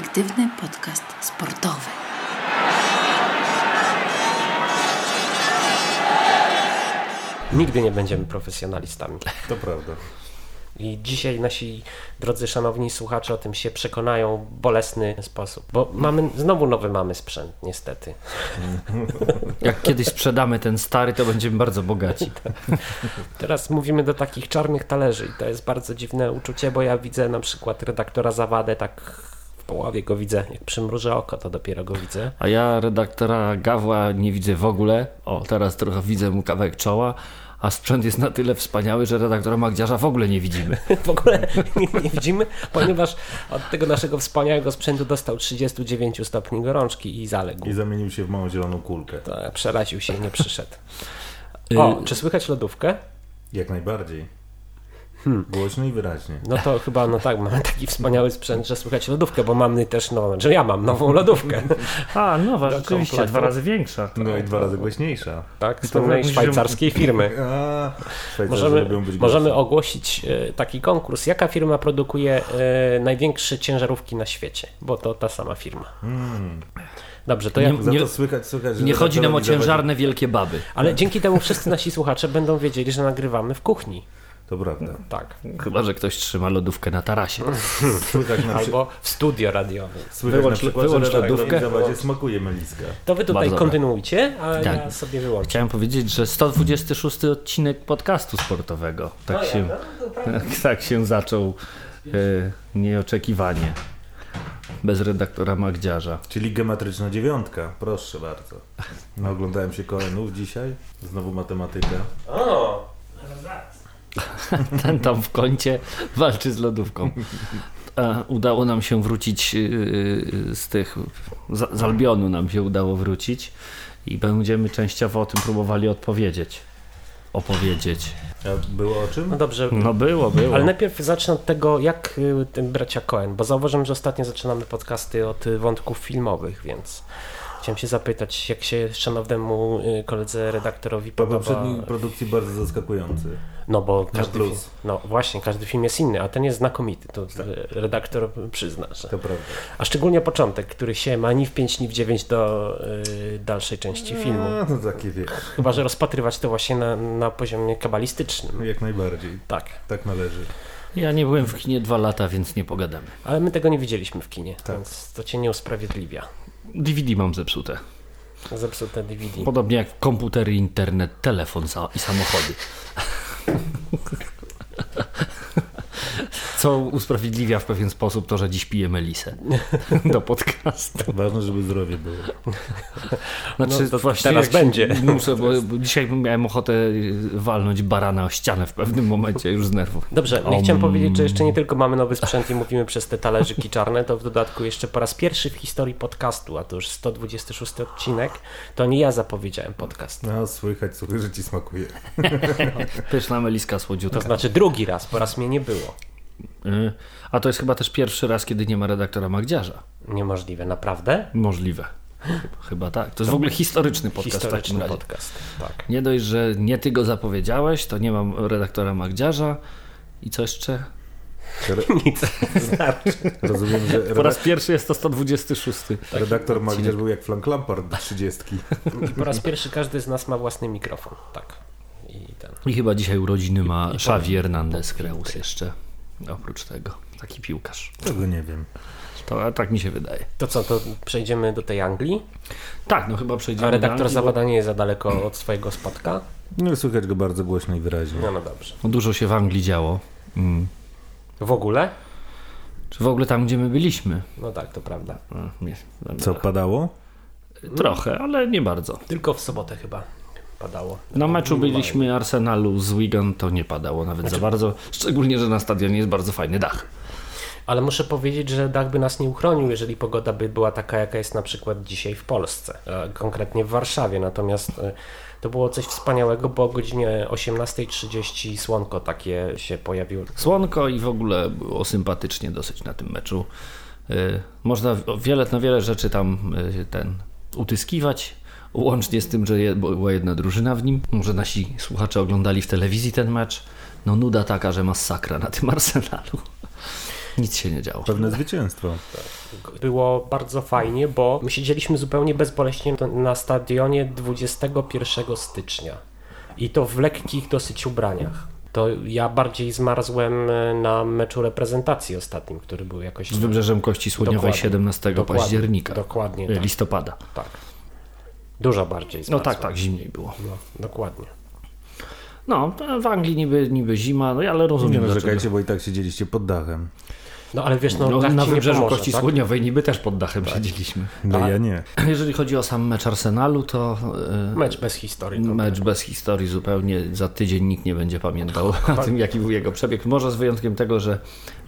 perspektywny podcast sportowy. Nigdy nie będziemy profesjonalistami. To prawda. I dzisiaj nasi drodzy szanowni słuchacze o tym się przekonają w bolesny sposób. Bo mamy, znowu nowy mamy sprzęt, niestety. Jak kiedyś sprzedamy ten stary, to będziemy bardzo bogaci. Teraz mówimy do takich czarnych talerzy i to jest bardzo dziwne uczucie, bo ja widzę na przykład redaktora Zawadę tak połowie go widzę, jak przymrużę oko, to dopiero go widzę. A ja redaktora Gawła nie widzę w ogóle. O, teraz trochę widzę mu kawałek czoła, a sprzęt jest na tyle wspaniały, że redaktora Magdziarza w ogóle nie widzimy. W ogóle nie, nie widzimy, ponieważ od tego naszego wspaniałego sprzętu dostał 39 stopni gorączki i zaległ. I zamienił się w małą zieloną kulkę. To przeraził się i nie przyszedł. O, czy słychać lodówkę? Jak najbardziej. Hmm. Głośno i wyraźnie. No to chyba, no tak, mamy taki wspaniały sprzęt, że słychać lodówkę, bo mamy też, no, że ja mam nową lodówkę. A, nowa, rzeczywiście, dwa razy większa. No i dwa razy głośniejsza. Tak, z pewnej że- szwajcarskiej firmy. A, Możemy, możemy ogłosić e, taki konkurs. Jaka firma produkuje e, największe ciężarówki na świecie? Bo to ta sama firma. Mm. Dobrze, to Nie- ja. Nie- to słychać, słychać, Nie chodzi nam o ciężarne wielkie baby. Ale dzięki temu wszyscy nasi słuchacze będą wiedzieli, że nagrywamy w kuchni. To prawda. Tak. Chyba, że ktoś trzyma lodówkę na tarasie. Słychać na, przy... Albo w studio radiowe. słychać wyłącz- na przykład, wyłącz że redaktorowi lodówkę. w smakuje meliska. To wy tutaj Bardzo kontynuujcie, a ja Tak. sobie wyłączę. Chciałem powiedzieć, że 126 odcinek podcastu sportowego. Tak, się, tak się zaczął e, nieoczekiwanie. Bez redaktora Magdziarza. Czyli geometryczna dziewiątka. Proszę bardzo. No, oglądałem się Koenów dzisiaj. Znowu matematyka. O! Ten tam w kącie walczy z lodówką. Udało nam się wrócić yy, z tych. Z, Albionu nam się udało wrócić i będziemy częściowo o tym próbowali odpowiedzieć. Opowiedzieć. A było o czym? No dobrze. No było, było. Ale najpierw zacznę od tego, jak y, bracia Cohen, bo zauważyłem, że ostatnio zaczynamy podcasty od y, wątków filmowych, więc chciałem się zapytać, jak się szanownemu y, koledze redaktorowi Po podoba. poprzedniej produkcji bardzo zaskakujący. No bo każdy plus. film, no właśnie, każdy film jest inny, a ten jest znakomity, to y, redaktor przyzna, że. To prawda. A szczególnie początek, który się ma ni w 5, ni w 9 do y, dalszej części filmu. A, no takie wiesz. Chyba, że rozpatrywać to właśnie na, na poziomie kabalistycznym. Jak najbardziej. Tak. Tak należy. Ja nie byłem w kinie dwa lata, więc nie pogadamy. Ale my tego nie widzieliśmy w kinie, Tak. więc to cię nie usprawiedliwia. DVD mam zepsute. Zepsute DVD. Podobnie jak komputery, internet, telefon i samochody. Co usprawiedliwia w pewien sposób to, że dziś piję melisę do podcastu. Ważne, żeby zdrowie było. Znaczy, No to właśnie teraz będzie. Muszę, bo, dzisiaj miałem ochotę walnąć barana o ścianę w pewnym momencie już z nerwów. Dobrze, nie Om. chciałem powiedzieć, że jeszcze nie tylko mamy nowy sprzęt i mówimy przez te talerzyki czarne, to w dodatku jeszcze po raz pierwszy w historii podcastu, a to już 126 odcinek, to nie ja zapowiedziałem podcast. No, słychać, słuchaj, że ci smakuje. Pyszna meliska To słodziutka. znaczy drugi raz, po raz mnie nie było. Y, A to jest chyba też pierwszy raz, kiedy nie ma redaktora Magdziarza. Niemożliwe, naprawdę? Możliwe. Chyba tak. To jest w ogóle historyczny podcast w takim Historyczny razie. podcast. Tak. Nie dość, że nie ty go zapowiedziałeś, to nie mam redaktora Magdziarza. I co jeszcze? Nic. Znaczy. Rozumiem, że Po raz redak- pierwszy jest to 126. redaktor Magdziarz był jak Frank Lampard 30. I po raz pierwszy każdy z nas ma własny mikrofon. Tak. I ten. I chyba dzisiaj urodziny ma Xavi Hernandez Kreus jeszcze. Oprócz tego. Taki piłkarz. Tego nie wiem. To tak mi się wydaje. To co, to przejdziemy do tej Anglii? Tak, no chyba przejdziemy A redaktor Anglii, Zawada nie jest za daleko od swojego spotka? No, słychać go bardzo głośno i wyraźnie. No, no dobrze. Dużo się w Anglii działo. Mm. W ogóle? Czy w ogóle tam, gdzie my byliśmy? No tak, to prawda. Nie, Co, padało? Trochę, ale nie bardzo. Tylko w sobotę chyba padało. Na meczu byliśmy Arsenalu z Wigan, to nie padało nawet za bardzo. Szczególnie, że na stadionie jest bardzo fajny dach. Ale muszę powiedzieć, że dach by nas nie uchronił, jeżeli pogoda by była taka, jaka jest na przykład dzisiaj w Polsce, konkretnie w Warszawie. Natomiast e, to było coś wspaniałego, bo o godzinie 18.30 słonko takie się pojawiło. Słonko i w ogóle było sympatycznie dosyć na tym meczu. Y, Można wiele, na wiele rzeczy tam y, ten utyskiwać. Łącznie z tym, że była jedna drużyna w nim. Może nasi słuchacze oglądali w telewizji ten mecz. No nuda taka, że masakra na tym Arsenalu. Nic się nie działo. Pewne zwycięstwo. Było bardzo fajnie, bo my siedzieliśmy zupełnie bezboleśnie na stadionie 21 stycznia. I to w lekkich dosyć ubraniach. To ja bardziej zmarzłem e, na meczu reprezentacji ostatnim, który był jakoś... Z Wybrzeżem Kości Słoniowej Dokładnie. 17 Dokładnie, października, Dokładnie, tak. listopada. tak. Dużo bardziej No tak, tak, zimniej było. No, dokładnie. No, w Anglii niby, niby zima, no ale Nie rozumiem dlaczego. narzekajcie, bo i tak siedzieliście pod dachem. No ale wiesz, no, No, tak na Wybrzeżu pomoże, Kości tak? Słoniowej niby też pod dachem siedzieliśmy. No Tak. ja nie. Jeżeli chodzi o sam mecz Arsenalu, to e, Mecz bez historii. to mecz bez historii zupełnie. Za tydzień nikt nie będzie pamiętał o tym, jaki był jego przebieg. Może z wyjątkiem tego, że,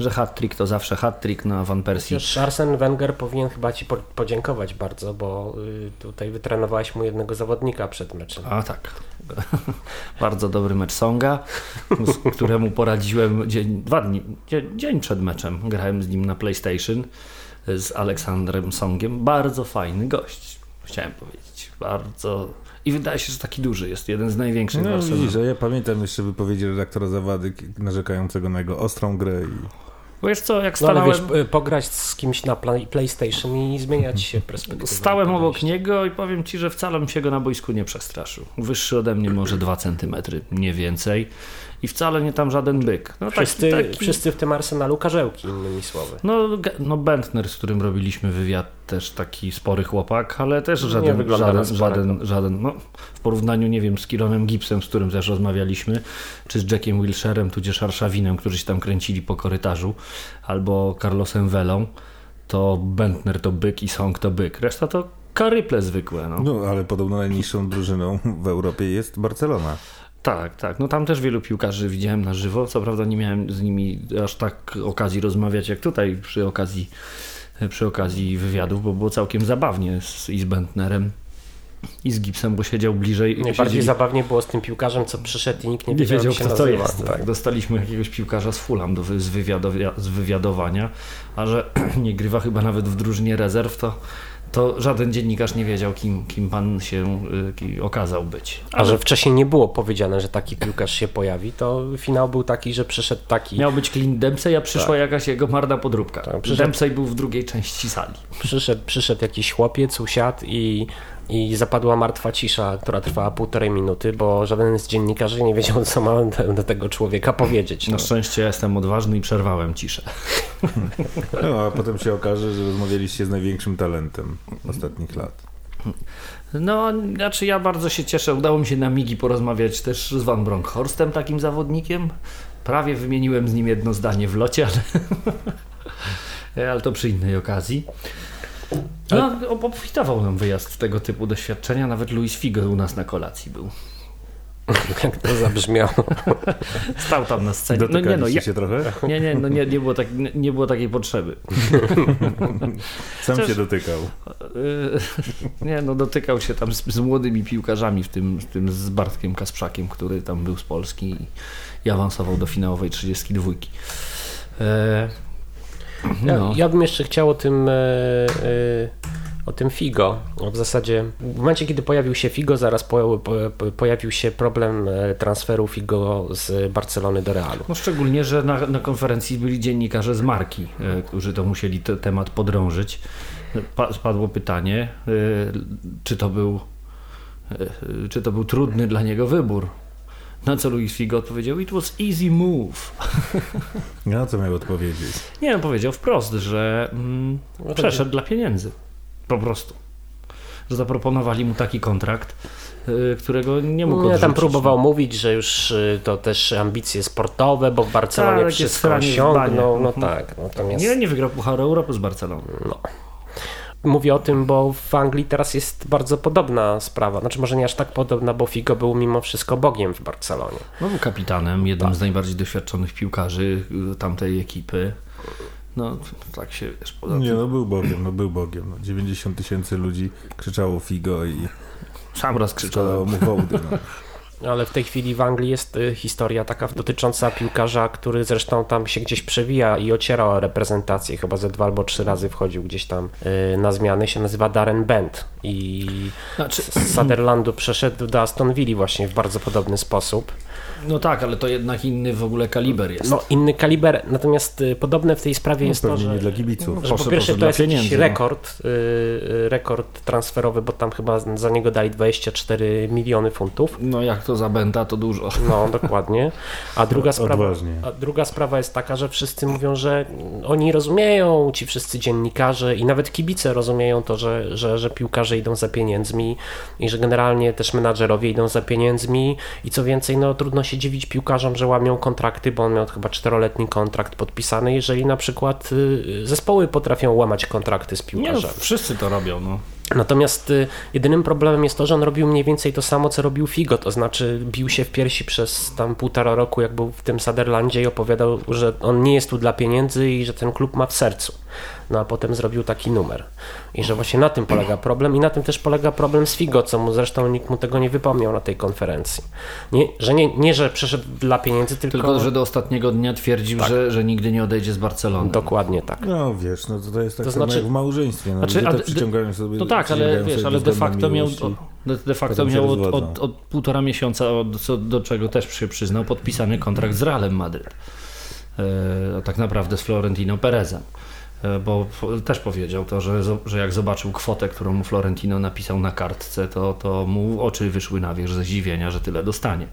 że hat-trick to zawsze hat-trick na Van Persie. Wiesz, Arsen Wenger powinien chyba Ci po podziękować bardzo, bo y, tutaj wytrenowałeś mu jednego zawodnika przed meczem. A tak. Bardzo dobry mecz Songa, z któremu poradziłem dzień, dwa dni, dzień, dzień przed meczem. Grałem z nim na PlayStation z Aleksandrem Songiem. Bardzo fajny gość, chciałem powiedzieć. Bardzo. I wydaje się, że taki duży jest. Jeden z największych No widzisz, ja pamiętam jeszcze wypowiedzi redaktora Zawady narzekającego na jego ostrą grę i Bo wiesz co, jak No ale stałem, wiesz, y, pograć z kimś na play PlayStation i zmieniać się perspektywa. stałem obok niego i powiem Ci, że wcale bym się go na boisku nie przestraszył. Wyższy ode mnie może 2 centymetry, nie więcej. I wcale nie tam żaden byk. No, taki- Wszyscy, taki- wszyscy w tym arsenalu karzełki, innymi słowy. No, no Bentner, z którym robiliśmy wywiad, też taki spory chłopak, ale też żaden, wygląda na żaden, żaden, żaden no, w porównaniu, nie wiem, z Kironem Gibsem, z którym też rozmawialiśmy, czy z Jackiem Wilsherem, tudzież Arszawinem, którzy się tam kręcili po korytarzu, albo Carlosem Welą, to Bentner to byk i Song to byk. Reszta to karyple zwykłe. No. No, ale podobno najniższą drużyną w Europie jest Barcelona. Tak, tak. No tam też wielu piłkarzy widziałem na żywo. Co prawda nie miałem z nimi aż tak okazji rozmawiać jak tutaj przy okazji, przy okazji wywiadów, bo było całkiem zabawnie z, i z Bentnerem i z Gipsem, bo siedział bliżej. Najbardziej siedzieli- zabawnie było z tym piłkarzem, co przyszedł i nikt nie nie wiedział, wiedział, jak się kto to nazywa. jest. Tak. Dostaliśmy jakiegoś piłkarza z Fulham do, z wywiadowania, a że nie grywa chyba nawet w drużynie rezerw, to, to żaden dziennikarz nie wiedział, kim, kim pan się y, kim okazał być. A że wcześniej nie było powiedziane, że taki piłkarz się pojawi, to finał był taki, że przyszedł taki, Miał być Clint Dempsey, a przyszła jakaś jego marna podróbka. Tak, przyszedł- Dempsey był w drugiej części sali. przyszedł, przyszedł jakiś chłopiec, usiadł i, i zapadła martwa cisza, która trwała półtorej minuty, bo żaden z dziennikarzy nie wiedział, co ma do, tego człowieka powiedzieć. Na No. szczęście jestem odważny i przerwałem ciszę. No, a potem się okaże, że rozmawialiście z największym talentem ostatnich lat. No, znaczy ja bardzo się cieszę. Udało mi się na migi porozmawiać też z Van Bronkhorstem, takim zawodnikiem. Prawie wymieniłem z nim jedno zdanie w locie, ale, ale to przy innej okazji. No, ob- obfitował nam wyjazd tego typu doświadczenia. Nawet Luis Figo u nas na kolacji był. Jak to zabrzmiało. Stał tam na scenie. No nie, no, ja, się trochę? nie, nie, no nie, nie, było tak, nie, nie było takiej potrzeby. Sam Chociaż- się dotykał. Yy, Nie, no dotykał się tam z, z młodymi piłkarzami, w tym, w tym z Bartkiem Kasprzakiem, który tam był z Polski i, i awansował do finałowej 32. E, Ja, no. ja bym jeszcze chciał o tym, e, e, o tym Figo. W zasadzie w momencie, kiedy pojawił się Figo, zaraz po, po, pojawił się problem e, transferu Figo z Barcelony do Realu. No szczególnie, że na, na konferencji byli dziennikarze z marki, którzy to musieli te, temat podrążyć. Pa, spadło pytanie, czy to był czy to był trudny dla niego wybór. Na co Luis Figo odpowiedział, it was easy move. No co miał odpowiedzieć? Nie, on powiedział wprost, że mm, No to przeszedł dla pieniędzy. Po prostu. Że zaproponowali mu taki kontrakt, y, którego nie mógł Nie, tam odrzucić. próbował mówić, że już y, to też ambicje sportowe, bo w Barcelonie Tak, wszystko osiągnął. No Mhm. tak, natomiast Nie, nie wygrał Pucharu Europy z Barceloną. no. Mówię o tym, bo w Anglii teraz jest bardzo podobna sprawa. Znaczy może nie aż tak podobna, bo Figo był mimo wszystko bogiem w Barcelonie. No był kapitanem, jednym z najbardziej doświadczonych piłkarzy y, tamtej ekipy. No, tak się wiesz, poza Nie, tym, no był Bogiem, no był Bogiem. No, 90 tysięcy ludzi krzyczało Figo i sam raz krzyczałem. mu hołdy. No. Ale w tej chwili w Anglii jest y, historia taka dotycząca piłkarza, który zresztą tam się gdzieś przewija i ociera o reprezentację. Chyba ze dwa albo trzy razy wchodził gdzieś tam y, na zmiany. Się nazywa Darren Bent i Znaczy, z Sutherlandu przeszedł do Aston Villa właśnie w bardzo podobny sposób. No tak, ale to jednak inny w ogóle kaliber jest. No inny kaliber, natomiast y, podobne w tej sprawie No, jest to, że, nie dla kibiców. że po pierwsze proszę, to jest jakiś no. rekord, y, y, rekord transferowy, bo tam chyba za niego dali 24 miliony funtów. No jak to za Benta, to dużo. No, dokładnie. A druga sprawa, a druga sprawa jest taka, że wszyscy mówią, że oni rozumieją, ci wszyscy dziennikarze i nawet kibice rozumieją to, że, że, że piłkarze idą za pieniędzmi i że generalnie też menadżerowie idą za pieniędzmi i co więcej, no trudno się dziwić piłkarzom, że łamią kontrakty, bo on miał chyba czteroletni kontrakt podpisany, jeżeli na przykład y, zespoły potrafią łamać kontrakty z Nie, no, wszyscy to robią, no. Natomiast y, jedynym problemem jest to, że on robił mniej więcej to samo, co robił Figo, to znaczy bił się w piersi przez tam półtora roku, jak był w tym Sutherlandzie i opowiadał, że on nie jest tu dla pieniędzy i że ten klub ma w sercu. No a potem zrobił taki numer. I że właśnie na tym polega problem i na tym też polega problem z Figo, co mu zresztą nikt mu tego nie wypomniał na tej konferencji. Nie, że nie, nie że przeszedł dla pieniędzy, tylko... Tylko, że do ostatniego dnia twierdził, że, że nigdy nie odejdzie z Barcelony. Dokładnie tak. No wiesz, no to, to jest tak To samo znaczy- jak w małżeństwie. No, Znaczy, ludzie a to de- przyciągają sobie No tak, ale przyciągają wiesz, ale de facto miał, de, de facto miał od, od, od półtora miesiąca, od, co, do czego też się przyznał, podpisany kontrakt z Realem Madryt. E, tak naprawdę z Florentino Perezem. E, Bo też powiedział to, że, że jak zobaczył kwotę, którą mu Florentino napisał na kartce, to, to mu oczy wyszły na wierzch ze zdziwienia, że tyle dostanie.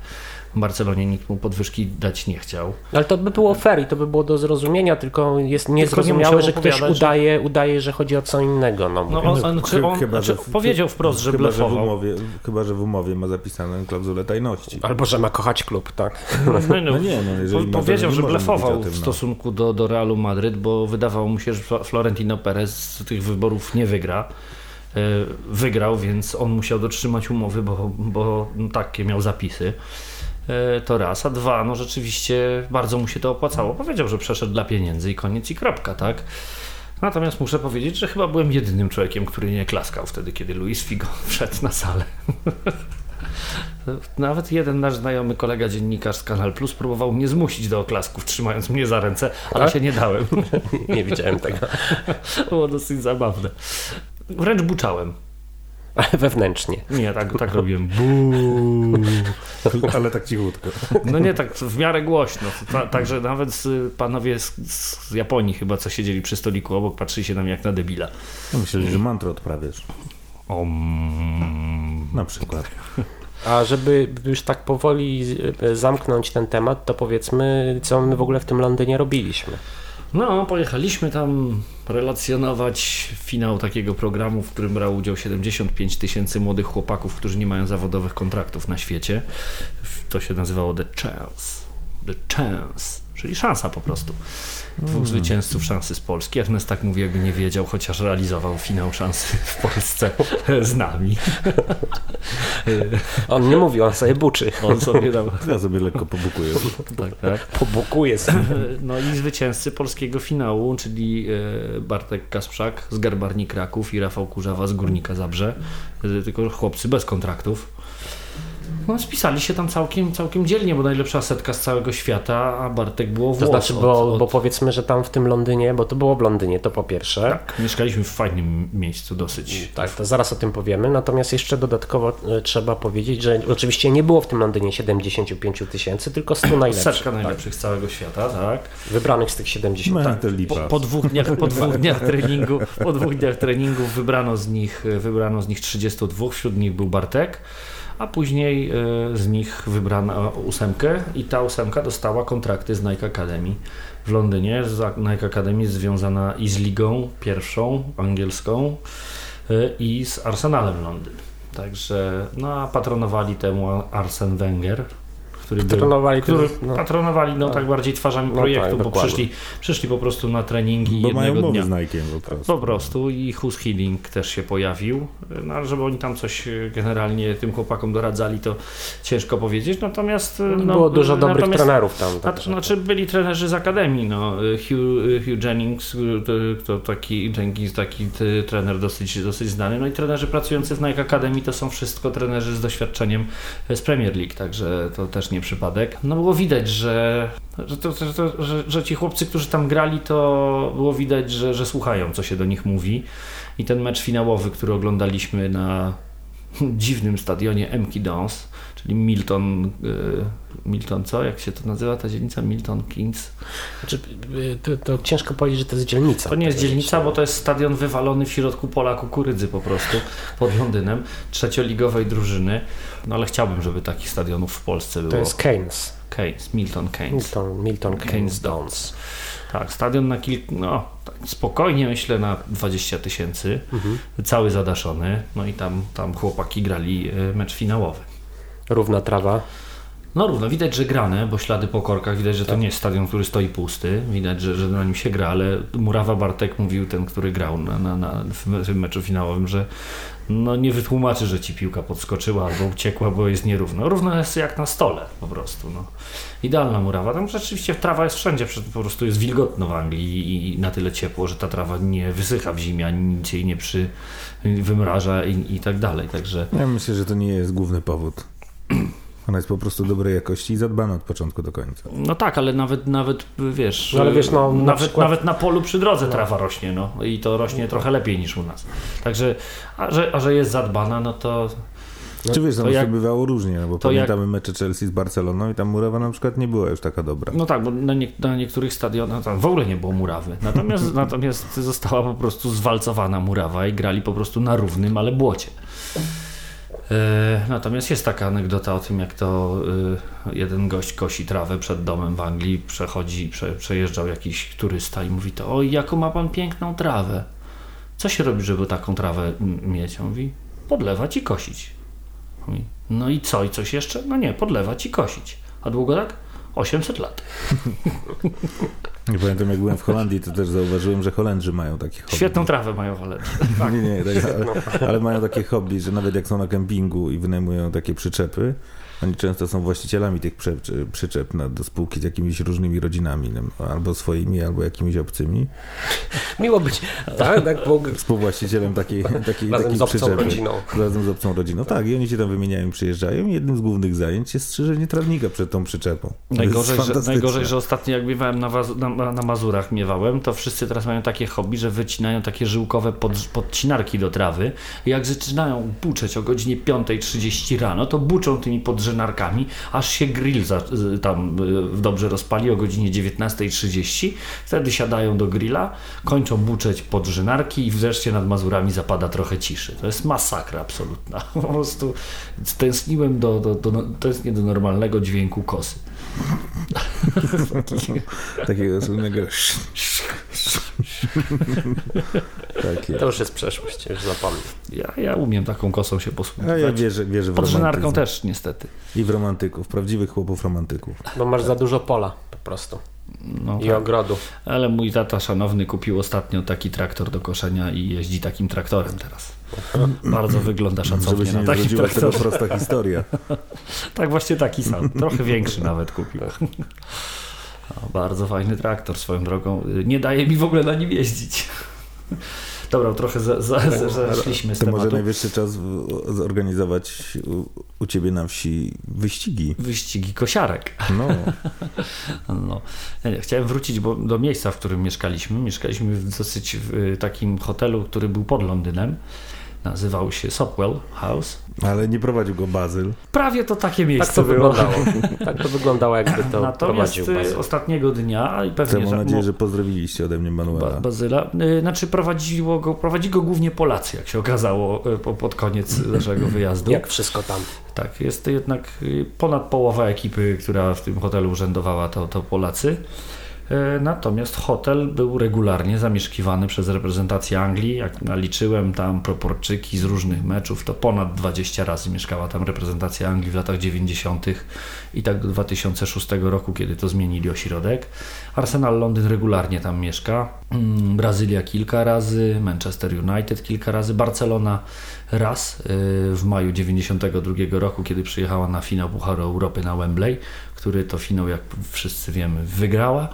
W Barcelonie nikt mu podwyżki dać nie chciał. Ale to by było fair i to by było do zrozumienia, tylko jest nie niezrozumiałe, że ktoś opowiadać, że- udaje, udaje, że chodzi o co innego. No, No, on, on, czy on, Chyba, znaczy, że w- powiedział wprost, że chyba, że w blefował. umowie, chyba, że w umowie ma zapisaną klauzulę tajności. Albo że ma kochać klub, tak? No, No nie, no jeżeli po, powiedział, że blefował tym, w no. stosunku do, do Realu Madryt, bo wydawało mu się, że Flo- Florentino Perez tych wyborów nie wygra. E, Wygrał, więc on musiał dotrzymać umowy, bo, bo no, takie miał zapisy. E, To raz, a dwa, no rzeczywiście bardzo mu się to opłacało. Powiedział, że przeszedł dla pieniędzy i koniec i kropka, tak? Natomiast muszę powiedzieć, że chyba byłem jedynym człowiekiem, który nie klaskał wtedy, kiedy Luis Figo wszedł na salę. Nawet jeden nasz znajomy kolega dziennikarz z Kanal Plus próbował mnie zmusić do oklasków, trzymając mnie za ręce, ale Tak? się nie dałem. Nie widziałem tego. Było dosyć zabawne. Wręcz buczałem. Ale wewnętrznie. Nie, tak, tak robiłem. Buu. Ale tak cichutko. No nie, tak w miarę głośno. Ta, także nawet panowie z, z Japonii chyba, co siedzieli przy stoliku obok, patrzyli się na mnie jak na debila. No myśleli, że mantrę odprawiasz. Om. Na przykład. A żeby już tak powoli e, zamknąć ten temat, to powiedzmy, co my w ogóle w tym Londynie robiliśmy. No, pojechaliśmy tam relacjonować finał takiego programu, w którym brał udział 75 tysięcy młodych chłopaków, którzy nie mają zawodowych kontraktów na świecie. To się nazywało The Chance. The Chance, czyli szansa po prostu. Dwóch zwycięzców szansy z Polski. Ernest tak mówi, jakby nie wiedział, chociaż realizował finał szansy w Polsce z nami. On nie mówi, on sobie buczy. On sobie tam, Ja sobie lekko pobukuję. tak, tak. Pobukuje sobie. No i zwycięzcy polskiego finału, czyli e, Bartek Kasprzak z Garbarni Kraków i Rafał Kurzawa z Górnika Zabrze, E, tylko chłopcy bez kontraktów. No, spisali się tam całkiem, całkiem dzielnie, bo najlepsza setka z całego świata, a Bartek było włos To znaczy, bo, od- bo powiedzmy, że tam w tym Londynie, bo to było w Londynie, to po pierwsze. Tak, mieszkaliśmy w fajnym miejscu dosyć. Tak, to zaraz o tym powiemy. Natomiast jeszcze dodatkowo e, trzeba powiedzieć, że oczywiście nie było w tym Londynie 75 tysięcy, tylko 100 najlepszych. Setka najlepszych z całego świata, tak. Wybranych z tych 70. No tak. Po, po, dwóch dniach, po dwóch dniach treningu, po dwóch dniach treningów wybrano z nich, wybrano z nich 32, wśród nich był Bartek, a później e, z nich wybrano ósemkę i ta ósemka dostała kontrakty z Nike Academy w Londynie. Nike Academy jest związana i z ligą pierwszą, angielską e, i z Arsenalem Londyn. Także, no patronowali temu Arsen Wenger, który był, Patronowali który to- no. patronowali no tak bardziej twarzami No projektu, tak, bo dokładnie. przyszli, przyszli po prostu na treningi Bo mają jednego umowy dnia. z Nike'iem po prostu. Po prostu i Hus Healing też się pojawił, no ale żeby oni tam coś e, generalnie tym chłopakom doradzali, to ciężko powiedzieć, natomiast... e, No, było dużo dobrych trenerów tam. a- Także. Znaczy byli trenerzy z Akademii, no. Hugh, Hugh Jennings, to, taki Jenkins, taki trener dosyć, dosyć znany, no i trenerzy pracujący w Nike Academy to są wszystko trenerzy z doświadczeniem z Premier League, także to też nie przypadek. No było widać, że, że, to, to, że, że ci chłopcy, którzy tam grali, to było widać, że, że słuchają, co się do nich mówi i ten mecz finałowy, który oglądaliśmy na dziwnym stadionie Emki Dons, czyli Milton, y, Milton co? Jak się to nazywa ta dzielnica? Milton Keynes? Znaczy, y, to, to ciężko powiedzieć, że to jest dzielnica. To nie jest Tego dzielnica, się- bo to jest stadion wywalony w środku pola kukurydzy po prostu pod Londynem, trzecioligowej drużyny. No ale chciałbym, żeby takich stadionów w Polsce było. To jest Keynes. Keynes, Milton Keynes. Milton, Milton Keynes Keynes Dons. Tak, stadion na kilku, no tak spokojnie myślę na 20 tysięcy, cały zadaszony, no i tam, tam chłopaki grali e, mecz finałowy. Równa trawa. No równo, widać, że grane, bo ślady po korkach, widać, że to nie jest stadion, który stoi pusty, widać, że, że na nim się gra, ale Murawa Bartek mówił, ten, który grał na, na, na, w me- w meczu finałowym, że no nie wytłumaczy, że ci piłka podskoczyła albo uciekła, bo jest nierówno. Równo jest jak na stole po prostu. No. Idealna murawa. Tam rzeczywiście trawa jest wszędzie, po prostu jest wilgotno w Anglii i na tyle ciepło, że ta trawa nie wysycha w zimie, ani nic jej nie przy, wymraża i, i tak dalej. Także Ja myślę, że to nie jest główny powód. Ona jest po prostu dobrej jakości i zadbana od początku do końca. No tak, ale nawet, nawet wiesz, No ale wiesz, no, na nawet, przykład- nawet na polu przy drodze trawa rośnie, no i to rośnie trochę lepiej niż u nas. Także, a że, a że jest zadbana, no to Czy wiesz, to tam jak- się bywało różnie, no bo to jak- pamiętamy mecze Chelsea z Barceloną i tam murawa na przykład nie była już taka dobra. no tak, bo na, nie, na niektórych stadionach tam w ogóle nie było murawy. Natomiast, natomiast została po prostu zwalcowana murawa i grali po prostu na równym, ale błocie. E, Natomiast jest taka anegdota o tym, jak to e, jeden gość kosi trawę przed domem w Anglii, przechodzi, prze, przejeżdżał jakiś turysta i mówi to, oj, jaką ma pan piękną trawę. Co się robi, żeby taką trawę mieć? On mówi, podlewać i kosić. Mówi, no i co, i coś jeszcze? No nie, podlewać i kosić. A długo tak? 800 lat. Nie pamiętam, jak byłem w Holandii, to też zauważyłem, że Holendrzy mają takie hobby. Świetną trawę mają Holendrzy. Nie, nie, tak, ale, ale mają takie hobby, że nawet jak są na kempingu i wynajmują takie przyczepy, oni często są właścicielami tych przyczep na, do spółki z jakimiś różnymi rodzinami, no, albo swoimi, albo jakimiś obcymi. Miło być, tak? tak bo Współwłaścicielem takiej, takiej, razem takiej z obcą przyczepy. rodziną. Razem z obcą rodziną. Tak, i oni się tam wymieniają, przyjeżdżają i jednym z głównych zajęć jest strzyżenie trawnika przed tą przyczepą. Najgorzej że, najgorzej, że ostatnio jak biewałem na, Waz- na, na Mazurach, miewałem, to wszyscy teraz mają takie hobby, że wycinają takie żyłkowe pod, podcinarki do trawy i jak zaczynają buczeć o godzinie 5.30 rano, to buczą tymi podrzynarkami, aż się grill za, z- tam y, dobrze rozpali o godzinie 19.30. Wtedy siadają do grilla, kończą buczeć podrzynarki i wreszcie nad Mazurami zapada trochę ciszy. To jest masakra absolutna. Po prostu tęskniłem do, do, do, tęsknię do normalnego dźwięku kosy. Takiego słynnego... tak to jest. już jest przeszłość, już zapomnę. Ja, ja umiem taką kosą się A ja posługiwać. wierzę, wierzę w romantyzm. też niestety. I w romantyków, prawdziwych chłopów romantyków. Bo masz za dużo pola po prostu No, i tak. ogrodu. Ale mój tata szanowny kupił ostatnio taki traktor do koszenia i jeździ takim traktorem teraz. Bardzo wygląda Żeby szacownie się na nie takim traktorze. prosta historia. Tak właśnie taki sam. Trochę większy nawet kupił. O, bardzo fajny traktor swoją drogą. Nie daje mi w ogóle na nim jeździć. Dobra, trochę za, za, za, zeszliśmy z To może tematu. najwyższy czas zorganizować u, u ciebie na wsi wyścigi. Wyścigi kosiarek. No, No. Chciałem wrócić bo, do miejsca, w którym mieszkaliśmy. Mieszkaliśmy w dosyć w takim hotelu, który był pod Londynem. Nazywał się Sopwell House. ale nie prowadził go Bazyl. Prawie to takie miejsce Tak to wyglądało. Tak to wyglądało, jakby to Natomiast prowadził y, ostatniego dnia i pewnie mam nadzieję, że pozdrowiliście ode mnie Ba- Manuela. Bazyla. Y, Znaczy prowadziło go, prowadzi go głównie Polacy, jak się okazało y, po, pod koniec naszego wyjazdu. Jak wszystko tam. Tak, jest to jednak ponad połowa ekipy, która w tym hotelu urzędowała, to, to Polacy. E, Natomiast hotel był regularnie zamieszkiwany przez reprezentację Anglii. Jak naliczyłem tam proporczyki z różnych meczów, to ponad 20 razy mieszkała tam reprezentacja Anglii w latach 90. i tak do 2006 roku, kiedy to zmienili ośrodek. Arsenal Londyn regularnie tam mieszka. Mm, Brazylia kilka razy, Manchester United kilka razy, Barcelona raz y, w maju 92 roku, kiedy przyjechała na finał Pucharu Europy na Wembley, który to finał, jak wszyscy wiemy, wygrała,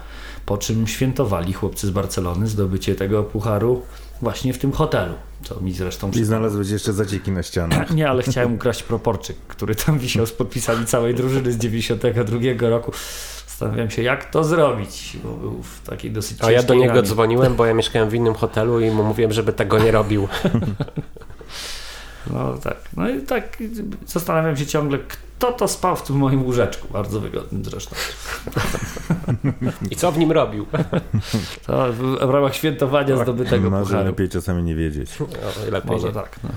po czym świętowali chłopcy z Barcelony zdobycie tego pucharu właśnie w tym hotelu, co mi zresztą I znalazłeś jeszcze zacieki na ścianach. nie, ale chciałem ukraść proporczyk, który tam wisiał z podpisami całej drużyny z 92 roku. Zastanawiam się, jak to zrobić, bo był w takiej dosyć A ja do niego ramie. dzwoniłem, bo ja mieszkałem w innym hotelu i mu mówiłem, żeby tego nie robił. No tak. No i tak zastanawiam się ciągle, kto to spał w tym moim łóżeczku. Bardzo wygodnym zresztą. I co w nim robił? To w, w ramach świętowania zdobytego Może pucharu. lepiej czasami nie wiedzieć. No, lepiej Może nie. tak. No.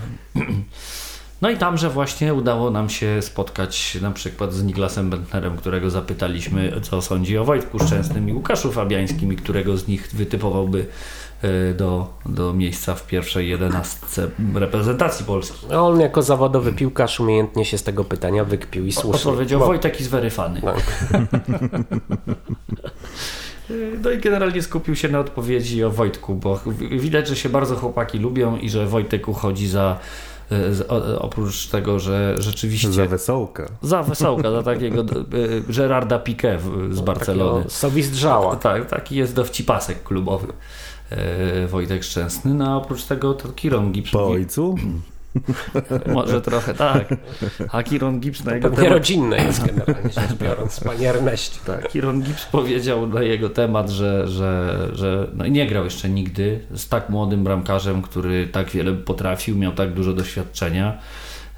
no i tamże właśnie udało nam się spotkać na przykład z Niklasem Bentnerem, którego zapytaliśmy, co sądzi o Wojtku Szczęsnym i Łukaszu Fabiańskim i którego z nich wytypowałby do, do miejsca w pierwszej jedenastce reprezentacji Polski. No, On jako zawodowy piłkarz umiejętnie się z tego pytania wykpił i słusznie. Odpowiedział Bo- Wojtek i zweryfany. Tak. No i generalnie skupił się na odpowiedzi o Wojtku, bo widać, że się bardzo chłopaki lubią i że Wojtek uchodzi za, o- oprócz tego, że rzeczywiście Za wesołka. za wesołka, za takiego e, Gerarda Piqué z Barcelony. Takiego Sowistrzała. Tak, taki jest dowcipasek klubowy. E, Wojtek Szczęsny, no a oprócz tego to Kiron Gibbs. Po ojcu? Może trochę tak. A Kiron Gibbs na jego temat rodzinne jest generalnie rzecz biorąc, panie Erneście. Tak, Kieron Gibbs powiedział na jego temat, że, że, że no nie grał jeszcze nigdy z tak młodym bramkarzem, który tak wiele potrafił, miał tak dużo doświadczenia.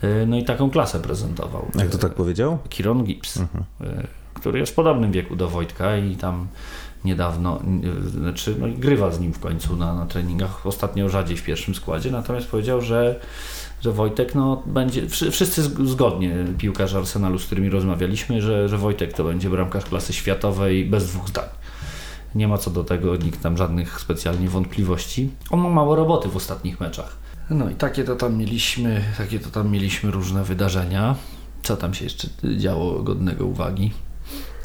y, No i taką klasę prezentował. Jak to tak powiedział? Kieron Gibbs, y, który jest w podobnym wieku do Wojtka i tam niedawno, znaczy no, grywa z nim w końcu na, na treningach, ostatnio rzadziej w pierwszym składzie, natomiast powiedział, że, że Wojtek no, będzie, wszy- wszyscy zg- zgodnie piłkarze Arsenalu, z którymi rozmawialiśmy, że, że Wojtek to będzie bramkarz klasy światowej bez dwóch zdań. Nie ma co do tego nikt tam żadnych specjalnie wątpliwości. On ma mało roboty w ostatnich meczach. No i takie to tam mieliśmy, takie to tam mieliśmy różne wydarzenia. Co tam się jeszcze działo godnego uwagi?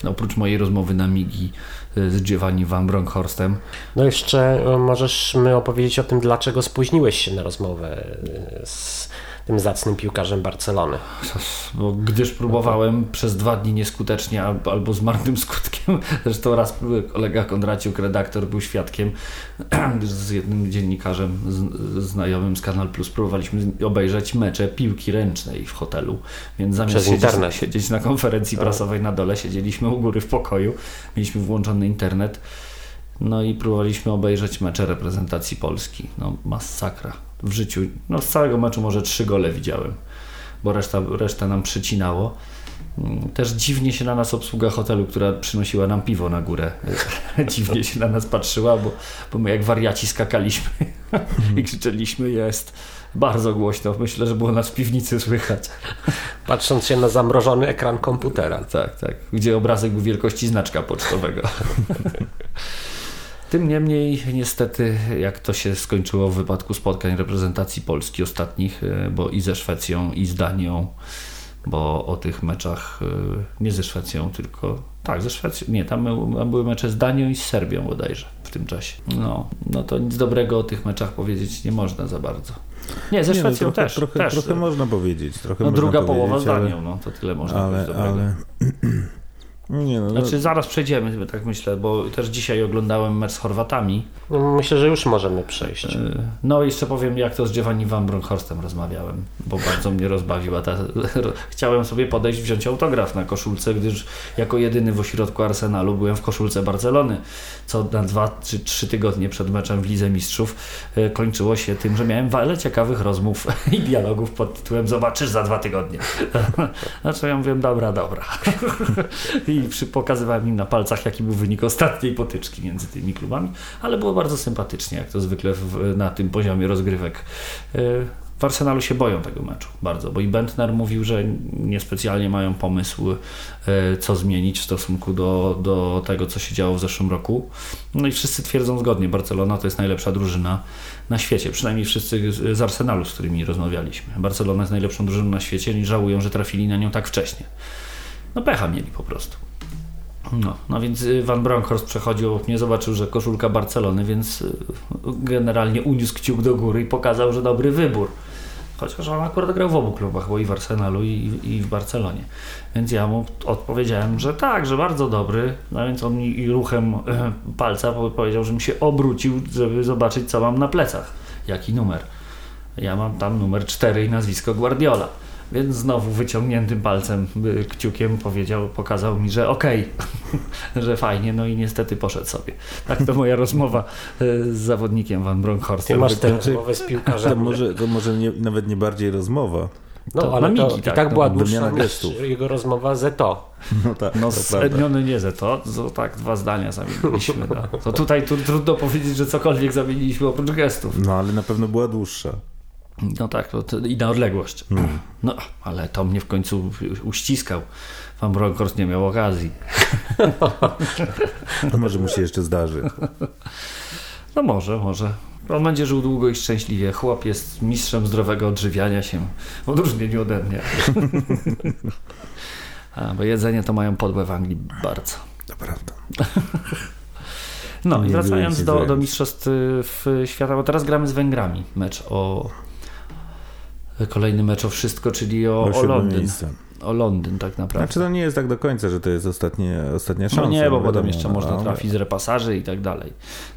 Oprócz mojej rozmowy na Migi z Giovanni Van Bronckhorsten. No jeszcze e, możesz mi opowiedzieć o tym, dlaczego spóźniłeś się na rozmowę e, z tym zacnym piłkarzem Barcelony. Bo gdyż próbowałem przez dwa dni nieskutecznie al- albo z marnym skutkiem, zresztą raz kolega Kondraciuk, redaktor, był świadkiem, z jednym dziennikarzem z, znajomym z Kanal Plus próbowaliśmy obejrzeć mecze piłki ręcznej w hotelu, więc zamiast siedzieć, siedzieć na konferencji prasowej na dole, siedzieliśmy u góry w pokoju, mieliśmy włączony internet, no i próbowaliśmy obejrzeć mecze reprezentacji Polski. No masakra. W życiu, no z całego meczu może trzy gole widziałem, bo reszta, resztę nam przycinało. Mm, Też dziwnie się na nas obsługa hotelu, która przynosiła nam piwo na górę. dziwnie się na nas patrzyła, bo, bo my jak wariaci skakaliśmy i krzyczeliśmy jest bardzo głośno. Myślę, że było nas w piwnicy słychać. Patrząc się na zamrożony ekran komputera. Tak, tak. Gdzie obrazek był wielkości znaczka pocztowego. Tym niemniej, niestety, jak to się skończyło w wypadku spotkań reprezentacji Polski ostatnich, e, bo i ze Szwecją, i z Danią, bo o tych meczach, e, nie ze Szwecją, tylko tak, ze Szwecją, nie, tam, były- mecze z Danią i z Serbią bodajże w tym czasie. No, no to nic dobrego o tych meczach powiedzieć nie można za bardzo. Nie, ze Nie, no, Szwecją trochę, też. trochę, też. trochę można powiedzieć. Trochę no, można druga połowa z Danią, no to tyle można Ale, powiedzieć ale, dobrego. ale... Nie no, no, Znaczy zaraz przejdziemy, tak myślę, bo też dzisiaj oglądałem mecz z Chorwatami. No, Myślę, że już możemy przejść. Yy, No i jeszcze powiem, jak to z Giovanni Van Bronckhorsten rozmawiałem, bo bardzo mnie rozbawiła ta... Chciałem sobie podejść, wziąć autograf na koszulce, gdyż jako jedyny w ośrodku Arsenalu byłem w koszulce Barcelony, co na dwa czy trzy tygodnie przed meczem w Lidze Mistrzów yy, kończyło się tym, że miałem wiele ciekawych rozmów i dialogów pod tytułem Zobaczysz za dwa tygodnie. Znaczy ja mówię, dobra, dobra. I przy, pokazywałem im na palcach, jaki był wynik ostatniej potyczki między tymi klubami, ale było bardzo sympatycznie, jak to zwykle w, na tym poziomie rozgrywek. Yy, W Arsenalu się boją tego meczu bardzo, bo i Bentner mówił, że niespecjalnie mają pomysł, yy, co zmienić w stosunku do, do tego, co się działo w zeszłym roku. No i wszyscy twierdzą zgodnie, Barcelona to jest najlepsza drużyna na świecie, przynajmniej wszyscy z Arsenalu, z którymi rozmawialiśmy. Barcelona jest najlepszą drużyną na świecie i żałują, że trafili na nią tak wcześnie. No pecha mieli po prostu. No, no więc y, Van Bronckhorst przechodził, nie zobaczył, że koszulka Barcelony, więc y, generalnie uniósł kciuk do góry i pokazał, że dobry wybór. Chociaż on akurat grał w obu klubach, bo i w Arsenalu i, i w Barcelonie. Więc ja mu odpowiedziałem, że tak, że bardzo dobry. No więc on mi ruchem e, palca po- powiedział, że mi się obrócił, żeby zobaczyć, co mam na plecach. Jaki numer. Ja mam tam numer 4 i nazwisko Guardiola. Więc znowu wyciągniętym palcem, y, kciukiem powiedział, pokazał mi, że okej, że fajnie, no i niestety poszedł sobie. Tak to moja rozmowa y, z zawodnikiem Van Bronckhorst. Masz tę rozmowę z To piłkarzem. może, to może nie, nawet nie bardziej rozmowa. No, to ale to tak, tak to była dłuższa niż gestów. jego rozmowa z Eto. No tak, No, to z prawda. Edmiony nie ze to, to tak dwa zdania zamieniliśmy. No. To tutaj tu, trudno powiedzieć, że cokolwiek zamieniliśmy oprócz gestów. No ale na pewno była dłuższa. No tak, to, i na odległość. No, ale to mnie w końcu uściskał. Van Bronckhorst nie miał okazji. Może mu się jeszcze zdarzy. No może, może. On będzie żył długo i szczęśliwie. Chłop jest mistrzem zdrowego odżywiania się, w odróżnieniu ode mnie. A, bo jedzenie to mają podłe w Anglii bardzo. To prawda. No Nie i wracając do, do mistrzostw y, świata, bo teraz gramy z Węgrami mecz o kolejny mecz o wszystko, czyli o, O Londyn. miejsce. O Londyn tak naprawdę. Znaczy to nie jest tak do końca, że to jest ostatnie, ostatnia szansa. No nie, bo wiadomo, potem jeszcze no, można no, trafić z repasaży i tak dalej.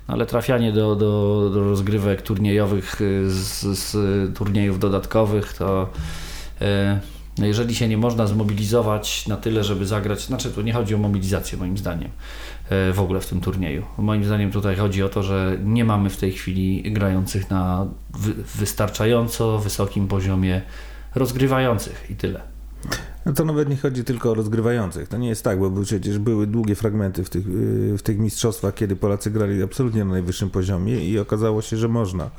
No, ale trafianie do, do, do rozgrywek turniejowych y, z, z turniejów dodatkowych to y, no jeżeli się nie można zmobilizować na tyle, żeby zagrać, znaczy tu nie chodzi o mobilizację moim zdaniem w ogóle w tym turnieju. Moim zdaniem tutaj chodzi o to, że nie mamy w tej chwili grających na wy, wystarczająco wysokim poziomie rozgrywających i tyle. No to nawet nie chodzi tylko o rozgrywających. To nie jest tak, bo przecież były długie fragmenty w tych, yy, w tych mistrzostwach, kiedy Polacy grali absolutnie na najwyższym poziomie i okazało się, że można.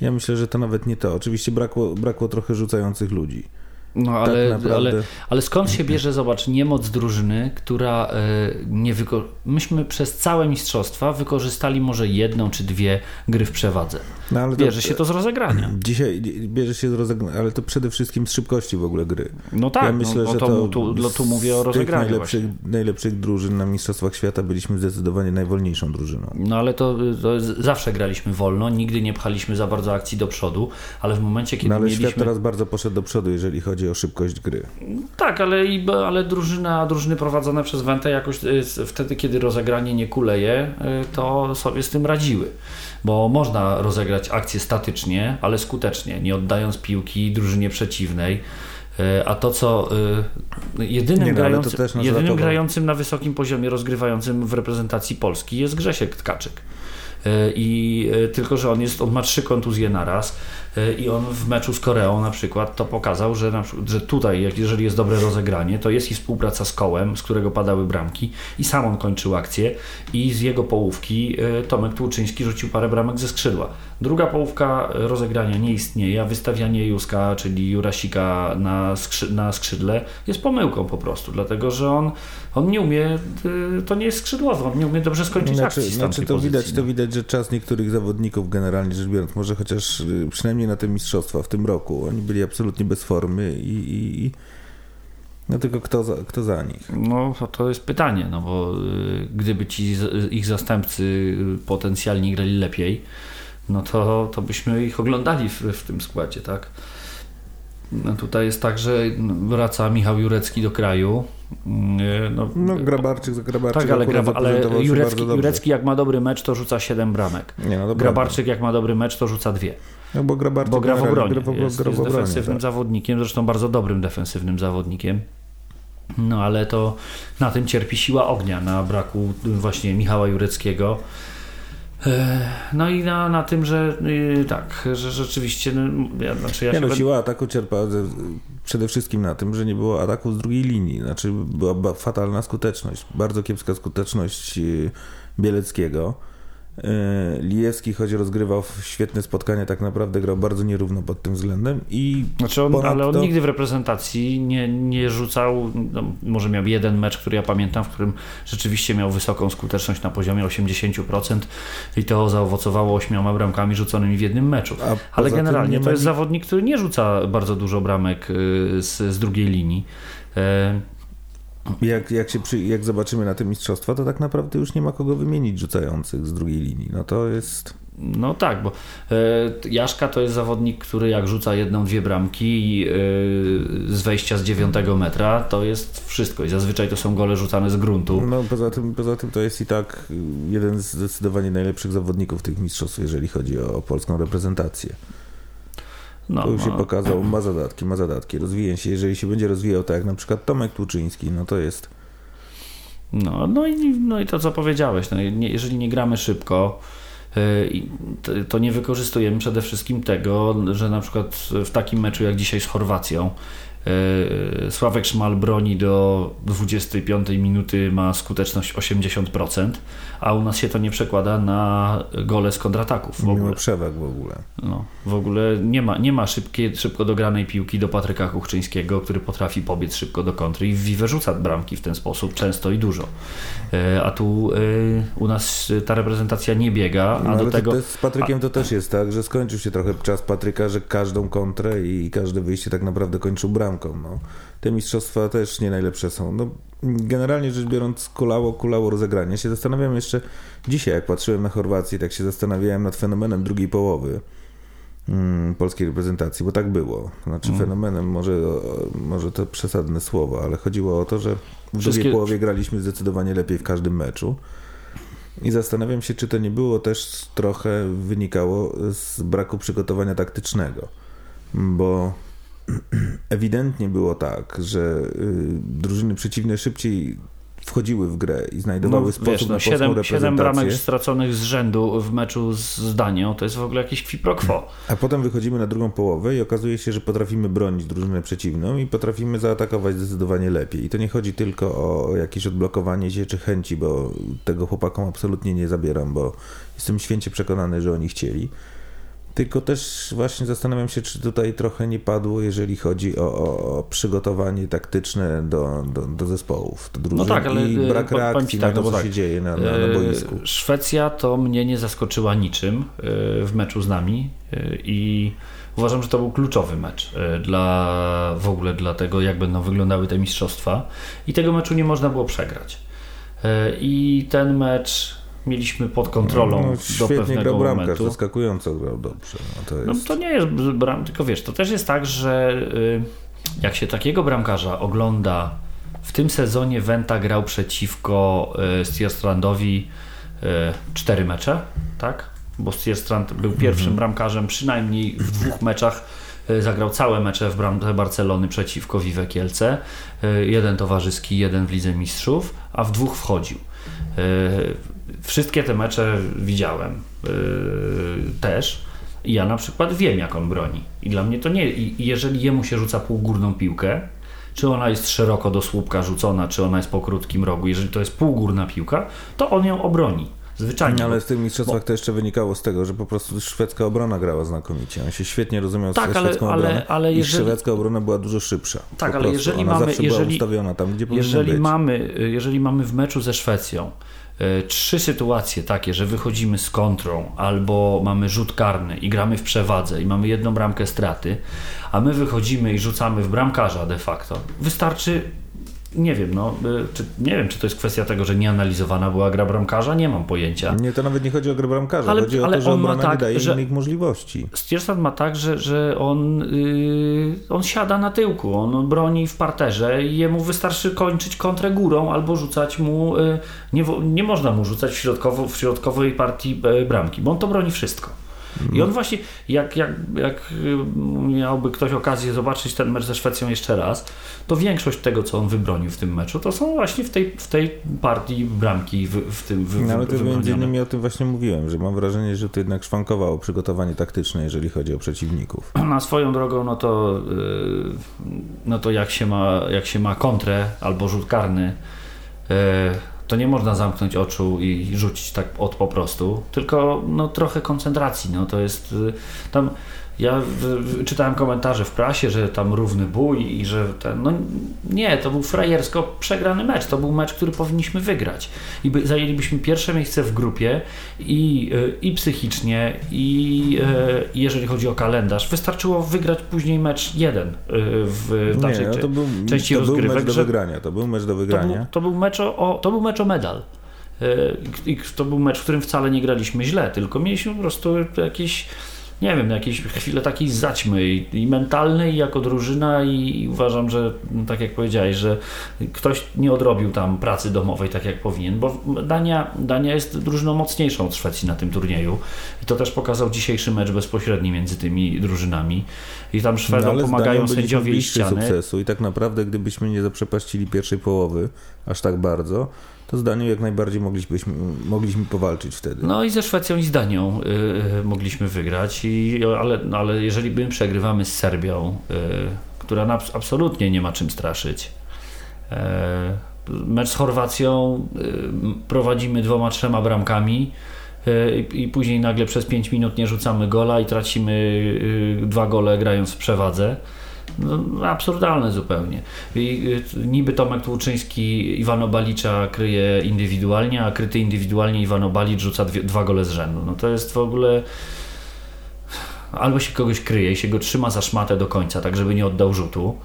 Ja myślę, że to nawet nie to. Oczywiście brakło, brakło trochę rzucających ludzi. No Tak ale, naprawdę. ale, ale skąd się bierze, zobacz, niemoc drużyny, która e, nie wyko... Myśmy przez całe mistrzostwa wykorzystali może jedną czy dwie gry w przewadze. No, ale to- Bierze się to z rozegrania. Dzisiaj bierze się z rozegrania, ale to przede wszystkim z szybkości w ogóle gry. No tak, ja myślę, no, no że to, to tu, tu, tu mówię o z rozegraniu najlepszych, właśnie. najlepszych drużyn na Mistrzostwach Świata byliśmy zdecydowanie najwolniejszą drużyną. No ale to, to z- zawsze graliśmy wolno, nigdy nie pchaliśmy za bardzo akcji do przodu, ale w momencie, kiedy No ale mieliśmy... świat teraz bardzo poszedł do przodu, jeżeli chodzi o szybkość gry. Tak, ale, ale drużyna, drużyny prowadzone przez Wentę jakoś y, wtedy, kiedy rozegranie nie kuleje, y, to sobie z tym radziły. Bo można rozegrać akcję statycznie, ale skutecznie, nie oddając piłki drużynie przeciwnej. Y, A to, co jedynym, Nie grający, jedynym grającym na wysokim poziomie rozgrywającym w reprezentacji Polski jest Grzesiek Tkaczyk. I tylko, że on jest, on ma trzy kontuzje naraz i on w meczu z Koreą na przykład to pokazał, że, na, przykład- że tutaj, jeżeli jest dobre rozegranie, to jest i współpraca z kołem, z którego padały bramki i sam on kończył akcję i z jego połówki y, Tomek Tłuczyński rzucił parę bramek ze skrzydła. Druga połówka rozegrania nie istnieje, a wystawianie Juska, czyli Jurasika na, skrzy, na skrzydle jest pomyłką po prostu, dlatego że on, on nie umie, y, to nie jest skrzydłowy, on nie umie dobrze skończyć Znaczy, akcji znaczy to pozycji, widać, no. to widać, że czas niektórych zawodników generalnie rzecz biorąc, może chociaż y, przynajmniej na te mistrzostwa w tym roku, oni byli absolutnie bez formy i, i, i no tylko kto za, kto za nich. No to, jest pytanie, no bo y, gdyby ci ich zastępcy potencjalnie grali lepiej, no to, to byśmy ich oglądali w, w tym składzie, tak? No tutaj jest tak, że wraca Michał Jurecki do kraju. Y, No, No Grabarczyk za Grabarczyk tak, ale, Graba, ale Jurecki. Jurecki jak ma dobry mecz, to rzuca 7 bramek. Nie, no Grabarczyk jak ma dobry mecz, to rzuca dwie. No bo Grabarczyk Bo gra w obronie. gra w- Jest, gra w jest obronie, defensywnym tak. zawodnikiem, zresztą bardzo dobrym defensywnym zawodnikiem. No ale to na tym cierpi siła ognia, na braku właśnie Michała Jureckiego. E, No i na, na tym, że y, tak, że rzeczywiście, no, ja, znaczy ja Nie się no, siła ataku czerpa ze, przede wszystkim na tym, że nie było ataku z drugiej linii. Znaczy była fatalna skuteczność, bardzo kiepska skuteczność y, Bieleckiego. Y, Lijewski, choć rozgrywał świetne spotkania, tak naprawdę grał bardzo nierówno pod tym względem i Znaczy on, ale on Ponadto- nigdy w reprezentacji nie, nie rzucał, no, może miał jeden mecz, który ja pamiętam, w którym rzeczywiście miał wysoką skuteczność na poziomie 80% i to zaowocowało ośmioma bramkami rzuconymi w jednym meczu. A Ale generalnie nie to ma jest zawodnik, który nie rzuca bardzo dużo bramek y, z, z drugiej linii. Jak, jak, się przy, jak zobaczymy na te mistrzostwa, to tak naprawdę już nie ma kogo wymienić rzucających z drugiej linii. No to jest. No tak, bo e, Jaszka to jest zawodnik, który jak rzuca jedną, dwie bramki e, z wejścia z dziewiątego metra, to jest wszystko. I zazwyczaj to są gole rzucane z gruntu. No poza tym, poza tym to jest i tak jeden z zdecydowanie najlepszych zawodników tych mistrzostw, jeżeli chodzi o polską reprezentację. No, To już się no. pokazał, ma zadatki, ma zadatki, rozwija się. Jeżeli się będzie rozwijał tak jak na przykład Tomek Tłuczyński, no to jest No, no, i, no i to, co powiedziałeś, no, nie, jeżeli nie gramy szybko, y, i to, nie wykorzystujemy przede wszystkim tego, że na przykład w takim meczu jak dzisiaj z Chorwacją Sławek Szmal broni do 25 minuty, ma skuteczność 80%, a u nas się to nie przekłada na gole z kontrataków w mimo ogóle. przewag w ogóle. No, w ogóle nie ma, nie ma szybkie, szybko dogranej piłki do Patryka Kuchczyńskiego, który potrafi pobiec szybko do kontry i Vive rzuca bramki w ten sposób, często i dużo. E, A tu e, u nas ta reprezentacja nie biega, a No, do tego... z Patrykiem to też jest tak, że skończył się trochę czas Patryka, że każdą kontrę i każde wyjście tak naprawdę kończył bramką. No. Te mistrzostwa też nie najlepsze są. No, generalnie rzecz biorąc, kulało, kulało rozegranie. Się zastanawiam jeszcze dzisiaj, jak patrzyłem na Chorwację, tak się zastanawiałem nad fenomenem drugiej połowy mm, polskiej reprezentacji, bo tak było. Znaczy Mm. fenomenem, może, może to przesadne słowo, ale chodziło o to, że w Wszystkie- drugiej połowie graliśmy zdecydowanie lepiej w każdym meczu. I zastanawiam się, czy to nie było też trochę wynikało z braku przygotowania taktycznego, bo ewidentnie było tak, że y, drużyny przeciwne szybciej wchodziły w grę i znajdowały sposób No, wiesz, na no, polską 7, reprezentację. bramek straconych z rzędu w meczu z Danią to jest w ogóle jakieś quid pro quo. A potem wychodzimy na drugą połowę i okazuje się, że potrafimy bronić drużynę przeciwną i potrafimy zaatakować zdecydowanie lepiej. I to nie chodzi tylko o jakieś odblokowanie się czy chęci, bo tego chłopakom absolutnie nie zabieram, bo jestem święcie przekonany, że oni chcieli. Tylko też właśnie zastanawiam się, czy tutaj trochę nie padło, jeżeli chodzi o, o, przygotowanie taktyczne do, do, do zespołów, do drużyn No tak, ale, i y, brak reakcji ci na tak, to, no co bo się tak. dzieje na, na, na E, boisku. Szwecja to mnie nie zaskoczyła niczym e, w meczu z nami e, i uważam, że to był kluczowy mecz e, dla w ogóle dla tego, jak będą wyglądały te mistrzostwa i tego meczu nie można było przegrać. E, I ten mecz mieliśmy pod kontrolą No, do świetnie pewnego grał bramkarz, momentu. zaskakująco grał dobrze. No, to No jest... to nie jest bram, tylko wiesz, to też jest tak, że y, jak się takiego bramkarza ogląda, w tym sezonie Wenta grał przeciwko y, Stierstrandowi y, cztery mecze, tak? Bo Stierstrand był pierwszym bramkarzem przynajmniej w dwóch meczach Zagrał całe mecze w bramce Barcelony przeciwko Vive Kielce. Jeden towarzyski, jeden w Lidze Mistrzów, a w dwóch wchodził. Wszystkie te mecze widziałem y, też. I ja na przykład wiem, jak on broni. I dla mnie to nie. I i jeżeli jemu się rzuca półgórną piłkę, czy ona jest szeroko do słupka rzucona, czy ona jest po krótkim rogu, jeżeli to jest półgórna piłka, to on ją obroni. Zwyczajnie. No, ale w tych mistrzostwach to jeszcze wynikało z tego, że po prostu szwedzka obrona grała znakomicie. On się świetnie rozumiał Tak, z szwedzką ale- obroną ale i jeżeli- szwedzka obrona była dużo szybsza. Tak, ale jeżeli Ona mamy- zawsze była jeżeli- ustawiona tam, gdzie Jeżeli mamy, jeżeli mamy w meczu ze Szwecją trzy sytuacje takie, że wychodzimy z kontrą albo mamy rzut karny i gramy w przewadze i mamy jedną bramkę straty, a my wychodzimy i rzucamy w bramkarza de facto, wystarczy nie wiem, no, e, czy, nie wiem, czy to jest kwestia tego, że nieanalizowana była gra bramkarza, nie mam pojęcia. Nie, to nawet nie chodzi o grę bramkarza, Ale- chodzi o ale to, że on ma tak, daje że- innych możliwości. Stierstad ma tak, że, że on, yy, on siada na tyłku, on broni w parterze i jemu wystarczy kończyć kontrę górą albo rzucać mu, yy, nie, nie można mu rzucać w, środkowo, w środkowej partii yy, bramki, bo on to broni wszystko. I on właśnie, jak, jak, jak yy, miałby ktoś okazję zobaczyć ten mecz ze Szwecją jeszcze raz, to większość tego, co on wybronił w tym meczu, to są właśnie w tej, w tej partii bramki w, w tym w, No, ale to wybronione. między innymi o tym właśnie mówiłem, że mam wrażenie, że to jednak szwankowało przygotowanie taktyczne, jeżeli chodzi o przeciwników. Na swoją drogą, no to, yy, no to jak, się ma, jak się ma kontrę albo rzut karny, yy, to nie można zamknąć oczu i rzucić tak od po prostu, tylko no, trochę koncentracji. No, to jest yy, tam. Ja czytałem komentarze w prasie, że tam równy bój i że ten. No nie, to był frajersko przegrany mecz. To był mecz, który powinniśmy wygrać. I by, zajęlibyśmy pierwsze miejsce w grupie i, yy, i psychicznie, i yy, jeżeli chodzi o kalendarz. Wystarczyło wygrać później mecz jeden yy, w, Nie, no to był, części to był mecz rozgrywek, do wygrania. To był mecz do to był, wygrania. to był mecz o, to był mecz o medal. I to był mecz, w którym wcale nie graliśmy źle, tylko mieliśmy po prostu jakieś nie wiem, jakieś chwile takiej zaćmy i, i mentalnej, i jako drużyna i, i uważam, że no, tak jak powiedziałeś, że ktoś nie odrobił tam pracy domowej tak jak powinien, bo Dania, Dania jest drużyną mocniejszą od Szwecji na tym turnieju i to też pokazał dzisiejszy mecz bezpośredni między tymi drużynami i tam Szwedom No, pomagają sędziowie i ściany. sukcesu i tak naprawdę gdybyśmy nie zaprzepaścili pierwszej połowy aż tak bardzo, to z Danią jak najbardziej mogliśmy, mogliśmy powalczyć wtedy. No i ze Szwecją i z Danią y, y, mogliśmy wygrać, i, ale, no, ale jeżeli my przegrywamy z Serbią, y, która na, absolutnie nie ma czym straszyć, y, mecz z Chorwacją y, prowadzimy dwoma, trzema bramkami y, i, później nagle przez 5 minut nie rzucamy gola i tracimy dwa gole grając w przewadze. No, absurdalne zupełnie. I, y, niby Tomek Tłuczyński Iwano Balicza kryje indywidualnie, a kryty indywidualnie Iwano Balicz rzuca dwie, dwa gole z rzędu. No to jest w ogóle... Albo się kogoś kryje i się go trzyma za szmatę do końca, tak żeby nie oddał rzutu.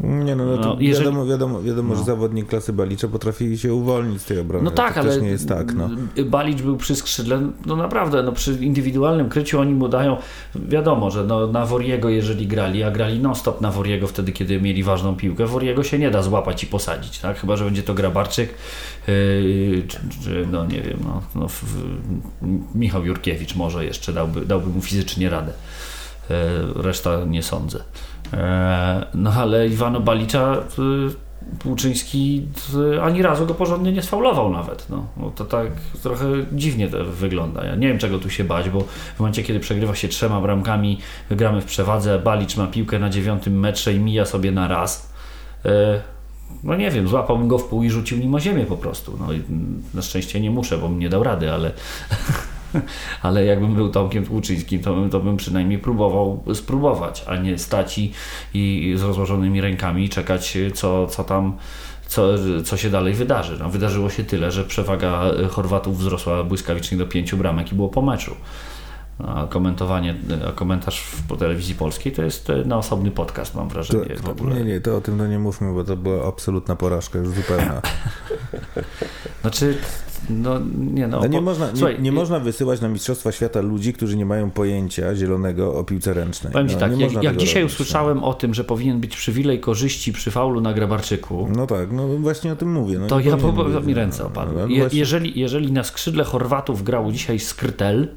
Nie no, no to No, jeżeli- wiadomo, wiadomo, wiadomo że No. zawodnik klasy Balicza potrafi się uwolnić z tej obrony. no tak, to ale też nie jest tak, no. Balicz był przy skrzydle, no naprawdę, no przy indywidualnym kryciu oni mu dają, wiadomo, że no, na Woriego jeżeli grali, a grali non-stop na Woriego wtedy, kiedy mieli ważną piłkę, Woriego się nie da złapać i posadzić, tak? Chyba, że będzie to Grabarczyk, yy, czy, czy, no nie wiem, no, no, w, Michał Jurkiewicz może jeszcze dałby, dałby mu fizycznie radę. E, Reszta nie sądzę. E, No ale Iwano Balicza y, Płuczyński y, ani razu go porządnie nie sfaulował nawet. No, no to tak trochę dziwnie to wygląda. Ja nie wiem czego tu się bać, bo w momencie kiedy przegrywa się trzema bramkami, gramy w przewadze, Balicz ma piłkę na dziewiątym metrze i mija sobie na raz. E, No nie wiem, złapałbym go w pół i rzucił nim o ziemię po prostu. No na szczęście nie muszę, bo mi nie dał rady, ale ale jakbym był Tomkiem Tłuczyńskim, to bym, to bym przynajmniej próbował spróbować, a nie stać i, i z rozłożonymi rękami czekać, co, co tam, co, co się dalej wydarzy. No, wydarzyło się tyle, że przewaga Chorwatów wzrosła błyskawicznie do pięciu bramek i było po meczu. A komentowanie, a komentarz w po telewizji polskiej to jest na osobny podcast, mam To, wrażenie. to, ogóle. nie, nie, to o tym to nie mówmy, bo to była absolutna porażka, już zupełna. Znaczy, no nie no. No nie, bo- można, Słuchaj, nie i- można wysyłać na Mistrzostwa Świata ludzi, którzy nie mają pojęcia zielonego o piłce ręcznej. Powiem Ci no, tak, jak, jak dzisiaj robić, no. usłyszałem o tym, że powinien być przywilej korzyści przy faulu na Grabarczyku, No tak, no właśnie o tym mówię. No to ja po, być, mi no. ręce opadły. No, Je, jeżeli, jeżeli na skrzydle Chorwatów grał dzisiaj Skrytel,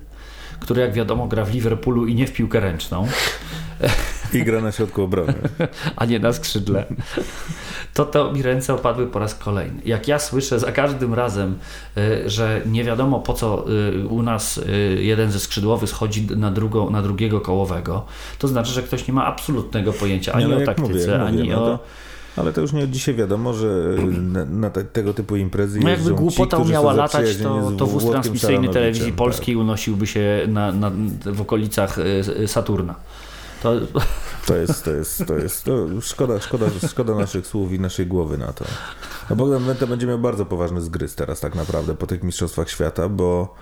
który jak wiadomo gra w Liverpoolu i nie w piłkę ręczną, I gra na środku obrony. a nie na skrzydle, to to mi ręce opadły po raz kolejny. Jak ja słyszę za każdym razem, y, że nie wiadomo po co y, u nas y, jeden ze skrzydłowych schodzi na, drugą, na drugiego kołowego, to znaczy, że ktoś nie ma absolutnego pojęcia ani Nie, no o taktyce, mówię, jak ani mówię, no o... to- Ale to już nie od dzisiaj wiadomo, że na, na te, tego typu imprezy No jakby ci, głupota którzy umiała latać, to, to wóz transmisyjny telewizji tak. polskiej unosiłby się na, na, w okolicach Saturna. To, To jest, to jest, to jest, to szkoda, szkoda, szkoda naszych słów i naszej głowy na to. No Bogdan Wenta będzie miał bardzo poważny zgryz teraz tak naprawdę po tych Mistrzostwach Świata, bo,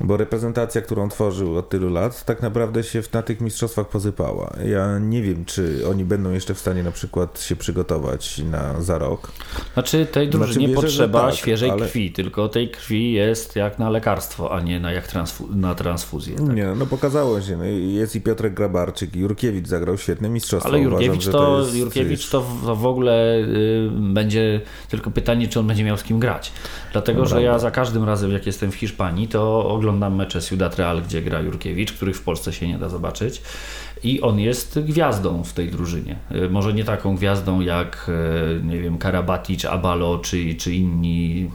bo reprezentacja, którą tworzył od tylu lat, tak naprawdę się na tych mistrzostwach posypała. Ja nie wiem, czy oni będą jeszcze w stanie na przykład się przygotować na za rok. znaczy tej drużynie Znaczy potrzeba tak, świeżej ale- krwi, tylko tej krwi jest jak na lekarstwo, a nie na, jak transfu- na transfuzję. Tak? Nie, no pokazało się. No, jest i Piotrek Grabarczyk, i Jurkiewicz zagrał świetne mistrzostwo. Ale Uważam, Jurkiewicz, że to, jest- Jurkiewicz to w, ogóle y, będzie tylko pytanie, czy on będzie miał z kim grać. Dlatego, No że ja za każdym razem, jak jestem w Hiszpanii, to oglądam mecze Ciudad Real, gdzie gra Jurkiewicz, których w Polsce się nie da zobaczyć. I on jest gwiazdą w tej drużynie. Y, Może nie taką gwiazdą jak, y, nie wiem, Karabatic, Abalo czy, czy inni,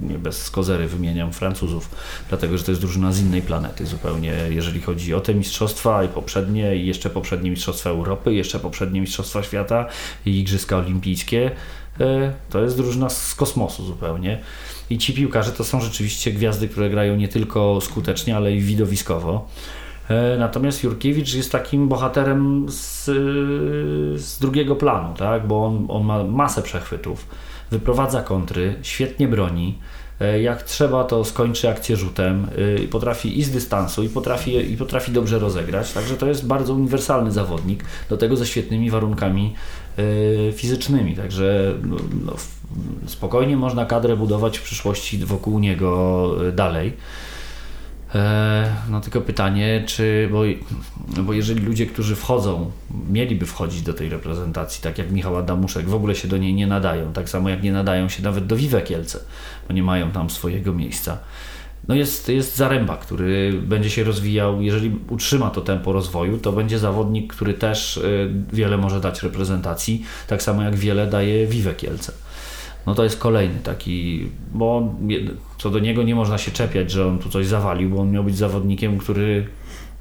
nie bez kozery wymieniam Francuzów, dlatego że to jest drużyna z innej planety zupełnie, jeżeli chodzi o te mistrzostwa i poprzednie, i jeszcze poprzednie Mistrzostwa Europy, jeszcze poprzednie Mistrzostwa Świata i Igrzyska Olimpijskie. Y, To jest drużyna z kosmosu zupełnie. I ci piłkarze to są rzeczywiście gwiazdy, które grają nie tylko skutecznie, ale i widowiskowo. E, Natomiast Jurkiewicz jest takim bohaterem z, z drugiego planu, tak? bo on, on ma masę przechwytów, wyprowadza kontry, świetnie broni. E, Jak trzeba, to skończy akcję rzutem, e, potrafi i z dystansu, i potrafi, i potrafi dobrze rozegrać. Także to jest bardzo uniwersalny zawodnik, do tego ze świetnymi warunkami fizycznymi. Także no, no, spokojnie można kadrę budować w przyszłości wokół niego e, dalej. E, no tylko pytanie, czy, bo, bo jeżeli ludzie, którzy wchodzą, mieliby wchodzić do tej reprezentacji, tak jak Michał Adamuszek, w ogóle się do niej nie nadają, tak samo jak nie nadają się nawet do Vive Kielce, bo nie mają tam swojego miejsca. No jest, jest Zaręba, który będzie się rozwijał, jeżeli utrzyma to tempo rozwoju, to będzie zawodnik, który też y, wiele może dać reprezentacji, tak samo jak wiele daje Vive Kielce no to jest kolejny taki, bo co do niego nie można się czepiać, że on tu coś zawalił, bo on miał być zawodnikiem, który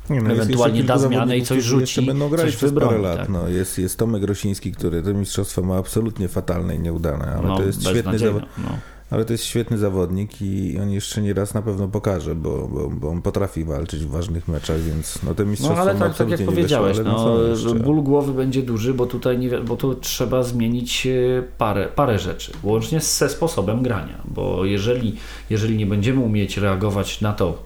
nie, no ewentualnie da zmianę i coś rzuci, jeszcze będą grać coś wybroni, parę lat. Tak. No, jest, jest Tomek Grosiński, który to mistrzostwo ma absolutnie fatalne i nieudane, ale no, to jest świetny zawodnik. No. Ale to jest świetny zawodnik i on jeszcze nie raz na pewno pokaże, bo, bo, bo on potrafi walczyć w ważnych meczach, więc no te mistrzostwo No ale tak, tak jak powiedziałeś, weszło, no, ból głowy będzie duży, bo tutaj nie, bo tu trzeba zmienić e, parę, parę rzeczy, łącznie ze sposobem grania, bo jeżeli, jeżeli nie będziemy umieć reagować na to,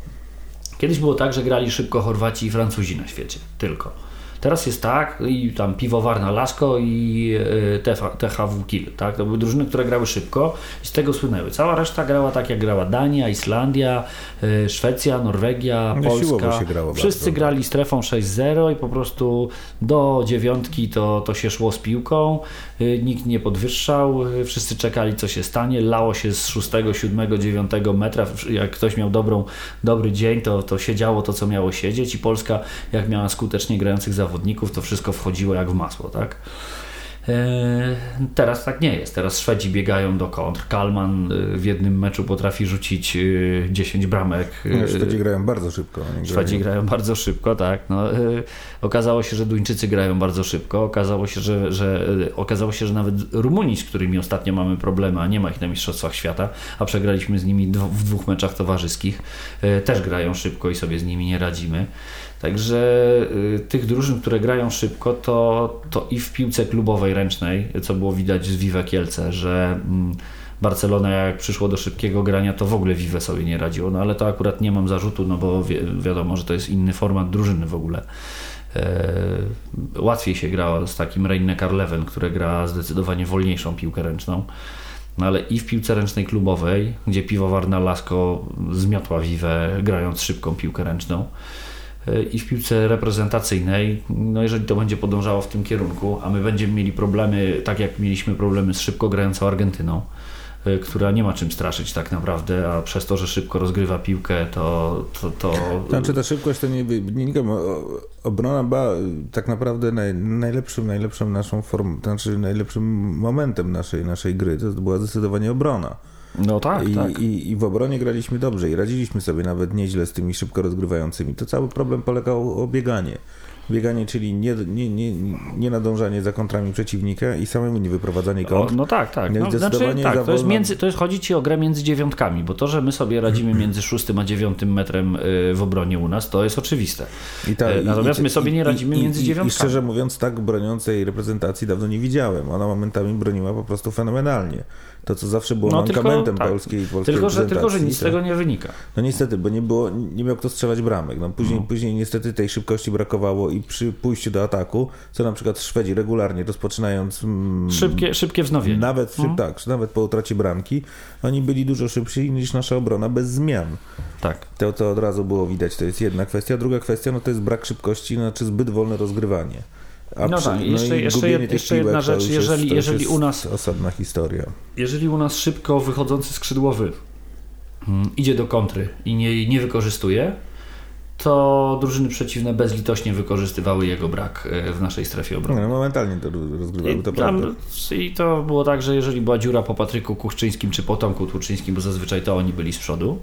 kiedyś było tak, że grali szybko Chorwaci i Francuzi na świecie, tylko Teraz jest tak, i tam Piwowarna Lasko i e, THW Kiel, tak? To były drużyny, które grały szybko i z tego słynęły. Cała reszta grała tak, jak grała Dania, Islandia, e, Szwecja, Norwegia, no, Polska. Wszyscy bardzo. grali strefą 6-0 i po prostu do dziewiątki to, to się szło z piłką, e, nikt nie podwyższał, wszyscy czekali, co się stanie, lało się z 6, 7, 9 metra, jak ktoś miał dobrą, dobry dzień, to, to siedziało to, co miało siedzieć i Polska, jak miała skutecznie grających zawodników, zawodników, to wszystko wchodziło jak w masło, tak? E, teraz tak nie jest. Teraz Szwedzi biegają do kontr. Kalman e, w jednym meczu potrafi rzucić 10 e, bramek. Szwedzi grają bardzo szybko. Szwedzi grają. grają bardzo szybko, tak. No, okazało się, że Duńczycy grają bardzo szybko. Okazało się, że, że, okazało się, że nawet Rumuni, z którymi ostatnio mamy problemy, a nie ma ich na Mistrzostwach Świata, a przegraliśmy z nimi w dwóch meczach towarzyskich, też grają szybko i sobie z nimi nie radzimy. Także y, tych drużyn, które grają szybko, to, to i w piłce klubowej ręcznej, co było widać z Vive Kielce, że mm, Barcelona jak przyszło do szybkiego grania, to w ogóle Vive sobie nie radziło, no ale to akurat nie mam zarzutu, no bo wi wiadomo, że to jest inny format drużyny w ogóle. E, łatwiej się grało z takim Reine Karlewen, które gra zdecydowanie wolniejszą piłkę ręczną. No ale i w piłce ręcznej klubowej, gdzie piwowarna Lasko zmiotła Vive grając szybką piłkę ręczną, i w piłce reprezentacyjnej, no jeżeli to będzie podążało w tym kierunku, a my będziemy mieli problemy, tak jak mieliśmy problemy z szybko grającą Argentyną, y, która nie ma czym straszyć tak naprawdę, a przez to, że szybko rozgrywa piłkę, to... to, to... Znaczy ta szybkość to nie wynika, obrona była tak naprawdę naj, najlepszym, naszą formą, znaczy najlepszym momentem naszej, naszej gry, to była zdecydowanie obrona. No tak, I, tak. I, I w obronie graliśmy dobrze i radziliśmy sobie nawet nieźle z tymi szybko rozgrywającymi. To cały problem polegał o bieganie. Bieganie, czyli nie, nie, nie, nie nadążanie za kontrami przeciwnika i samemu nie wyprowadzanie kont. O, no tak, tak. No, znaczy, tak to, jest między, to jest chodzi ci o grę między dziewiątkami, bo to, że my sobie radzimy między szóstym a dziewiątym metrem y, w obronie u nas, to jest oczywiste. I ta, y, Natomiast i, my sobie nie radzimy między dziewiątkami. I szczerze mówiąc, tak broniącej reprezentacji dawno nie widziałem. Ona momentami broniła po prostu fenomenalnie to, co zawsze było no, mankamentem tylko, tak. polskiej, polskiej tylko, że, tylko, że nic z tego nie wynika. No niestety, bo nie było, nie miał kto strzelać bramek. No, później, no. później niestety tej szybkości brakowało i przy pójściu do ataku, co na przykład Szwedzi regularnie rozpoczynając... Mm, szybkie, szybkie wznowienie. Nawet, mhm. tak, nawet po utracie bramki, oni byli dużo szybsi niż nasza obrona bez zmian. Tak. To, to od razu było widać, to jest jedna kwestia. Druga kwestia, no to jest brak szybkości, znaczy zbyt wolne rozgrywanie. No tak, jeszcze, no jeszcze, jed, jeszcze jedna rzecz, jeżeli, jest, jeżeli u nas. Osobna historia. Jeżeli u nas szybko wychodzący skrzydłowy hmm, idzie do kontry i nie, nie wykorzystuje, to drużyny przeciwne bezlitośnie wykorzystywały jego brak e, w naszej strefie obrony. No, momentalnie to rozgrywały, to tam, prawda. I to było tak, że jeżeli była dziura po Patryku Kuchczyńskim czy po Tomku Tłuczyńskim, bo zazwyczaj to oni byli z przodu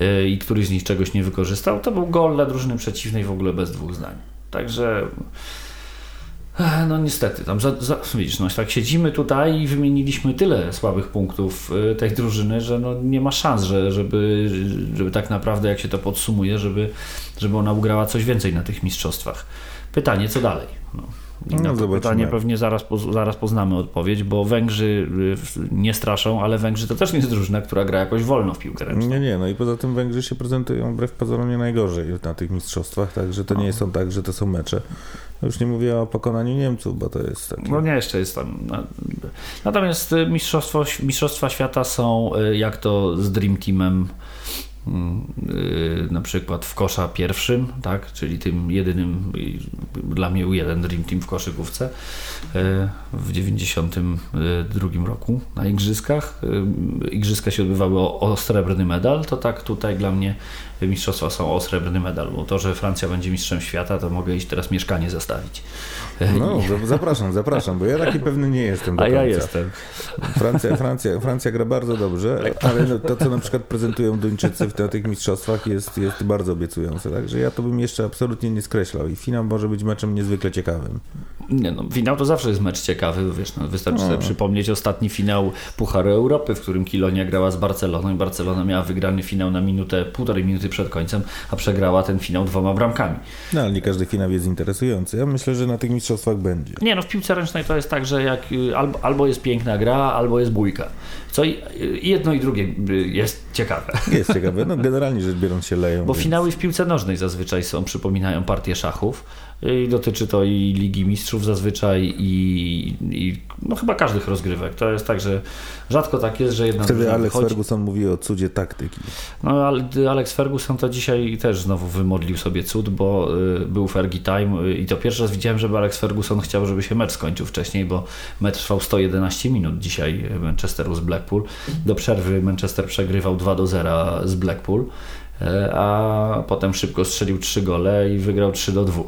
e, i któryś z nich czegoś nie wykorzystał, to był gol dla drużyny przeciwnej w ogóle bez dwóch zdań. Także no niestety, tam za, za, widzisz, no tak siedzimy tutaj i wymieniliśmy tyle słabych punktów y, tej drużyny, że no nie ma szans, że, żeby, żeby tak naprawdę, jak się to podsumuje, żeby, żeby ona ugrała coś więcej na tych mistrzostwach. Pytanie, co dalej? No. I no, na to pytanie pewnie zaraz, zaraz poznamy odpowiedź, bo Węgrzy y, nie straszą, ale Węgrzy to też nie jest drużyna, która gra jakoś wolno w piłkę ręczną. Nie, nie, no i poza tym Węgrzy się prezentują wbrew pozorom nie najgorzej na tych mistrzostwach, także to nie są tak, że to są mecze. No już nie mówię o pokonaniu Niemców, bo to jest takie... No nie, jeszcze jest tam... No, natomiast y, mistrzostwo, mistrzostwa świata są, y, jak to z Dream Teamem Y, no, przykład w kosza pierwszym, tak, czyli tym jedynym, dla mnie jeden Dream Team w koszykówce w 92 roku na Igrzyskach. Igrzyska się odbywały o, o srebrny medal, to tak tutaj dla mnie mistrzostwa są o srebrny medal, bo to, że Francja będzie mistrzem świata, to mogę iść teraz mieszkanie zostawić. No, zapraszam, zapraszam, bo ja taki pewny nie jestem do A końca. ja jestem. Francja, Francja, Francja gra bardzo dobrze, ale no, to, co na przykład prezentują Duńczycy w, tych mistrzostwach jest, jest bardzo obiecujące, także ja to bym jeszcze absolutnie nie skreślał i finał może być meczem niezwykle ciekawym. Nie, no, finał to zawsze jest mecz ciekawy, wiesz, no, wystarczy sobie przypomnieć ostatni finał Pucharu Europy, w którym Kilonia grała z Barceloną i Barcelona miała wygrany finał na minutę, półtorej minuty przed końcem, a przegrała ten finał dwoma bramkami. No, ale nie każdy finał jest interesujący. Ja myślę, że na tych mistrzostwach będzie. Nie, no w piłce ręcznej to jest tak, że jak y, albo, albo jest piękna gra, albo jest bójka. Co i, i jedno i drugie y, jest ciekawe. Jest ciekawe. No, generalnie rzecz biorąc się leją. Bo więc- finały w piłce nożnej zazwyczaj są, przypominają partię szachów. I dotyczy to i Ligi Mistrzów zazwyczaj i, i no chyba każdych rozgrywek. To jest tak, że rzadko tak jest, że jedna Wtedy Alex wychodzi- Ferguson mówi o cudzie taktyki. No, ale Alex Ferguson to dzisiaj też znowu wymodlił sobie cud, bo y, był Fergie Time y, i to pierwszy raz widziałem, żeby Alex Ferguson chciał, żeby się mecz skończył wcześniej, bo mecz trwał 111 minut dzisiaj Manchesteru z Blackpool. Do przerwy Manchester przegrywał 2 do 0 z Blackpool, y, a potem szybko strzelił 3 gole i wygrał 3 do 2.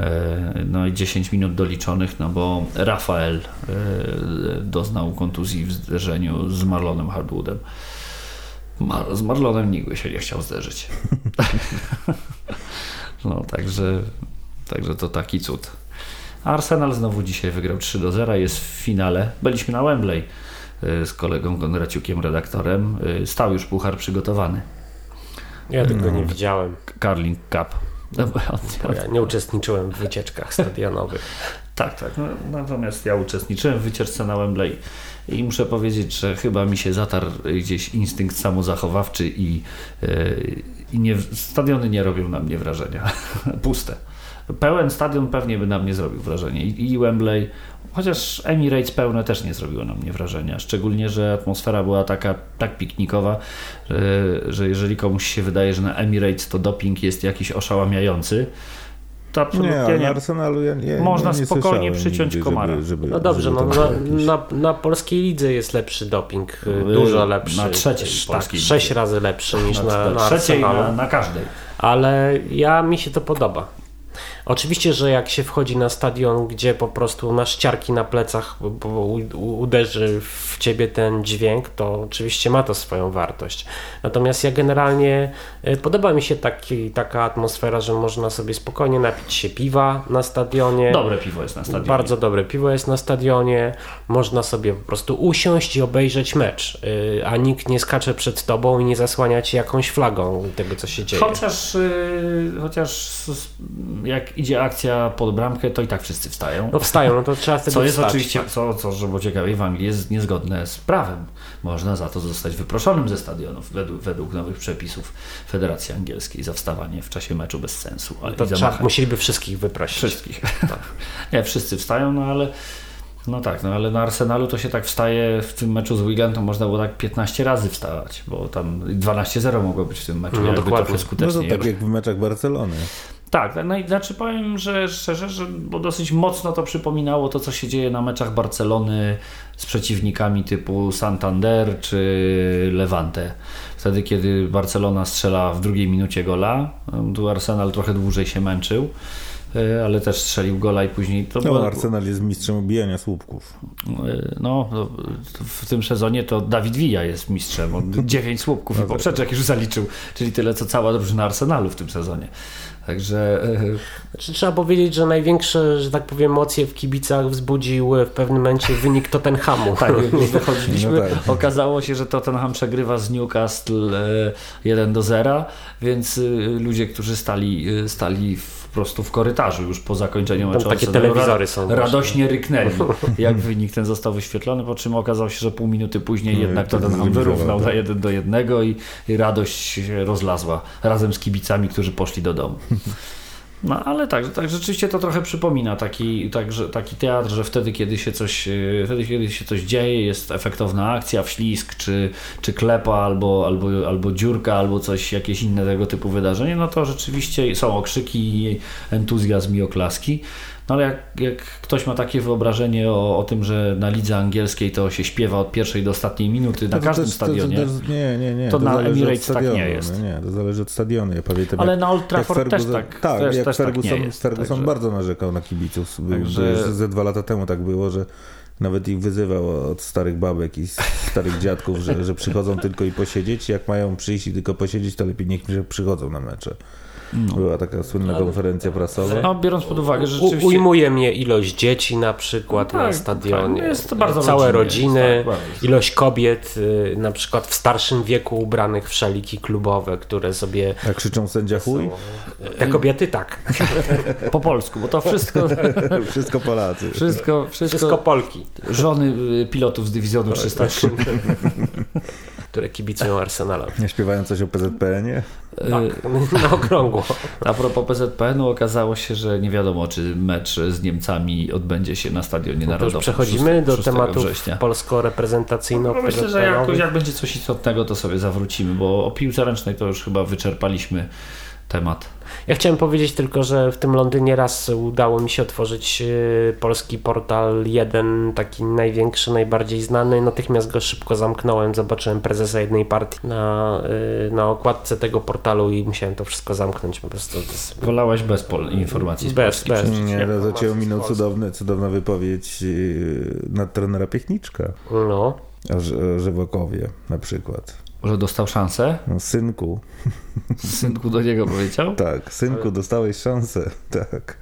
E, No i 10 minut doliczonych, no bo Rafael e, doznał kontuzji w zderzeniu z Marlonem Hardwoodem. Mar- z Marlonem nigdy się nie chciał zderzyć. no także, także to taki cud. Arsenal znowu dzisiaj wygrał 3 do 0, jest w finale. Byliśmy na Wembley e, z kolegą Konraciukiem, redaktorem. Stał już puchar przygotowany. Ja tego No. nie widziałem, Carling Cup. No, bo on- bo ja nie uczestniczyłem w wycieczkach stadionowych. Tak, tak. No, natomiast ja uczestniczyłem w wycieczce na Wembley i muszę powiedzieć, że chyba mi się zatarł gdzieś instynkt samozachowawczy i, yy, i nie, stadiony nie robią na mnie wrażenia. Puste. Pełen stadion pewnie by na mnie zrobił wrażenie. I, i Wembley, chociaż Emirates pełne też nie zrobiło na mnie wrażenia. Szczególnie, że atmosfera była taka tak piknikowa, że, że jeżeli komuś się wydaje, że na Emirates to doping jest jakiś oszałamiający, to absolutnie Nie, nie. Arsenalu ja nie Można ja nie spokojnie przyciąć nigdy, komara. Żeby, żeby, No dobrze, żeby no, na, na, na polskiej lidze jest lepszy doping, y, Yy, dużo lepszy. na trzeciej tak, sześć razy lepszy niż na, na, na trzeciej, na, na każdej. Ale ja mi się to podoba. Oczywiście, że jak się wchodzi na stadion, gdzie po prostu masz ciarki na plecach, bo- uderzy w ciebie ten dźwięk, to oczywiście ma to swoją wartość. Natomiast ja generalnie y, podoba mi się taki, taka atmosfera, że można sobie spokojnie napić się piwa na stadionie. Dobre piwo jest na stadionie. Bardzo dobre piwo jest na stadionie. Można sobie po prostu usiąść i obejrzeć mecz, y, a nikt nie skacze przed tobą i nie zasłania ci jakąś flagą tego, co się dzieje. Chociaż, yy, chociaż s- jak idzie akcja pod bramkę, to i tak wszyscy wstają. No wstają, no to trzeba wtedy Co jest wstać. oczywiście, co, co żeby było ciekawe, w Anglii jest niezgodne z prawem. Można za to zostać wyproszonym ze stadionów według, według nowych przepisów Federacji Angielskiej za wstawanie w czasie meczu bez sensu. Ale To trzeba, musieliby wszystkich wyprosić. Wszystkich. Nie, wszyscy wstają, no ale no tak, no ale na Arsenalu to się tak wstaje w tym meczu z Wigan, to można było tak 15 razy wstawać, bo tam 12-0 mogło być w tym meczu, No jakby dokładnie. trochę No to skuteczniej. tak jak w meczach Barcelony. Tak, no i znaczy powiem, że szczerze, że bo dosyć mocno to przypominało to, co się dzieje na meczach Barcelony z przeciwnikami typu Santander czy Levante. Wtedy, kiedy Barcelona strzela w drugiej minucie gola, tu Arsenal trochę dłużej się męczył, e, ale też strzelił gola i później to No, było- Arsenal jest mistrzem obijania słupków. no, no, w tym sezonie to Dawid Villa jest mistrzem. On 9 słupków i poprzeczek już zaliczył, czyli tyle co cała drużyna Arsenalu w tym sezonie. Także e, Znaczy, trzeba powiedzieć, że największe, że tak powiem, emocje w kibicach wzbudził w pewnym momencie wynik Tottenhamu. Tak, jak już wychodziliśmy, No tak. okazało się, że Tottenham przegrywa z Newcastle e, 1 do 0, więc e, ludzie, którzy stali, e, stali w, prostu w korytarzu już po zakończeniu Tam meczu takie telewizory są właśnie. Radośnie ryknęli, jak wynik ten został wyświetlony, po czym okazało się, że pół minuty później Nie, jednak to Tottenham zremizował, wyrównał tak. na 1 do 1 i, i radość się rozlazła razem z kibicami, którzy poszli do domu. No ale tak, tak rzeczywiście to trochę przypomina taki, tak, że, taki teatr, że wtedy kiedy się coś y, wtedy kiedy się coś dzieje, jest efektowna akcja, wślizg, czy, czy klepa, albo, albo, albo dziurka, albo coś, jakieś inne tego typu wydarzenie, no to rzeczywiście są okrzyki, entuzjazm i oklaski. No ale jak, jak ktoś ma takie wyobrażenie o, o tym, że na lidze angielskiej to się śpiewa od pierwszej do ostatniej minuty na No to każdym to- stadionie, To, to, nie, nie, nie. to na Emirates tak nie jest. Nie, nie, to zależy od stadionu. Ja pamiętam, ale jak, na Old Trafford też tak, tak, też, jak też tak Ferguson, nie jest. Ferguson Także- bardzo narzekał na kibiców. Także- Że ze dwa lata temu tak było, że nawet ich wyzywał od starych babek i starych dziadków, że, że przychodzą tylko i posiedzieć. Jak mają przyjść i tylko posiedzieć, to lepiej niech przychodzą na mecze. No. Była taka słynna konferencja prasowa. No, biorąc pod uwagę, że U, rzeczywiście... ujmuje mnie ilość dzieci na przykład No na tak, stadionie. tak, jest to bardzo Całe rodziny, jest, tak, bardzo. ilość kobiet, y, na przykład w starszym wieku ubranych w szaliki klubowe, które sobie. Jak krzyczą sędzia chuj, Te kobiety tak. Po polsku, bo to wszystko, wszystko Polacy. wszystko, Wszystko wszystko Polki, żony y, pilotów z dywizjonu 303. które kibicują Arsenalowi. Nie śpiewają coś o PZPN-ie? Tak, na okrągło. A propos PZPN-u okazało się, że nie wiadomo, czy mecz z Niemcami odbędzie się na Stadionie No Narodowym. już przechodzimy do 6 tematów września. polsko-reprezentacyjno No myślę, że jakoś jak będzie coś istotnego, to sobie zawrócimy, bo o piłce ręcznej to już chyba wyczerpaliśmy temat. Ja chciałem powiedzieć tylko, że w tym Londynie raz udało mi się otworzyć y, polski portal jeden, taki największy, najbardziej znany. Natychmiast go szybko zamknąłem. Zobaczyłem prezesa jednej partii na, y, na okładce tego portalu i musiałem to wszystko zamknąć. Po prostu. Wolałeś bez pol- informacji Bez, bez. Nie, to cię ominął cudowny, cudowna wypowiedź yy, na trenera Piechniczka. No, o Żywokowie na przykład. Że dostał szansę? No, synku, Synku do niego powiedział? tak, synku, dostałeś szansę, tak.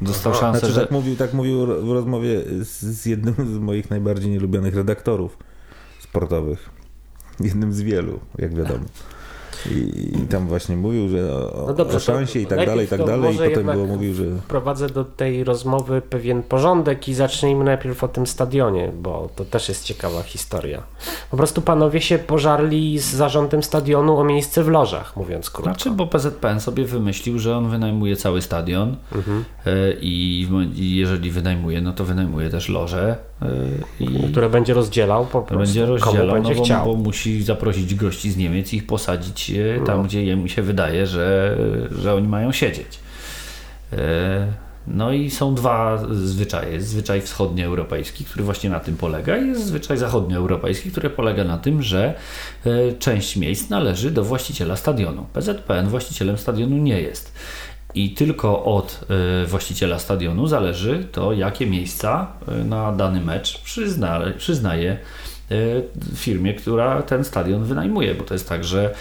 Dostał szansę, Znaczy że... tak mówił, tak mówił w rozmowie z, z jednym z moich najbardziej nielubionych redaktorów sportowych. Jednym z wielu, jak wiadomo. I, i tam właśnie mówił, że o, No dobrze, o szansie i tak dalej, i tak dalej. I potem było mówił, że wprowadzę do tej rozmowy pewien porządek i zacznijmy najpierw o tym stadionie, bo to też jest ciekawa historia. Po prostu panowie się pożarli z zarządem stadionu o miejsce w lożach, mówiąc krótko. Znaczy, bo PZPN sobie wymyślił, że on wynajmuje cały stadion Mhm. e, i, i jeżeli wynajmuje, no to wynajmuje też loże e, i które będzie rozdzielał po prostu. będzie komu rozdzielał, będzie no bo, chciał. bo musi zaprosić gości z Niemiec i ich posadzić tam, No. gdzie jemu się wydaje, że, że oni mają siedzieć. E, No i są dwa zwyczaje. Jest zwyczaj wschodnioeuropejski, który właśnie na tym polega i jest zwyczaj zachodnioeuropejski, który polega na tym, że e, część miejsc należy do właściciela stadionu. PZPN właścicielem stadionu nie jest. I tylko od e, właściciela stadionu zależy to, jakie miejsca na dany mecz przyzna, przyznaje firmie, która ten stadion wynajmuje, bo to jest tak, że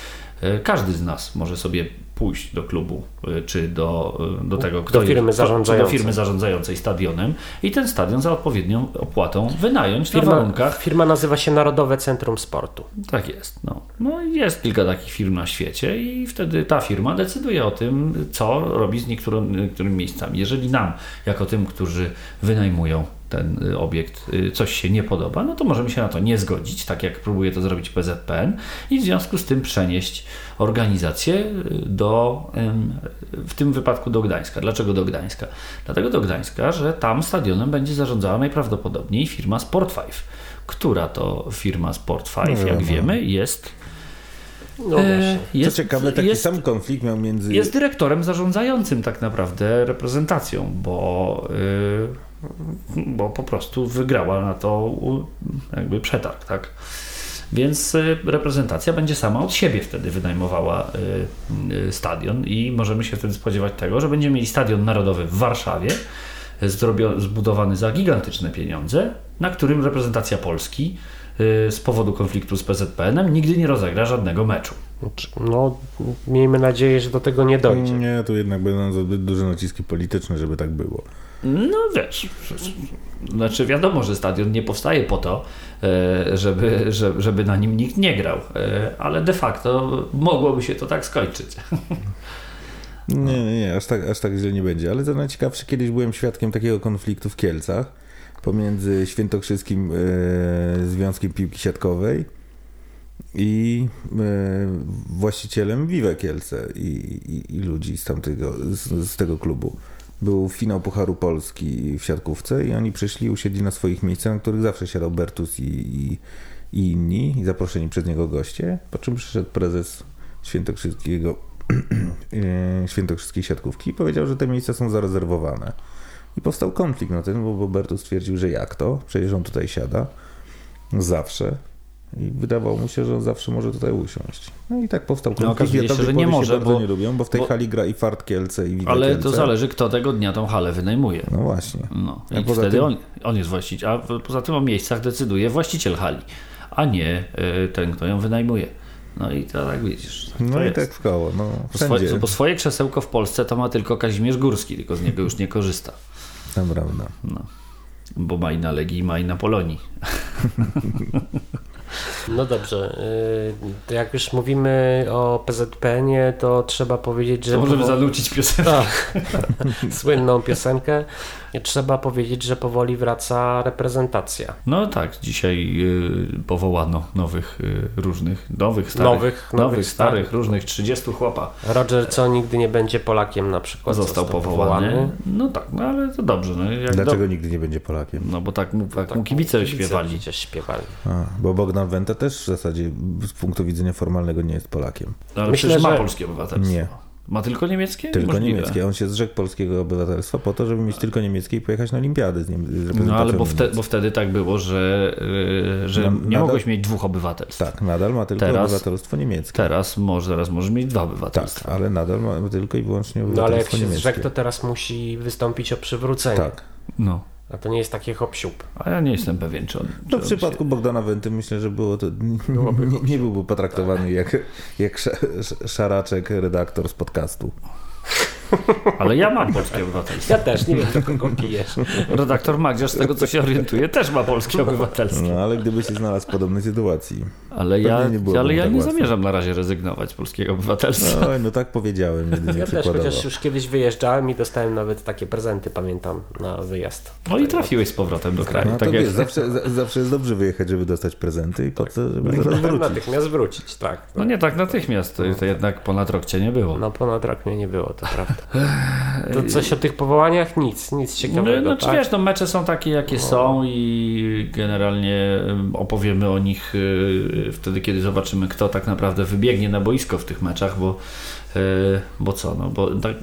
każdy z nas może sobie pójść do klubu e, czy do, e, do tego, kto firmy jest, czy do zarządzającej. firmy zarządzającej stadionem i ten stadion za odpowiednią opłatą wynająć na Firma, warunkach firma nazywa się Narodowe Centrum Sportu. tak jest. No. no jest kilka takich firm na świecie i wtedy ta firma decyduje o tym, co robi z niektórym, niektórymi miejscami. Jeżeli nam, jako tym, którzy wynajmują ten y, obiekt, y, coś się nie podoba, no to możemy się na to nie zgodzić, tak jak próbuje to zrobić PZPN i w związku z tym przenieść organizację y, do, w tym wypadku do Gdańska. Dlaczego do Gdańska? Dlatego do Gdańska, że tam stadionem będzie zarządzała najprawdopodobniej firma Sport5 która to firma Sport5, No jak wiemy, jest, No e, jest, Co ciekawe, taki jest, sam konflikt miał między... jest dyrektorem zarządzającym tak naprawdę reprezentacją, bo, y, bo po prostu wygrała na to jakby przetarg, tak? Więc y, reprezentacja będzie sama od siebie wtedy wynajmowała y, y, stadion i możemy się wtedy spodziewać tego, że będziemy mieli stadion narodowy w Warszawie, zbudowany za gigantyczne pieniądze, na którym reprezentacja Polski z powodu konfliktu z PZPN-em nigdy nie rozegra żadnego meczu. No, miejmy nadzieję, że do tego nie dojdzie. Nie, tu jednak będą zbyt duże naciski polityczne, żeby tak było. No wiesz, znaczy wiadomo, że stadion nie powstaje po to, e, żeby, żeby, na nim nikt nie grał, e, ale de facto mogłoby się to tak skończyć. Nie, nie, nie, aż tak, aż tak źle nie będzie. Ale co najciekawsze, kiedyś byłem świadkiem takiego konfliktu w Kielcach pomiędzy Świętokrzyskim e, Związkiem Piłki Siatkowej i właścicielem Vive Kielce i, i, i ludzi z, tamtego, z, z tego klubu. Był finał Pucharu Polski w siatkówce i oni przyszli, usiedli na swoich miejscach, na których zawsze siadał Bertus i, i, i inni, i zaproszeni przez niego goście, po czym przyszedł prezes Świętokrzyskiego, e, Świętokrzyskiej Siatkówki i powiedział, że te miejsca są zarezerwowane. I powstał konflikt na tym, bo Bertus stwierdził, że jak to? Przecież on tutaj siada zawsze. I wydawało mu się, że on zawsze może tutaj usiąść. No i tak powstał konflikt. okazuje Ja się, że nie może, bo- nie lubią, bo w tej bo- hali gra i Fart Kielce i Wiga Ale to zależy, kto tego dnia tą halę wynajmuje. No właśnie. No. A I poza wtedy tym- on, on jest właściciel, a poza tym o miejscach decyduje właściciel hali, a nie y, ten, kto ją wynajmuje. No i to tak widzisz. Tak No i jest. tak w koło. No, Bo swoje, wszędzie. bo swoje krzesełko w Polsce to ma tylko Kazimierz Górski, tylko z niego już nie korzysta. To prawda. No. Bo ma i na Legii, ma i na Polonii. No dobrze, y, to jak już mówimy o PZPN-ie, to trzeba powiedzieć, że... To możemy powo- zanucić piosenkę. Tak. Słynną piosenkę. Trzeba powiedzieć, że powoli wraca reprezentacja. No tak, dzisiaj y, powołano nowych y, różnych, nowych, starych, Nowych, nowych, nowych, starych, starych. różnych, 30 chłopa Roger, co nigdy nie będzie Polakiem na przykład. został powołany. No tak, no ale to dobrze. No, jak Dlaczego do... nigdy nie będzie Polakiem? no bo tak mu, tak mu kibice śpiewali. Przecież śpiewali. A, bo Bogdan Wenta też w zasadzie z punktu widzenia formalnego nie jest Polakiem. No, ale Myślę, przecież ma że- polskie obywatelstwo. Nie. Ma tylko niemieckie? Tylko Możliwe. niemieckie. On się zrzekł polskiego obywatelstwa po to, żeby mieć tylko niemieckie i pojechać na olimpiady z, niem, z No ale bo, wte, bo wtedy tak było, że, y, że No, nie nadal- mogłeś mieć dwóch obywatelstw. Tak, nadal ma tylko Teraz- obywatelstwo niemieckie. Teraz może, teraz możesz mieć dwa Tak, obywatelstwa. ale nadal ma tylko i wyłącznie No ale jak obywatelstwo się niemieckie. zrzekł, to teraz musi wystąpić o przywrócenie. Tak. No. A to nie jest takie hop-siup. A ja nie jestem pewien, czy on... czy No on w przypadku Bogdana Wenty myślę, że było to, nie, nie byłby potraktowany jak, jak sz, szaraczek redaktor z podcastu. Ale ja mam polskie obywatelstwo. Ja też nie wiem, do kogo pijesz. Redaktor Magdziarz, z tego co się orientuje, też ma polskie obywatelstwo. No ale gdyby się znalazł w podobnej sytuacji. Ale ja, nie ale ja tak nie zamierzam na razie rezygnować z polskiego obywatelstwa. No, no tak powiedziałem, jedynie Ja też, chociaż już kiedyś wyjeżdżałem i dostałem nawet takie prezenty, pamiętam, na wyjazd. No i trafiłeś z powrotem do kraju. No tak to jak... wiesz, zawsze, za- zawsze jest dobrze wyjechać, żeby dostać prezenty i po co, żeby zaraz wrócić. Natychmiast wrócić, tak. No nie tak natychmiast, to, to jednak ponad rok cię nie było. No ponad rok mnie nie było, to prawda. To coś o tych powołaniach? Nic, nic No, ciekawego, znaczy tak? wiesz, no mecze są takie jakie są i generalnie opowiemy o nich y, wtedy, kiedy zobaczymy kto tak naprawdę wybiegnie na boisko w tych meczach, bo, y, bo co, no bo tak,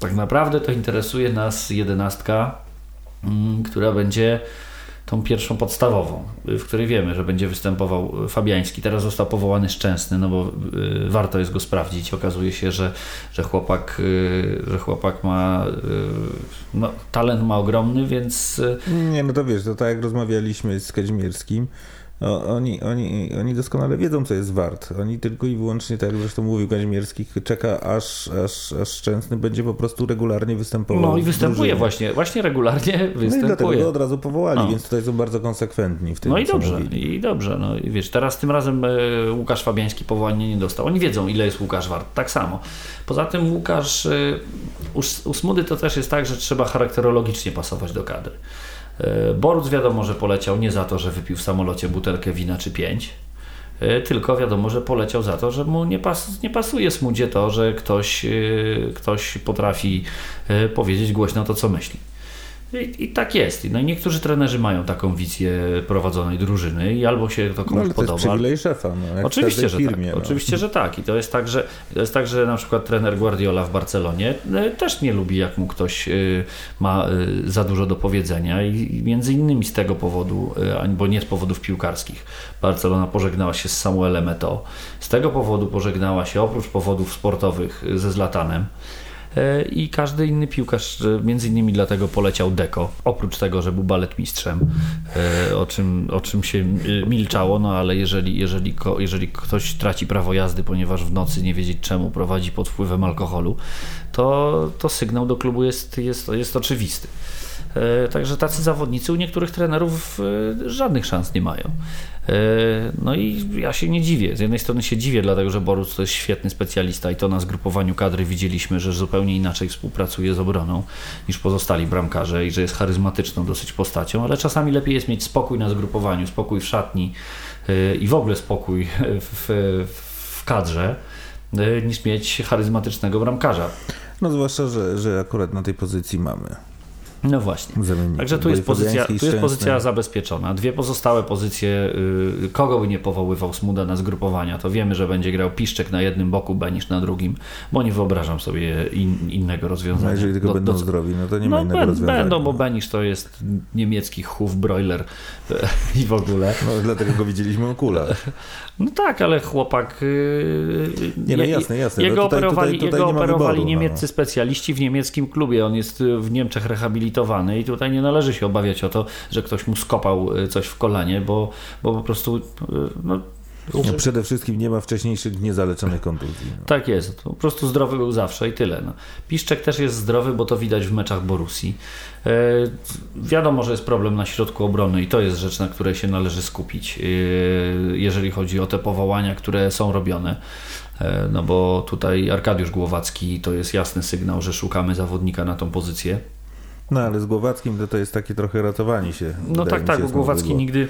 tak naprawdę to interesuje nas jedenastka, mm, która będzie tą pierwszą podstawową, y, w której wiemy, że będzie występował Fabiański. Teraz został powołany Szczęsny, no bo y, warto jest go sprawdzić. Okazuje się, że, że, chłopak, y, że chłopak ma y, no, talent ma ogromny, więc y, Nie, no to wiesz, to tak jak rozmawialiśmy z Kazimierskim, oni, oni, oni doskonale wiedzą, co jest wart. Oni tylko i wyłącznie, tak jak zresztą mówił Kazimierski, czeka aż, aż, aż Szczęsny będzie po prostu regularnie występował. no i występuje właśnie, właśnie regularnie No i dlatego występuje. go od razu powołali, No. więc tutaj są bardzo konsekwentni w tym, No i dobrze, i dobrze. No i wiesz, teraz tym razem e, Łukasz Fabiański powołanie nie dostał. Oni wiedzą, ile jest Łukasz wart. Tak samo. Poza tym Łukasz, e, u, u Smudy to też jest tak, że trzeba charakterologicznie pasować do kadry. E, Boruc wiadomo, że poleciał nie za to, że wypił w samolocie butelkę wina czy pięć, e, tylko wiadomo, że poleciał za to, że mu nie, pas, nie pasuje Smudzie to, że ktoś, e, ktoś potrafi powiedzieć głośno to, co myśli. I, I tak jest. No i niektórzy trenerzy mają taką wizję prowadzonej drużyny i albo się to No, komuś ale to jest podoba. przywilej szefa, no, Oczywiście, że każdej firmie. tak. no. Oczywiście, że tak. I to jest tak, że to jest tak, że na przykład trener Guardiola w Barcelonie e, też nie lubi, jak mu ktoś e, ma e, za dużo do powiedzenia i między innymi z tego powodu, bo nie z powodów piłkarskich, Barcelona pożegnała się z Samuelem Eto'o. Z tego powodu pożegnała się oprócz powodów sportowych ze Zlatanem. E, I każdy inny piłkarz, między innymi dlatego poleciał Deko, oprócz tego, że był baletmistrzem, e, o czym, o czym się e, milczało, no ale jeżeli, jeżeli, jeżeli ktoś traci prawo jazdy, ponieważ w nocy nie wiedzieć czemu prowadzi pod wpływem alkoholu, to, to sygnał do klubu jest, jest, jest oczywisty. Także tacy zawodnicy u niektórych trenerów żadnych szans nie mają. E, no i ja się nie dziwię. Z jednej strony się dziwię, dlatego że Boruc to jest świetny specjalista i to na zgrupowaniu kadry widzieliśmy, że zupełnie inaczej współpracuje z obroną niż pozostali bramkarze i że jest charyzmatyczną dosyć postacią, ale czasami lepiej jest mieć spokój na zgrupowaniu, spokój w szatni i w ogóle spokój w, w kadrze niż mieć charyzmatycznego bramkarza. No zwłaszcza, że, że akurat na tej pozycji mamy no właśnie. Także tu jest, pozycja, tu jest pozycja zabezpieczona. Dwie pozostałe pozycje, yy, kogo by nie powoływał Smuda na zgrupowania, to wiemy, że będzie grał Piszczek na jednym boku, Benisz na drugim, bo nie wyobrażam sobie in, innego rozwiązania. No jeżeli tylko do, będą do, zdrowi, no to nie no, ma innego ben, rozwiązania. Będą, bo Benisz to jest niemiecki chów broiler i w ogóle. No dlatego go widzieliśmy o kulach. No tak, ale chłopak... Yy, nie, no jasne, jasne. Jego no tutaj, operowali, tutaj, tutaj jego operowali wyboru, no. niemieccy no. specjaliści w niemieckim klubie. On jest w Niemczech rehabilitowany i tutaj nie należy się obawiać o to, że ktoś mu skopał y, coś w kolanie, bo, bo po prostu y, no, no, przede wszystkim nie ma wcześniejszych niezaleczonych kontuzji. No. Tak jest. Po prostu zdrowy był zawsze i tyle. No. Piszczek też jest zdrowy, bo to widać w meczach Borusi. E, wiadomo, że jest problem na środku obrony i to jest rzecz, na której się należy skupić, e, jeżeli chodzi o te powołania, które są robione. E, no bo tutaj Arkadiusz Głowacki to jest jasny sygnał, że szukamy zawodnika na tą pozycję. No ale z Głowackim to, to jest takie trochę ratowanie się. No tak, tak, bo Głowacki nigdy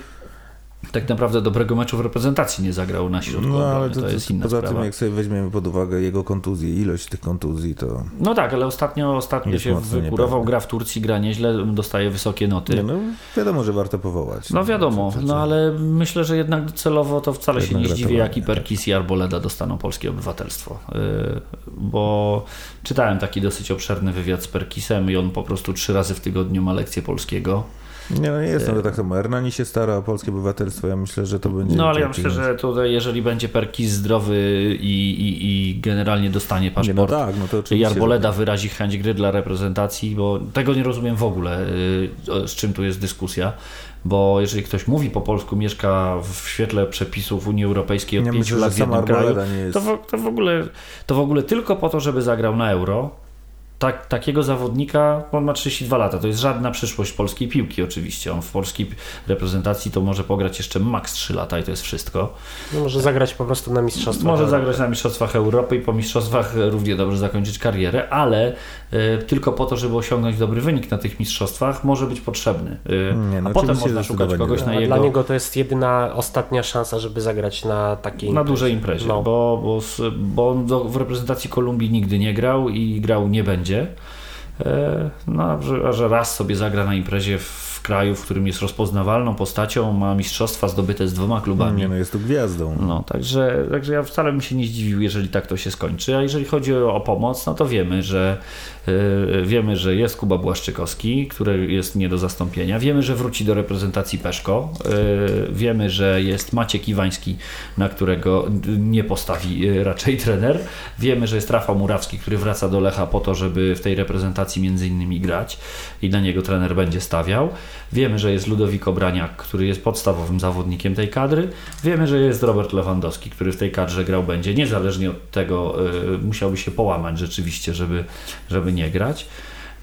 tak naprawdę dobrego meczu w reprezentacji nie zagrał na środku. No ale to, to, jest inna poza sprawa. tym, jak sobie weźmiemy pod uwagę jego kontuzję, ilość tych kontuzji, to. No tak, ale ostatnio, ostatnio się wykurował, gra w Turcji, gra nieźle, dostaje wysokie noty. Nie, no wiadomo, że warto powołać. No wiadomo, no ale myślę, że jednak celowo to wcale się nie zdziwię, jaki Perkis tak. i Arboleda dostaną polskie obywatelstwo. Y, bo czytałem taki dosyć obszerny wywiad z Perkisem i on po prostu trzy razy w tygodniu ma lekcję polskiego. Nie, no nie jest no, tak samo. Hernani się stara o polskie obywatelstwo. Ja myślę, że to będzie. No ale ja myślę, że tutaj, jeżeli będzie Perkis zdrowy i, i, i generalnie dostanie paszport, nie, no tak, no to oczywiście, i Arboleda że... wyrazi chęć gry dla reprezentacji, bo tego nie rozumiem w ogóle, y, z czym tu jest dyskusja. Bo jeżeli ktoś mówi po polsku, mieszka w świetle przepisów Unii Europejskiej od pięciu lat w jednym kraju, to w, to, w ogóle, to w ogóle tylko po to, żeby zagrał na euro, tak, takiego zawodnika, on ma 32 lata, to jest żadna przyszłość polskiej piłki oczywiście. On w polskiej reprezentacji to może pograć jeszcze maks 3 lata i to jest wszystko. No może zagrać po prostu na mistrzostwach. Może Europy. zagrać na mistrzostwach Europy i po mistrzostwach równie dobrze zakończyć karierę, ale y, tylko po to, żeby osiągnąć dobry wynik na tych mistrzostwach może być potrzebny. Y, Nie, no a potem można szukać kogoś na jego... Dla niego to jest jedyna ostatnia szansa, żeby zagrać na takiej Na dużej imprezie, no. bo, bo, bo on do, w reprezentacji Kolumbii nigdy nie grał i grał nie będzie E, no, a że raz sobie zagra na imprezie w kraju, w którym jest rozpoznawalną postacią, ma mistrzostwa zdobyte z dwoma klubami. Nie, no jest tu gwiazdą. No, także, także ja wcale bym się nie zdziwił, jeżeli tak to się skończy. A jeżeli chodzi o, o pomoc, no to wiemy, że yy, wiemy, że jest Kuba Błaszczykowski, który jest nie do zastąpienia. Wiemy, że wróci do reprezentacji Peszko. Yy, wiemy, że jest Maciek Iwański, na którego nie postawi yy, raczej trener. Wiemy, że jest Rafał Murawski, który wraca do Lecha po to, żeby w tej reprezentacji między innymi grać i na niego trener będzie stawiał. Wiemy, że jest Ludowik Obraniak, który jest podstawowym zawodnikiem tej kadry. Wiemy, że jest Robert Lewandowski, który w tej kadrze grał będzie. Niezależnie od tego y, musiałby się połamać rzeczywiście, żeby, żeby nie grać.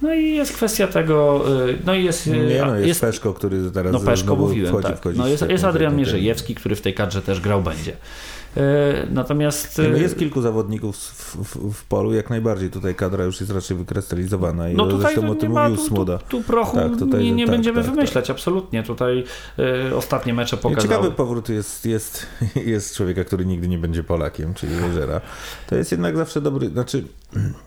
No i jest kwestia tego, y, no i jest... Nie, no jest, jest Peszko, który teraz no Peszko mówiłem, wchodzi, tak. wchodzi no jest, jest Adrian Mierzejewski, który w tej kadrze też grał będzie. E, natomiast. No jest kilku zawodników w, w, w, polu, jak najbardziej. Tutaj kadra już jest raczej wykrystalizowana i no tutaj zresztą o tym mówił tu, Smuda. Tu, tu prochu tak, tutaj, nie, nie tak, będziemy tak, wymyślać, tak. absolutnie. Tutaj y, ostatnie mecze pokazały. Ciekawy powrót jest, jest, jest człowieka, który nigdy nie będzie Polakiem, czyli Leżera. To jest jednak zawsze dobry. Znaczy,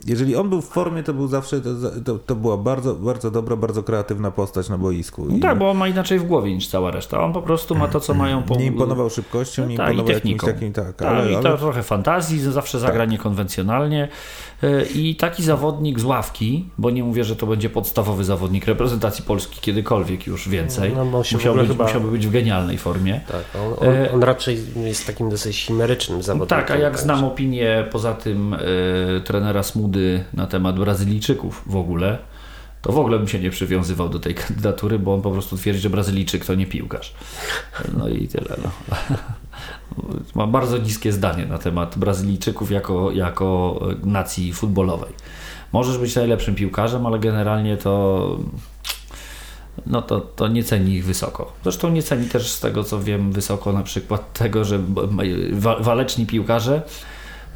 jeżeli on był w formie, to był zawsze. To, to, to była bardzo, bardzo dobra, bardzo kreatywna postać na boisku. No tak, bo on ma inaczej w głowie niż cała reszta. On po prostu ma to, co mają po... Nie imponował szybkością, no, nie tak, imponował jakimś takim tak, tak, ale, i to ale... trochę fantazji, zawsze zagra tak. niekonwencjonalnie. E, I taki zawodnik z ławki, bo nie mówię, że to będzie podstawowy zawodnik reprezentacji Polski kiedykolwiek już więcej, no, musiał być, chyba... musiałby być w genialnej formie. Tak, on, on, on, raczej jest takim dosyć chimerycznym zawodnikiem. Tak, a jak znam opinię poza tym y, trenera Smudy na temat Brazylijczyków w ogóle, to w ogóle bym się nie przywiązywał do tej kandydatury, bo on po prostu twierdzi, że Brazylijczyk to nie piłkarz. No i tyle. No. Ma bardzo niskie zdanie na temat Brazylijczyków jako, jako nacji futbolowej. Możesz być najlepszym piłkarzem, ale generalnie to no to, to nie ceni ich wysoko. Zresztą nie ceni też z tego, co wiem, wysoko na przykład tego, że wa waleczni piłkarze,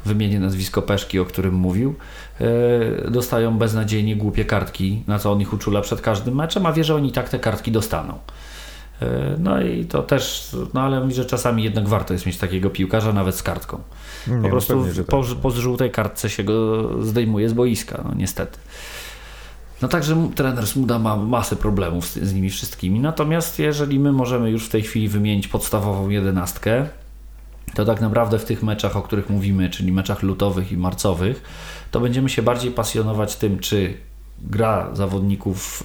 wymienię nazwisko Peszki, o którym mówił, yy, dostają beznadziejnie głupie kartki, na co on ich uczula przed każdym meczem, a wie, że oni tak te kartki dostaną. E, no i to też, no ale myślę, że czasami jednak warto jest mieć takiego piłkarza nawet z kartką. Nie, po prostu pewnie, po, tak. po żółtej kartce się go zdejmuje z boiska, no niestety. No także trener Smuda ma masę problemów z, z, nimi wszystkimi. Natomiast jeżeli my możemy już w tej chwili wymienić podstawową jedenastkę, to tak naprawdę w tych meczach, o których mówimy, czyli meczach lutowych i marcowych, to będziemy się bardziej pasjonować tym, czy gra zawodników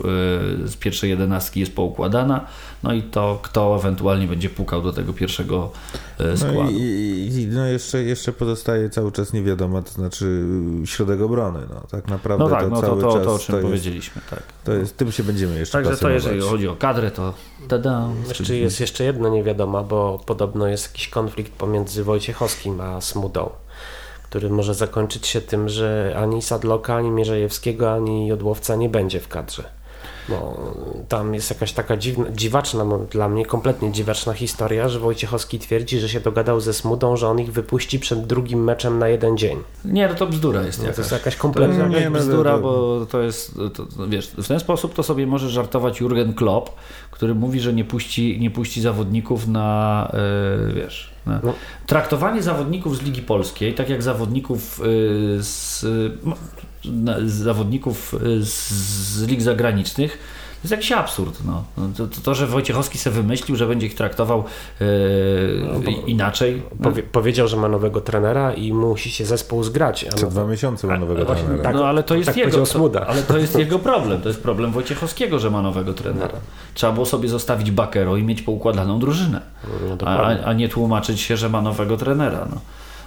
y, z pierwszej jedenastki jest poukładana, no i to kto ewentualnie będzie pukał do tego pierwszego y, składu. No i, i no jeszcze, jeszcze pozostaje cały czas niewiadoma, to znaczy środek obrony. No, tak naprawdę no tak, to no cały to, to, czas to o czym powiedzieliśmy. Tak. To jest, tym się będziemy jeszcze Także to jeżeli chodzi o kadrę, to tada. Jeszcze jest jeszcze jedna niewiadoma, bo podobno jest jakiś konflikt pomiędzy Wojciechowskim a Smudą który może zakończyć się tym, że ani Sadloka, ani Mierzejewskiego, ani Jodłowca nie będzie w kadrze. Bo tam jest jakaś taka dziwna, dziwaczna, dla mnie kompletnie dziwaczna historia, że Wojciechowski twierdzi, że się dogadał ze Smudą, że on ich wypuści przed drugim meczem na jeden dzień. Nie, no to bzdura jest no, jakaś. To jest jakaś kompletna nie, no, bzdura, bo to jest, to, no, wiesz, w ten sposób to sobie może żartować Jurgen Klopp, który mówi, że nie puści, nie puści zawodników na, yy, wiesz, no. traktowanie zawodników z Ligi Polskiej, tak jak zawodników yy, z, zawodników y, z, lig zagranicznych, jest jakiś absurd. No. no. To, to, to, że Wojciechowski sobie wymyślił, że będzie ich traktował yy, no, inaczej. Powie, powiedział, że ma nowego trenera i musi się zespół zgrać. Co dwa miesiące ma nowego a, trenera. Tak, no ale to jest tak jego to, ale to jest jego problem. To jest problem Wojciechowskiego, że ma nowego trenera. Trzeba było sobie zostawić Bakero i mieć poukładaną drużynę. No, a, a, nie tłumaczyć się, że ma nowego trenera. No.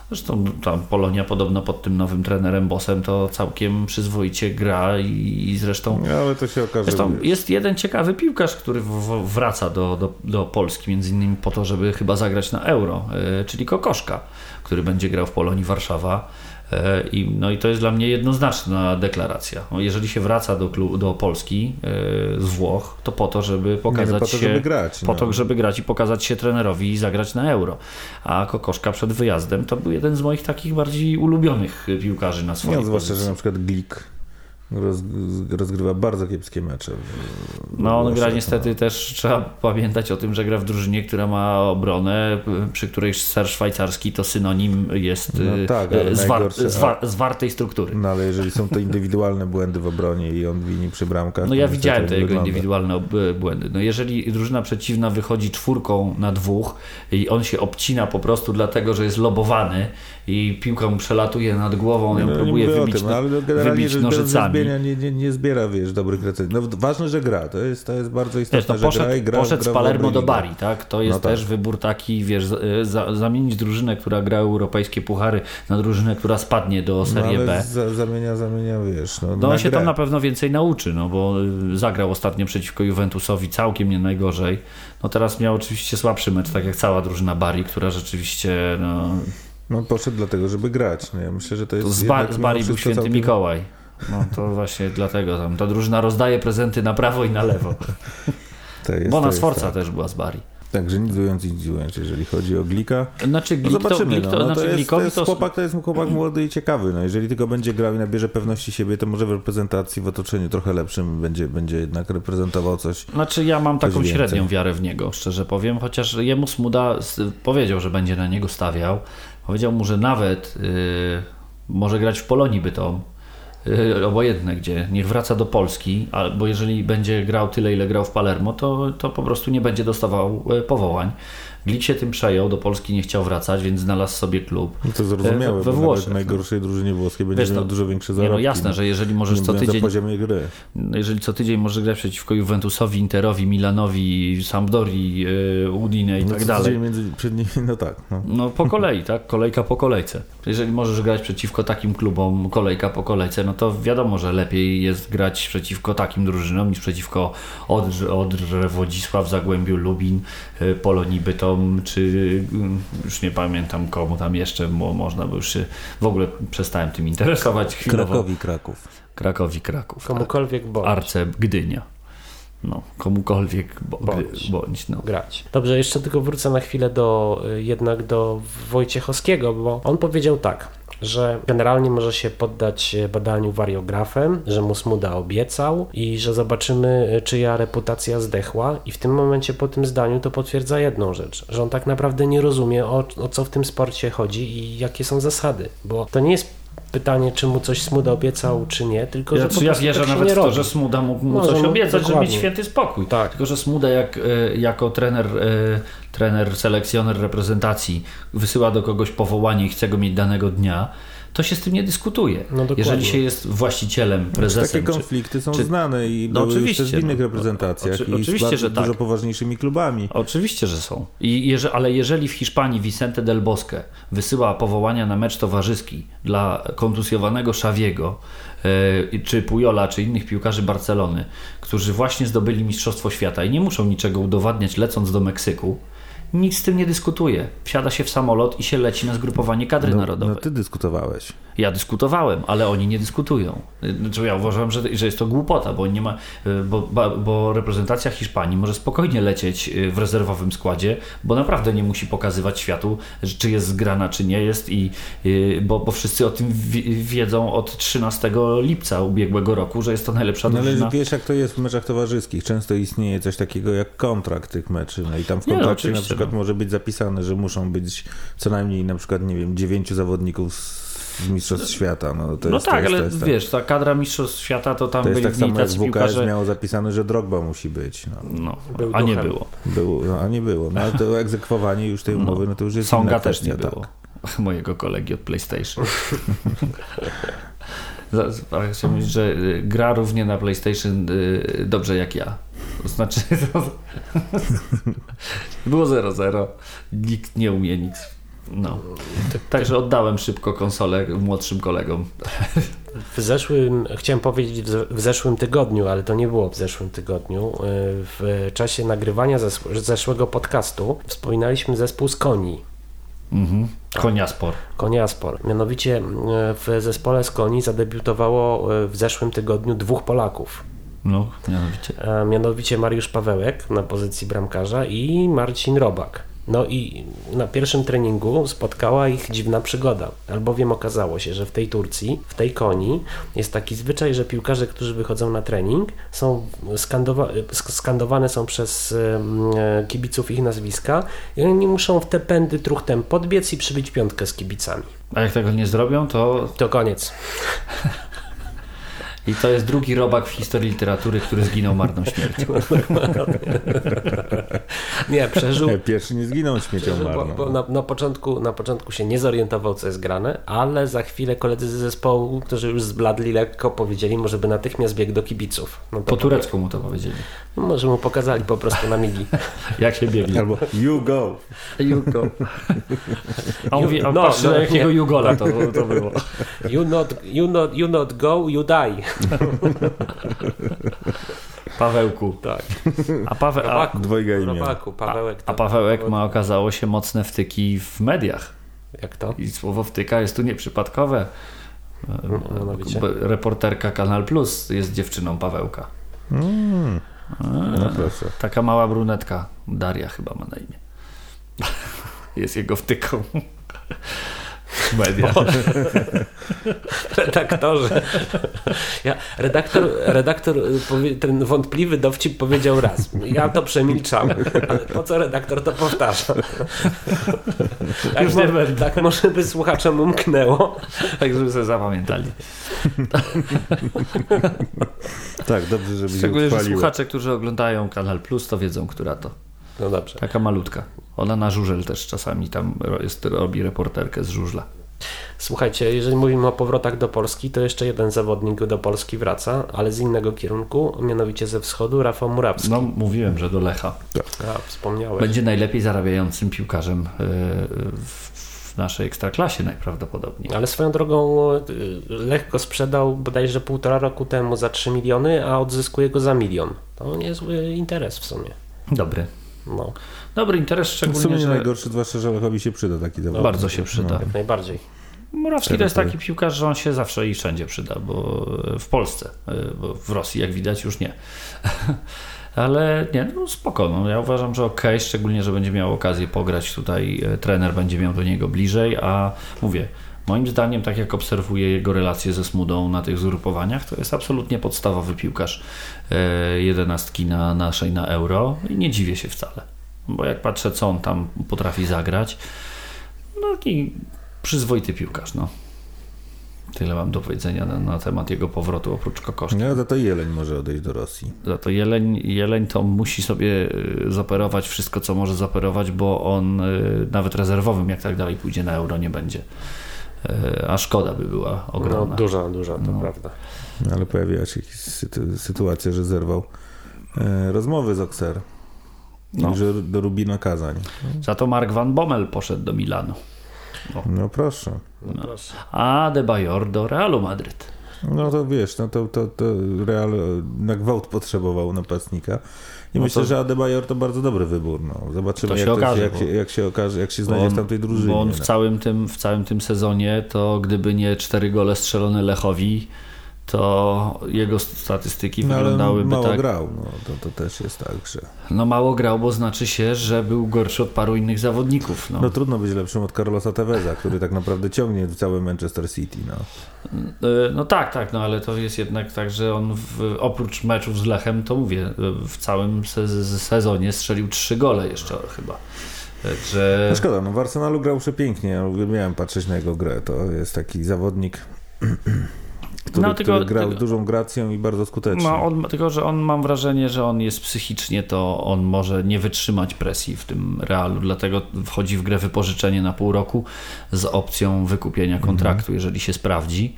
Zresztą tam Polonia podobno pod tym nowym trenerem Bosem to całkiem przyzwoicie gra i, i zresztą. No, ale to się okaże. Zresztą jest jeden ciekawy piłkarz, który w, wraca do, do, do Polski, między innymi po to, żeby chyba zagrać na euro, yy, czyli Kokoszka, który będzie grał w Polonii Warszawa. E, I, no i to jest dla mnie jednoznaczna deklaracja. No jeżeli się wraca do, do Polski e, z Włoch, to po to, żeby pokazać nie, po to, się. Żeby grać, po no. to, żeby grać i pokazać się trenerowi i zagrać na euro. A Kokoszka przed wyjazdem to był jeden z moich takich bardziej ulubionych piłkarzy na swoim. No, zwłaszcza, że na przykład Glik roz, rozgrywa bardzo kiepskie mecze. No on gra niestety też, trzeba pamiętać o tym, że gra w drużynie, która ma obronę, przy której ser szwajcarski to synonim jest no y, tak, zwar, zwar, zwartej struktury. No ale jeżeli są to indywidualne błędy w obronie i on wini przy bramkach... No ja widziałem te jego wygląda. indywidualne błędy. No jeżeli drużyna przeciwna wychodzi czwórką na dwóch i on się obcina po prostu dlatego, że jest lobowany i piłka mu przelatuje nad głową, on ją no, próbuje wybić, tym, no, ale wybić nożycami zbiera, nie, nie, nie zbiera, wiesz, dobrych recenzji. No ważne, że gra, to jest, to jest bardzo istotne, wiesz, no, poszedł, że gra i gra. Poszedł gra z Palermo do Bari, tak? To jest no tak. też wybór taki, wiesz, za, zamienić drużynę, która gra europejskie puchary na drużynę, która spadnie do Serie no, B. Za, zamienia, zamienia, wiesz. No, no on się tam na pewno więcej nauczy, no bo y, zagrał ostatnio przeciwko Juventusowi całkiem nie najgorzej. No teraz miał oczywiście słabszy mecz, tak jak cała drużyna Bari, która rzeczywiście, no... No poszedł dlatego, żeby grać. No, ja myślę, że to jest... To z, ba z Bari był święty. Mikołaj. No to właśnie dlatego tam ta drużyna rozdaje prezenty na prawo i na lewo. Jest, Bona Sforca tak. też była z Bari. Także nic dziwiąc, nic dziwiąc, jeżeli chodzi o Glika. Znaczy, Glik no zobaczymy, to, Glik to, no, no znaczy to, jest, to, jest to chłopak, to jest chłopak młody i ciekawy. No, jeżeli tylko będzie grał i nabierze pewności siebie, to może w reprezentacji, w otoczeniu trochę lepszym będzie, będzie jednak reprezentował coś. Znaczy ja mam taką więcej. średnią wiarę w niego, szczerze powiem, chociaż jemu Smuda powiedział, że będzie na niego stawiał. Powiedział mu, że nawet yy, może grać w Polonii Bytom Y, obojętne gdzie, niech wraca do Polski, bo jeżeli będzie grał tyle, ile grał w Palermo, to, to po prostu nie będzie dostawał y, powołań. Glik się tym przejął, do Polski nie chciał wracać, więc znalazł sobie klub. No to zrozumiałe, we, we Włoszech. w najgorszej drużynie włoskiej będzie Wiesz, miał dużo większe zarobki. Nie, no jasne, że jeżeli możesz co tydzień... poziomie gry. Jeżeli co tydzień możesz grać przeciwko Juventusowi, Interowi, Milanowi, Sampdori, yy, Udine i no tak dalej. Między, przed nimi, no tak. No. no po kolei, tak? Kolejka po kolejce. Jeżeli możesz grać przeciwko takim klubom, kolejka po kolejce, no to wiadomo, że lepiej jest grać przeciwko takim drużynom niż przeciwko Odrze, Odrze Wodzisław, Zagłębiu, Lubin, Polonii Bytom, czy już nie pamiętam komu tam jeszcze bo można, bo już się w ogóle przestałem tym interesować chwilowo. Krakowi Kraków. Krakowi Kraków. Komukolwiek tak. Arce Gdynia. no, komukolwiek bo, Bądź. bądź no. grać. Dobrze, jeszcze tylko wrócę na chwilę do y, jednak do Wojciechowskiego, bo on powiedział tak, że generalnie może się poddać y, badaniu wariografem, że mu Smuda obiecał i że zobaczymy, y, czyja reputacja zdechła. I w tym momencie po tym zdaniu to potwierdza jedną rzecz, że on tak naprawdę nie rozumie o, o co w tym sporcie chodzi i jakie są zasady, bo to nie jest pytanie, czy mu coś Smuda obiecał, czy nie, tylko Ja, że po ja wierzę tak nawet w to, robi. że Smuda mógł mu Może coś mu- obiecać, żeby dokładnie. mieć święty spokój. Tak. Tylko, że Smuda jak, e, jako trener, e, trener, selekcjoner reprezentacji wysyła do kogoś powołanie i chce go mieć danego dnia, to się z tym nie dyskutuje. No. Jeżeli się jest właścicielem, Znaczy, prezesem, takie czy, konflikty są czy- znane i No były też w innych no. reprezentacjach Oczy- i oczywiście, że tak. dużo poważniejszymi klubami. Oczywiście, że są. I jeże, ale jeżeli w Hiszpanii Vicente del Bosque wysyła powołania na mecz towarzyski dla kontuzjowanego Szawiego, e, czy Pujola, czy innych piłkarzy Barcelony, którzy właśnie zdobyli Mistrzostwo Świata i nie muszą niczego udowadniać lecąc do Meksyku, nikt z tym nie dyskutuje. Wsiada się w samolot i się leci na zgrupowanie kadry No, narodowej. no ty dyskutowałeś. Ja dyskutowałem, ale oni nie dyskutują. Znaczy ja uważam, że, że jest to głupota, bo nie ma, bo, bo, bo reprezentacja Hiszpanii może spokojnie lecieć y, w rezerwowym składzie, bo naprawdę nie musi pokazywać światu, czy jest zgrana, czy nie jest i y, bo, bo wszyscy o tym wi- wiedzą od 13 lipca ubiegłego roku, że jest to najlepsza No drużyna. ale wiesz jak to jest w meczach towarzyskich. Często istnieje coś takiego jak kontrakt tych meczy. No i tam w Nie, no, kontrakcie na oczywiście, przykład no. może być zapisane, że muszą być co najmniej na przykład, nie wiem, dziewięciu zawodników z Mistrzostw Świata. No, to no jest, tak, to jest, ale to jest tak. wiesz, ta kadra Mistrzostw Świata to tam To jest byli tak samo jak WKS piłkarze. miało zapisane, że Drogba musi być. No. No, Był a nie było. Było, no, a nie było. No ale to egzekwowanie już tej umowy, no to już jest Songa też nie kwestia, było. tak. Mojego kolegi od PlayStation. Chciałem powiedzieć, że y, gra równie na PlayStation y, dobrze jak ja. Znaczy, było 0-0, nikt nie umie nic. No. Także oddałem szybko konsolę młodszym kolegom. W zeszłym, chciałem powiedzieć w ze- w zeszłym tygodniu, ale to nie było w zeszłym tygodniu. W czasie nagrywania zes- zeszłego podcastu wspominaliśmy zespół z Koni, Mhm. Koniaspor. Koniaspor. Mianowicie y, w zespole z Koni zadebiutowało y, w zeszłym tygodniu dwóch Polaków. No, mianowicie. A mianowicie Mariusz Pawełek na pozycji bramkarza i Marcin Robak. No i na pierwszym treningu spotkała ich dziwna przygoda, albowiem okazało się, że w tej Turcji, w tej koni jest taki zwyczaj, że piłkarze, którzy wychodzą na trening są skandowa- sk- skandowane są przez e, kibiców ich nazwiska i oni muszą w te pędy truchtem podbiec i przybić piątkę z kibicami. A jak tego nie zrobią, to To koniec. i to jest drugi robak w historii literatury, który zginął marną śmiercią. Nie, przeżył, Nie, Pierwszy nie zginął śmiecią Bo, marną. bo na, na, początku, na początku się nie zorientował, co jest grane, ale za chwilę koledzy ze zespołu, którzy już zbladli lekko, powiedzieli mu, żeby natychmiast biegł do kibiców. No Po turecku mu to powiedzieli. powie- Może mu pokazali po prostu na migi. Jak się biegli. Albo you go. Jugo. A on mówi, No, patrz, no, jakiego nie. Jugola to, to było. You not, you, not, you not go, you die. Pawełku. Tak. A, Pawe, a, Robaku, Dwojga imion. Robaku, Pawełek. a To, Pawełek ma okazało się mocne wtyki w mediach. Jak to? I słowo wtyka jest tu nieprzypadkowe. Mianowicie? B- Reporterka Kanal Plus jest dziewczyną Pawełka. Mm. No. Taka mała brunetka. Daria chyba ma na imię. Jest jego wtyką. W mediach. redaktorze. Ja, redaktor, redaktor y, powie, ten wątpliwy dowcip powiedział raz. Ja to przemilczałem, ale po co redaktor to powtarza? Tak, Już nie będę. tak może by słuchaczom umknęło. Tak, żeby sobie zapamiętali. Tak, dobrze, żeby Szczególnie, że słuchacze, którzy oglądają Kanal Plus, to wiedzą, która to. No dobrze. Taka malutka. Ona na żużel też czasami tam jest, robi reporterkę z żużla. Słuchajcie, jeżeli mówimy o powrotach do Polski, to jeszcze jeden zawodnik do Polski wraca, ale z innego kierunku, mianowicie ze wschodu, Rafał Murawski. No, mówiłem, że do Lecha. A, wspomniałeś. Będzie najlepiej zarabiającym piłkarzem y, w naszej ekstraklasie najprawdopodobniej. Ale swoją drogą y, Lech go sprzedał bodajże półtora roku temu za 3 miliony, a odzyskuje go za milion. To niezły interes w sumie. Dobry. No, Dobry interes, W sumie szczególnie, nie że najgorszy, zwłaszcza, że Lechowi się przyda taki zawodnik. bardzo się przyda. jak najbardziej. Murawski to jest taki piłkarz, że on się zawsze i wszędzie przyda, bo w Polsce, y, bo w Rosji jak widać już nie. Ale nie, no spoko. No, ja uważam, że ok, szczególnie, że będzie miał okazję pograć tutaj. e, Trener będzie miał do niego bliżej, a mówię, moim zdaniem, tak jak obserwuję jego relacje ze Smudą na tych zgrupowaniach, to jest absolutnie podstawowy piłkarz e, jedenastki na naszej na Euro i nie dziwię się wcale. Bo jak patrzę, co on tam potrafi zagrać, no taki przyzwoity piłkarz, no. Tyle mam do powiedzenia na, na temat jego powrotu oprócz kokoszki. No to, to Jeleń może odejść do Rosji. Za to jeleń, jeleń to musi sobie y, zaoperować wszystko, co może zaoperować, bo on y, nawet rezerwowym, jak tak dalej pójdzie na euro, nie będzie. Y, A szkoda by była No, ogromna. duża, duża, to No. prawda. Ale pojawiła się sytuacja, że zerwał e, rozmowy z Okser. No. I że do Rubina Kazań. Za to Mark Van Bommel poszedł do Milanu, No proszę. No, a De Bayor do Realu Madryt. No to wiesz, no to, to, to Real e, na gwałt potrzebował napastnika. I No myślę, to- że Adebayor to bardzo dobry wybór. No. Zobaczymy, To się jak, okaże, się, jak, bo- się, jak się okaże, jak się znajdzie on- w tamtej drużynie. Bo on w no. całym, tym, w całym tym sezonie, to gdyby nie cztery gole strzelone Lechowi, to jego statystyki No, wyglądałyby mało tak. grał. No, to, to też jest tak, że... No mało grał, bo znaczy się, że był gorszy od paru innych zawodników. No. No trudno być lepszym od Carlosa Teveza, który tak naprawdę ciągnie cały Manchester City. No. E, No tak, tak, no ale to jest jednak tak, że on w, oprócz meczów z Lechem, to mówię, w całym se- sezonie strzelił trzy gole jeszcze chyba. Także No szkoda, no w Arsenalu grał przepięknie, ja uwielbiałem patrzeć na jego grę. To jest taki zawodnik, który, No, tylko- który grał tylko- z dużą gracją i bardzo skutecznie. no, on, tylko, że on mam wrażenie, że on jest psychicznie, to on może nie wytrzymać presji w tym realu, dlatego wchodzi w grę wypożyczenie na pół roku z opcją wykupienia kontraktu, jeżeli się sprawdzi.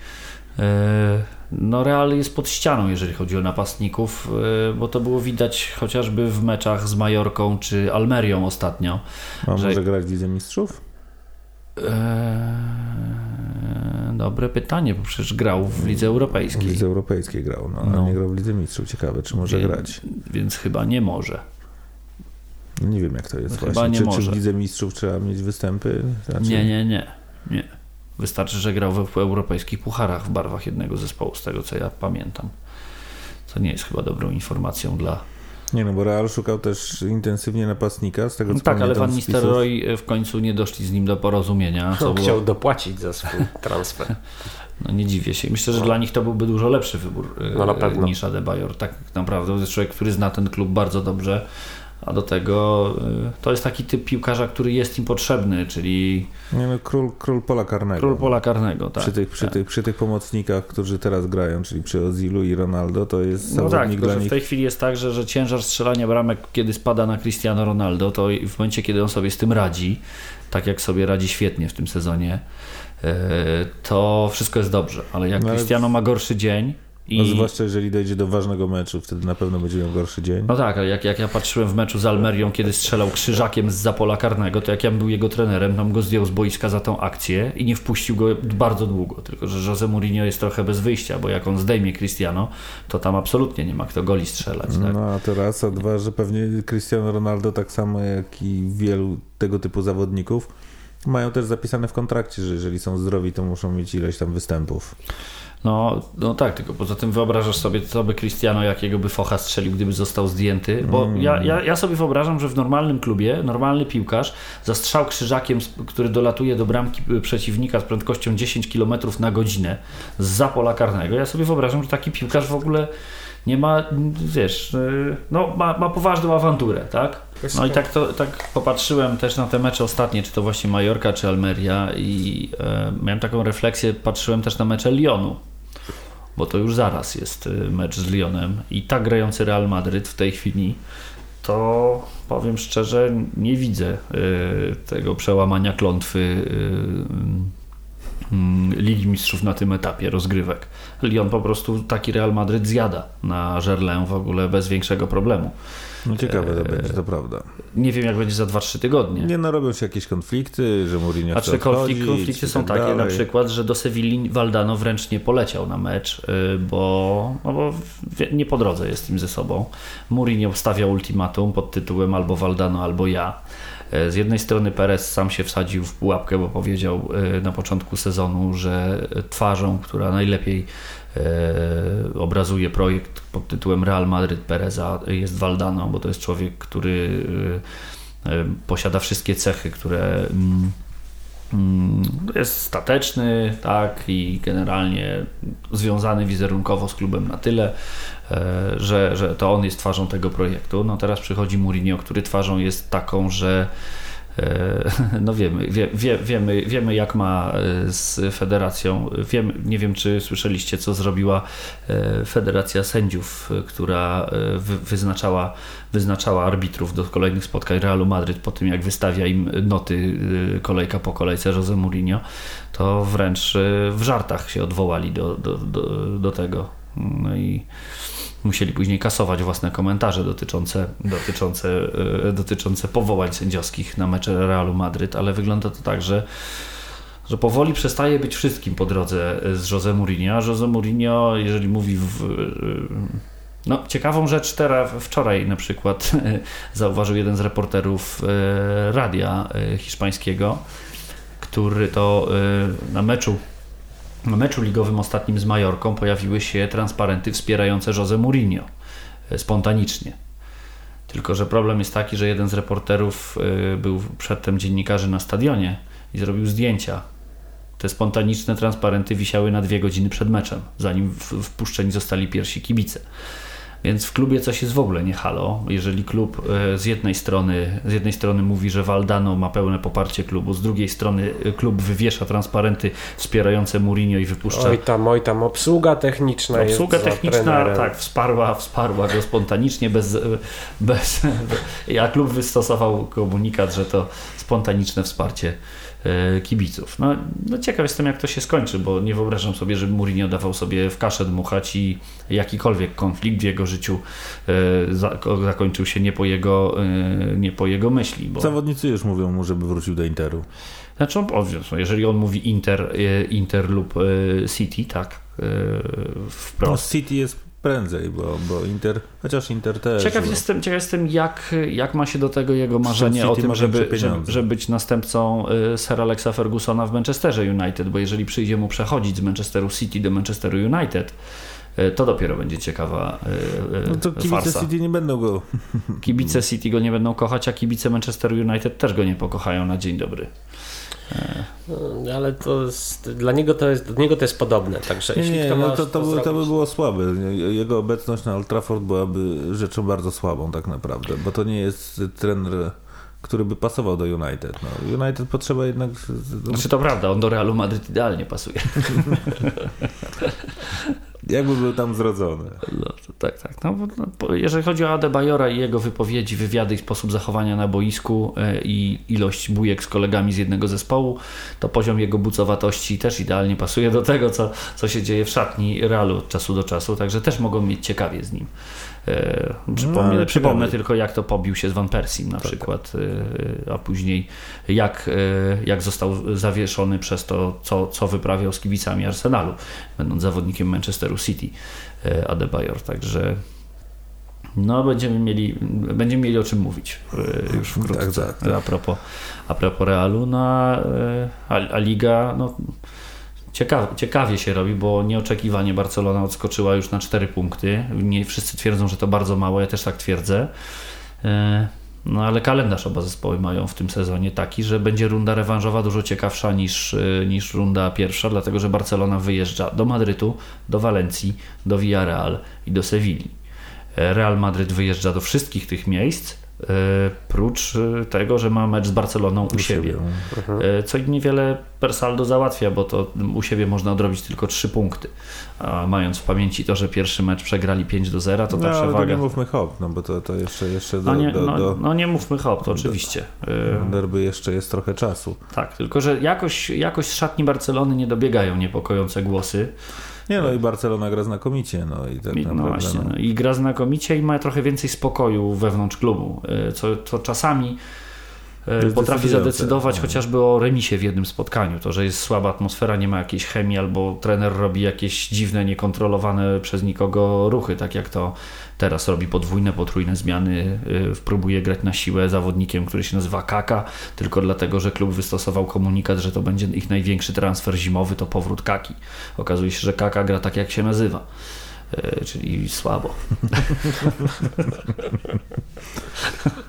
E, No Real jest pod ścianą, jeżeli chodzi o napastników, e, bo to było widać chociażby w meczach z Majorką czy Almerią ostatnio. A że- może grać w Lidze Mistrzów? Eee, dobre pytanie, bo przecież grał w Lidze W Europejskiej, Lidze Europejskiej grał, no, ale No. nie grał w Lidze Mistrzów. Ciekawe, czy może Wie- grać. więc chyba nie może. Nie wiem, jak to jest chyba właśnie. nie Czy, czy może. w Lidze Mistrzów trzeba mieć występy? Znaczy, Nie, nie, nie, nie. Wystarczy, że grał w europejskich pucharach w barwach jednego zespołu, z tego co ja pamiętam. Co nie jest chyba dobrą informacją dla. Nie, no bo Real szukał też intensywnie napastnika, z tego co No tak, ale Van Nistelrooy w końcu nie doszli z nim do porozumienia. Co On było, chciał dopłacić za swój transfer. no nie dziwię się. Myślę, że dla nich to byłby dużo lepszy wybór e, No na pewno. niż Adebayor. Tak naprawdę to jest człowiek, który zna ten klub bardzo dobrze. A do tego e, to jest taki typ piłkarza, który jest im potrzebny, czyli Nie, no, król, król pola karnego. król pola karnego. Tak, przy, tych, przy, tak. tych, przy tych pomocnikach, którzy teraz grają, czyli przy Ozilu i Ronaldo, to jest No tak, zawodnik tylko dla że w nich. tej chwili jest tak, że, że ciężar strzelania bramek, kiedy spada na Cristiano Ronaldo, to w momencie, kiedy on sobie z tym radzi, tak jak sobie radzi świetnie w tym sezonie, e, to wszystko jest dobrze. Ale jak No Cristiano ma gorszy dzień No, i... zwłaszcza jeżeli dojdzie do ważnego meczu, wtedy na pewno będzie miał gorszy dzień. No tak, ale jak, jak ja patrzyłem w meczu z Almerią, kiedy strzelał krzyżakiem z zapola karnego, to jak ja był jego trenerem, tam go zdjął z boiska za tą akcję i nie wpuścił go bardzo długo. Tylko, że Jose Mourinho jest trochę bez wyjścia, bo jak on zdejmie Cristiano, to tam absolutnie nie ma kto goli strzelać. Tak? No a to raz, a dwa, że pewnie Cristiano Ronaldo, tak samo jak i wielu tego typu zawodników, mają też zapisane w kontrakcie, że jeżeli są zdrowi, to muszą mieć ileś tam występów. No, no tak, tylko poza tym wyobrażasz sobie, co by Cristiano, jakiego by focha strzelił, gdyby został zdjęty, bo Mm. ja, ja, ja sobie wyobrażam, że w normalnym klubie, normalny piłkarz zastrzał krzyżakiem, z- który dolatuje do bramki y, przeciwnika z prędkością 10 km na godzinę z pola karnego, ja sobie wyobrażam, że taki piłkarz w ogóle nie ma, wiesz, y, no ma, ma poważną awanturę, tak? No i tak, to, tak popatrzyłem też na te mecze ostatnie, czy to właśnie Majorka, czy Almeria i e, miałem taką refleksję, patrzyłem też na mecze Lyonu, bo to już zaraz jest y, mecz z Lyonem i tak grający Real Madryt w tej chwili, to powiem szczerze, nie widzę y, tego przełamania klątwy y, Ligi Mistrzów na tym etapie rozgrywek. Lyon po prostu taki Real Madryt zjada na Żerlę w ogóle bez większego problemu. No ciekawe to będzie, to prawda. Nie wiem jak będzie za 2-3 tygodnie. Nie narobią się jakieś konflikty, że Mourinho A chce czy konflikt, konflikty są tak takie na przykład, że do Sewilli Valdano wręcz nie poleciał na mecz, y, bo, no bo nie po drodze jest im ze sobą. Mourinho stawiał ultimatum pod tytułem albo Valdano, albo ja. Z jednej strony Perez sam się wsadził w pułapkę, bo powiedział na początku sezonu, że twarzą, która najlepiej obrazuje projekt pod tytułem Real Madrid Pereza jest Valdano, bo to jest człowiek, który posiada wszystkie cechy, które mm, mm, jest stateczny, tak, i generalnie związany wizerunkowo z klubem na tyle, e, że, że to on jest twarzą tego projektu. No teraz przychodzi Mourinho, który twarzą jest taką, że E, no wiemy, wie, wie, wiemy, wiemy jak ma e, z federacją. Wiem, nie wiem, czy słyszeliście, co zrobiła e, Federacja Sędziów, która wyznaczała, wyznaczała arbitrów do kolejnych spotkań Realu Madryt po tym, jak wystawia im noty kolejka po kolejce Jose Mourinho, to wręcz w żartach się odwołali do, do, do, do tego. No i musieli później kasować własne komentarze dotyczące, dotyczące, e, dotyczące powołań sędziowskich na mecze Realu Madryt, ale wygląda to tak, że że powoli przestaje być wszystkim po drodze z Jose Mourinho. A Jose Mourinho, jeżeli mówi w, e, no, ciekawą rzecz teraz, wczoraj na przykład zauważył jeden z reporterów e, radia hiszpańskiego, który to na meczu meczu ligowym ostatnim z Majorką pojawiły się transparenty wspierające Jose Mourinho e, spontanicznie. Tylko, że problem jest taki, że jeden z reporterów e, był przedtem dziennikarzy na stadionie i zrobił zdjęcia. Te spontaniczne transparenty wisiały na dwie godziny przed meczem, zanim wpuszczeni zostali pierwsi kibice. Więc w klubie coś jest w ogóle nie halo. Jeżeli klub e, z jednej strony, z jednej strony mówi, że Valdano ma pełne poparcie klubu, z drugiej strony e, klub wywiesza transparenty wspierające Mourinho i wypuszcza. Oj tam, oj tam, obsługa techniczna Obsługa jest techniczna, tak, wsparła, wsparła go spontanicznie, bez, e, bez, a klub wystosował komunikat, że to spontaniczne wsparcie kibiców. No, no ciekaw jestem, jak to się skończy, bo nie wyobrażam sobie, żeby Mourinho dawał sobie w kaszę dmuchać i jakikolwiek konflikt w jego życiu e, zakończył się nie po jego, e, nie po jego myśli. Bo... Zawodnicy już mówią mu, żeby wrócił do Interu. Znaczy, no, jeżeli on mówi Inter, Inter lub City, tak, wprost. No, City jest prędzej, bo, bo Inter, chociaż Inter też. Ciekaw bo... jestem, ciekaw jestem jak, jak ma się do tego jego marzenie o tym, żeby, żeby, żeby, być następcą y, Sir Alexa Fergusona w Manchesterze United, bo jeżeli przyjdzie mu przechodzić z Manchesteru City do Manchesteru United, y, to dopiero będzie ciekawa y, No to kibice farsa. City nie będą go... Kibice City go nie będą kochać, a kibice Manchesteru United też go nie pokochają na dzień dobry. No, ale to jest, dla niego to jest, do niego to jest podobne. Także nie, jeśli nie, no to, to, by, to by było słabe. Jego obecność na Old Trafford byłaby rzeczą bardzo słabą tak naprawdę, bo to nie jest trener który by pasował do United. No, United potrzeba jednak... Znaczy to prawda, on do Realu Madryt idealnie pasuje. Jakby był tam zrodzony. No, tak, tak. No, no, jeżeli chodzi o Adebayora i jego wypowiedzi, wywiady i sposób zachowania na boisku e, i ilość bujek z kolegami z jednego zespołu, to poziom jego bucowatości też idealnie pasuje do tego, co, co się dzieje w szatni Realu od czasu do czasu, także też mogą mieć ciekawie z nim. E, przypomnę, no, przypomnę tylko, jak to pobił się z Van Persim na tak. przykład, e, a później jak, jak został zawieszony przez to, co, co wyprawiał z kibicami Arsenalu, będąc zawodnikiem Manchesteru City Adebayor. Także no, będziemy mieli, będziemy mieli o czym mówić już wkrótce. Tak, tak, tak. A, propos, a propos Realu, no, a, a Liga, no, Ciekawie, się robi, bo nieoczekiwanie Barcelona odskoczyła już na 4 punkty. Nie wszyscy twierdzą, że to bardzo mało, ja też tak twierdzę. E, no ale kalendarz oba zespoły mają w tym sezonie taki, że będzie runda rewanżowa dużo ciekawsza niż, e, niż runda pierwsza, dlatego że Barcelona wyjeżdża do Madrytu, do Walencji, do Villarreal i do Sewilli. E, Real Madryt wyjeżdża do wszystkich tych miejsc, prócz e, tego, że ma mecz z Barceloną u, u siebie. siebie. Mhm. E, co niewiele per saldo załatwia, bo to u siebie można odrobić tylko 3 punkty. A mając w pamięci to, że pierwszy mecz przegrali 5 do 0, to ta no, przewaga. nie mówmy hop, no bo to, to jeszcze, jeszcze do, no, nie, do, no, do, no nie mówmy hop, to oczywiście. Derby jeszcze jest trochę czasu. Tak, tylko że jakoś, jakoś z szatni Barcelony nie dobiegają niepokojące głosy. Nie no i Barcelona gra znakomicie. No i, tak I, no właśnie, no. I gra znakomicie i ma trochę więcej spokoju wewnątrz klubu, e, co, co czasami e, potrafi zadecydować No. chociażby o remisie w jednym spotkaniu. To, że jest słaba atmosfera, nie ma jakiejś chemii, albo trener robi jakieś dziwne, niekontrolowane przez nikogo ruchy, tak jak to teraz robi podwójne, potrójne zmiany, y, próbuje grać na siłę zawodnikiem, który się nazywa Kaka, tylko dlatego, że klub wystosował komunikat, że to będzie ich największy transfer zimowy, to powrót Kaki. Okazuje się, że Kaka gra tak, jak się nazywa. Y, Czyli słabo.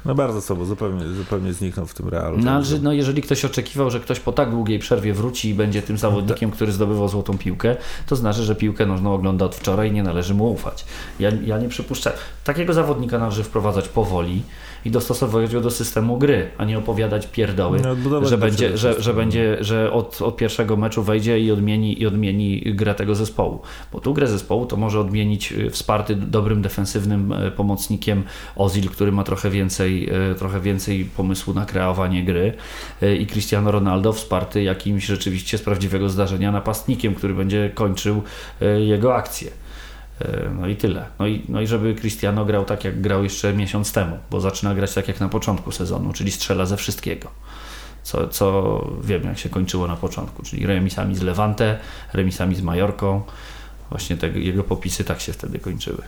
No bardzo słabo, zupełnie, zupełnie zniknął w tym realu. No, ale no, jeżeli ktoś oczekiwał, że ktoś po tak długiej przerwie wróci i będzie tym zawodnikiem, który zdobywał złotą piłkę, to znaczy, że piłkę nożną ogląda od wczoraj i nie należy mu ufać. Ja, ja nie przypuszczam. Takiego zawodnika należy wprowadzać powoli i dostosowywać go do systemu gry, a nie opowiadać pierdoły, No, że będzie, że, że będzie, że od, od pierwszego meczu wejdzie i odmieni, i odmieni grę tego zespołu. Bo tu grę zespołu to może odmienić y, wsparty dobrym defensywnym y, pomocnikiem Ozil, który ma trochę więcej, y, trochę więcej pomysłu na kreowanie gry i Cristiano Ronaldo wsparty jakimś rzeczywiście z prawdziwego zdarzenia napastnikiem, który będzie kończył jego akcję. Y, No i tyle. No i, no i żeby Cristiano grał tak, jak grał jeszcze miesiąc temu, bo zaczyna grać tak jak na początku sezonu, czyli strzela ze wszystkiego co, co wiem jak się kończyło na początku, czyli remisami z Levante, remisami z Majorką. Właśnie te, jego popisy tak się wtedy kończyły.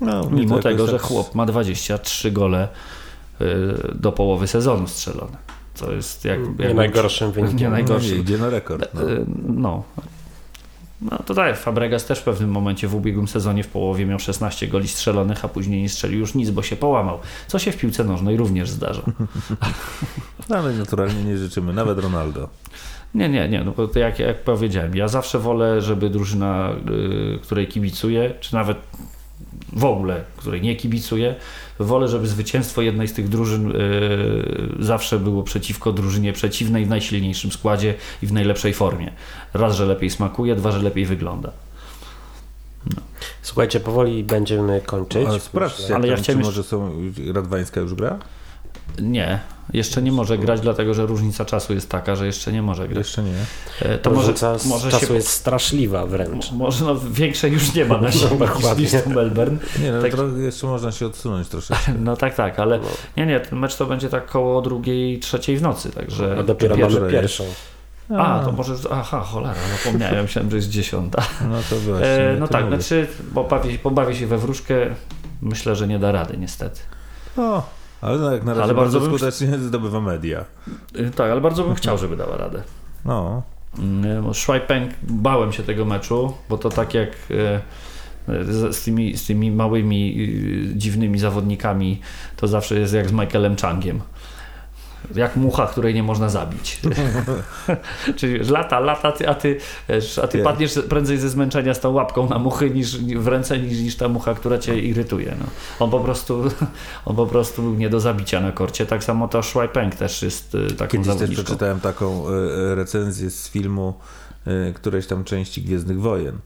No, Mimo to tego, że tak- chłop ma 23 gole y, do połowy sezonu strzelone. To jest jak, Nie jak najgorszym wynikiem. Nie No, najgorszy. nie, idzie na rekord. No. Y, No. No to tak, Fabregas też w pewnym momencie w ubiegłym sezonie w połowie miał 16 goli strzelonych, a później nie strzelił już nic, bo się połamał. Co się w piłce nożnej również zdarza. no ale naturalnie nie życzymy, nawet Ronaldo. Nie, nie, nie, no bo to jak, jak powiedziałem, ja zawsze wolę, żeby drużyna, y, której kibicuję, czy nawet w ogóle, której nie kibicuję, wolę, żeby zwycięstwo jednej z tych drużyn y, zawsze było przeciwko drużynie przeciwnej w najsilniejszym składzie i w najlepszej formie. Raz, że lepiej smakuje, dwa, że lepiej wygląda. Słuchajcie, powoli będziemy kończyć. Ale sprawdźcie, Ale ja chciałem czy jeszcze- może są, Radwańska już gra? Nie, jeszcze nie może grać, dlatego że różnica czasu jest taka, że jeszcze nie może grać. Jeszcze nie. E, To może, może czasu się... jest straszliwa wręcz. Może no, większej już nie ma na siłę dokładnie. niż tu Melbourne. Nie, no Tak. to jeszcze można się odsunąć troszeczkę. No tak, tak, ale nie, nie, ten mecz to będzie tak koło drugiej, trzeciej w nocy, także... A dopiero pierwszy- mamy pierwszą. A, to może, aha, cholera, zapomniałem, myślałem, że jest dziesiąta. No to właśnie. E, no to tak, mówię. znaczy, pobawię, pobawię się we wróżkę, myślę, że nie da rady, niestety. O, ale no jak na razie Ale bardzo bardzo, bym- skutecznie zdobywa media. E, Tak, ale bardzo bym chciał, żeby dała radę. No, Mm, bo Schweipeng, bałem się tego meczu, bo to tak jak e, z, tymi, z tymi małymi, dziwnymi zawodnikami, to zawsze jest jak z Michaelem Changiem. Jak mucha, której nie można zabić. Czyli lata, lata, a ty, a ty Nie. padniesz prędzej ze zmęczenia z tą łapką na muchy niż, w ręce niż, niż ta mucha, która cię irytuje. No. On, po prostu, on po prostu był nie do zabicia na korcie. Tak samo to Schweipeng też jest e, taką kiedyś też zawodniczką. przeczytałem taką e, e, recenzję z filmu którejś tam części Gwiezdnych Wojen,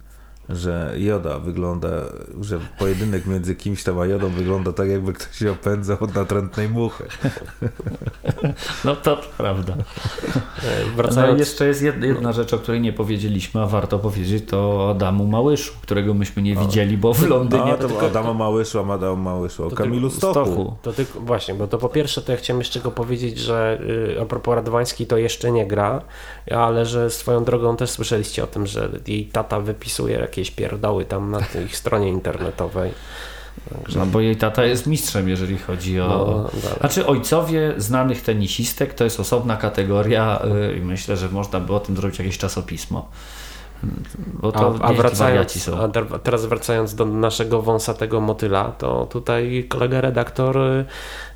że Joda wygląda, że pojedynek między kimś tam a Jodą wygląda tak, jakby ktoś się opędzał od natrętnej muchy. No to prawda. No Wracając, jeszcze jest jed- jedna rzecz, o której nie powiedzieliśmy, a warto powiedzieć, to o Adamu Małyszu, którego myśmy nie widzieli, bo w Londynie No, to tylko Adama Małyszu, a Adama Małyszu, o Kamilu Stochu. Stochu. to tylko, właśnie, bo to po pierwsze to ja chciałem jeszcze go powiedzieć, że y, a propos Radwański to jeszcze nie gra, ale że swoją drogą też słyszeliście o tym, że jej tata wypisuje jakieś pierdoły tam na ich stronie internetowej. Także, No bo jej tata jest mistrzem, jeżeli chodzi o... no, dalej. Znaczy ojcowie znanych tenisistek to jest osobna kategoria y, i myślę, że można by o tym zrobić jakieś czasopismo. Bo to A, a wracając, są. a teraz wracając do naszego wąsatego motyla, to tutaj kolega redaktor y,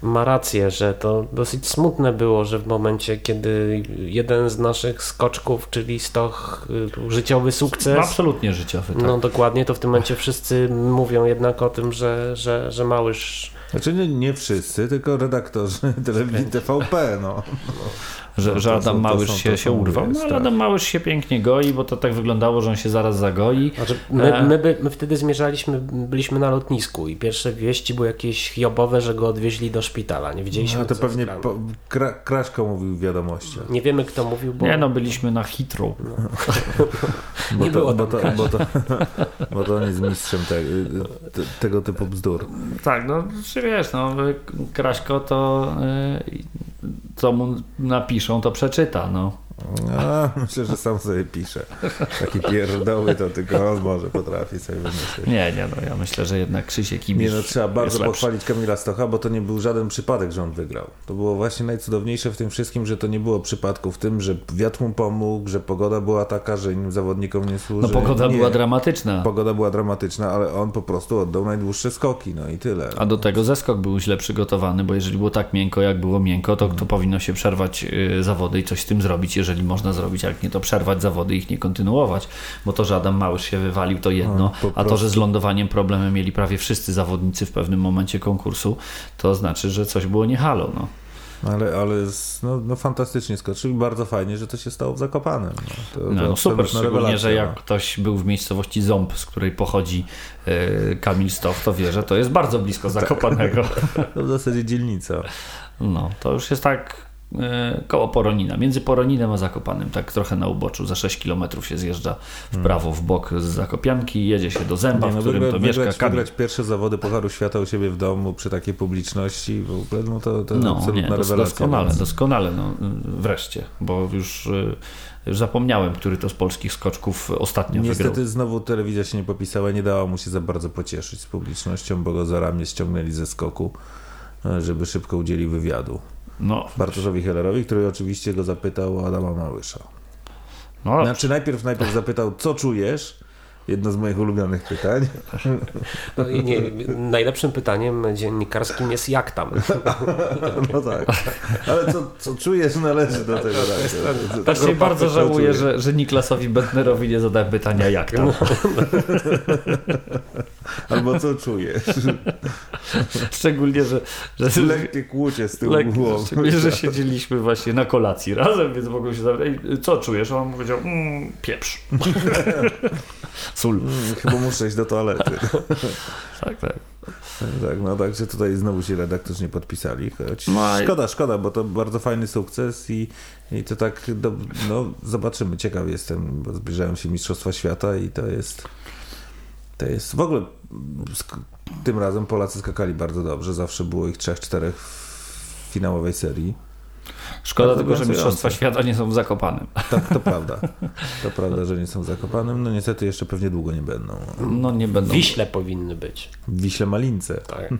ma rację, że to dosyć smutne było, że w momencie, kiedy jeden z naszych skoczków, czyli Stoch, y, życiowy sukces, absolutnie życiowy, tak. no dokładnie, to w tym momencie wszyscy mówią jednak o tym, że, że, że Małysz Znaczy nie, nie wszyscy, tylko redaktorzy telewizji TVP, no. że, że Adam Małysz są- się, się urwał. No ale tak. Adam Małysz się pięknie goi, bo to tak wyglądało, że on się zaraz zagoi. Znaczy, my, E. my, by, my wtedy zmierzaliśmy, byliśmy na lotnisku i pierwsze wieści były jakieś jobowe, że go odwieźli do szpitala. Nie wiedzieliśmy, No to pewnie po, kra, Kraszko mówił w wiadomościach. Nie wiemy, kto mówił, bo... Nie no, byliśmy na Heathrow. Bo Nie to, było bo, to, bo, to, bo to on jest mistrzem te, te, tego typu bzdur. Tak, no czy wiesz, no Kraśko to y, co mu napiszą, to przeczyta. No. Myślę, że sam sobie pisze. Taki pierdoły to tylko on może potrafi sobie wymyślić. Nie, nie, no ja myślę, że jednak Krzysiek Nie Ibisz no, trzeba bardzo pochwalić Kamila Stocha, bo to nie był żaden przypadek, że on wygrał. To było właśnie najcudowniejsze w tym wszystkim, że to nie było przypadku w tym, że wiatr mu pomógł, że pogoda była taka, że innym zawodnikom nie służy. No pogoda nie. była dramatyczna. Pogoda była dramatyczna, ale on po prostu oddał najdłuższe skoki, no i tyle. A do tego zeskok był źle przygotowany, bo jeżeli było tak miękko, jak było miękko, to, to powinno się przerwać y, zawody i coś z tym zrobić, jeżeli można zrobić, a jak nie, to przerwać zawody i ich nie kontynuować. Bo to, że Adam Małysz się wywalił, to jedno, No, po a to, że z lądowaniem problemy mieli prawie wszyscy zawodnicy w pewnym momencie konkursu, to znaczy, że coś było nie halo. No. Ale, ale no, no fantastycznie skoczył i bardzo fajnie, że to się stało w Zakopanem. No, to, No, to no super, szczególnie, że jak no. ktoś był w miejscowości Ząb, z której pochodzi y, Kamil Stoch, to wie, że to jest bardzo blisko Zakopanego. To w zasadzie dzielnica. No, to już jest tak koło Poronina, między Poroninem a Zakopanem, tak trochę na uboczu, za 6 km się zjeżdża w prawo, w bok z Zakopianki, jedzie się do Zęba, Nie, w no, którym wygrać, to mieszka wygrać, pierwsze zawody Pucharu Świata u siebie w domu przy takiej publiczności, w ogóle, no to, to No, absolutna nie, rewelacja. doskonale, doskonale, no, wreszcie, bo już, y, już zapomniałem, który to z polskich skoczków ostatnio Niestety wygrał. znowu telewizja się nie popisała, nie dała mu się za bardzo pocieszyć z publicznością, bo go za ramię ściągnęli ze skoku, e, żeby szybko udzielił wywiadu. No, Bartoszowi Hellerowi, który oczywiście go zapytał o Adama Małysza. no, Znaczy najpierw, najpierw zapytał, co czujesz? Jedno z moich ulubionych pytań. No i nie, najlepszym pytaniem dziennikarskim jest jak tam. No tak. Ale co, co czujesz należy do tego. Tak. Co bardzo żałuję, że, że Niklasowi Bentnerowi nie zadałem pytania jak tam. Albo co czujesz? Szczególnie, że, że, Lekkie kłucie z tyłu Lek, głowy. szczególnie, że siedzieliśmy właśnie na kolacji razem, więc mogłem się zapytać, "Ej, co czujesz? A on powiedział, mm, pieprz. Sól. Mm, Chyba muszę iść do toalety. Tak, tak. Tak, no także tutaj znowu się redaktorzy nie podpisali. Choć No szkoda, szkoda, bo to bardzo fajny sukces i, i to tak, do, no zobaczymy, ciekaw jestem, bo zbliżają się Mistrzostwa Świata i to jest to jest w ogóle tym razem Polacy skakali bardzo dobrze, zawsze było ich trzech, czterech w finałowej serii. Szkoda Bardzo tylko, że. Mistrzostwa Świata nie są w Zakopanem. Tak, to prawda. To prawda, że nie są zakopanym. No niestety jeszcze pewnie długo nie będą. No nie będą. Wiśle powinny być. W Wiśle Malince. Tak.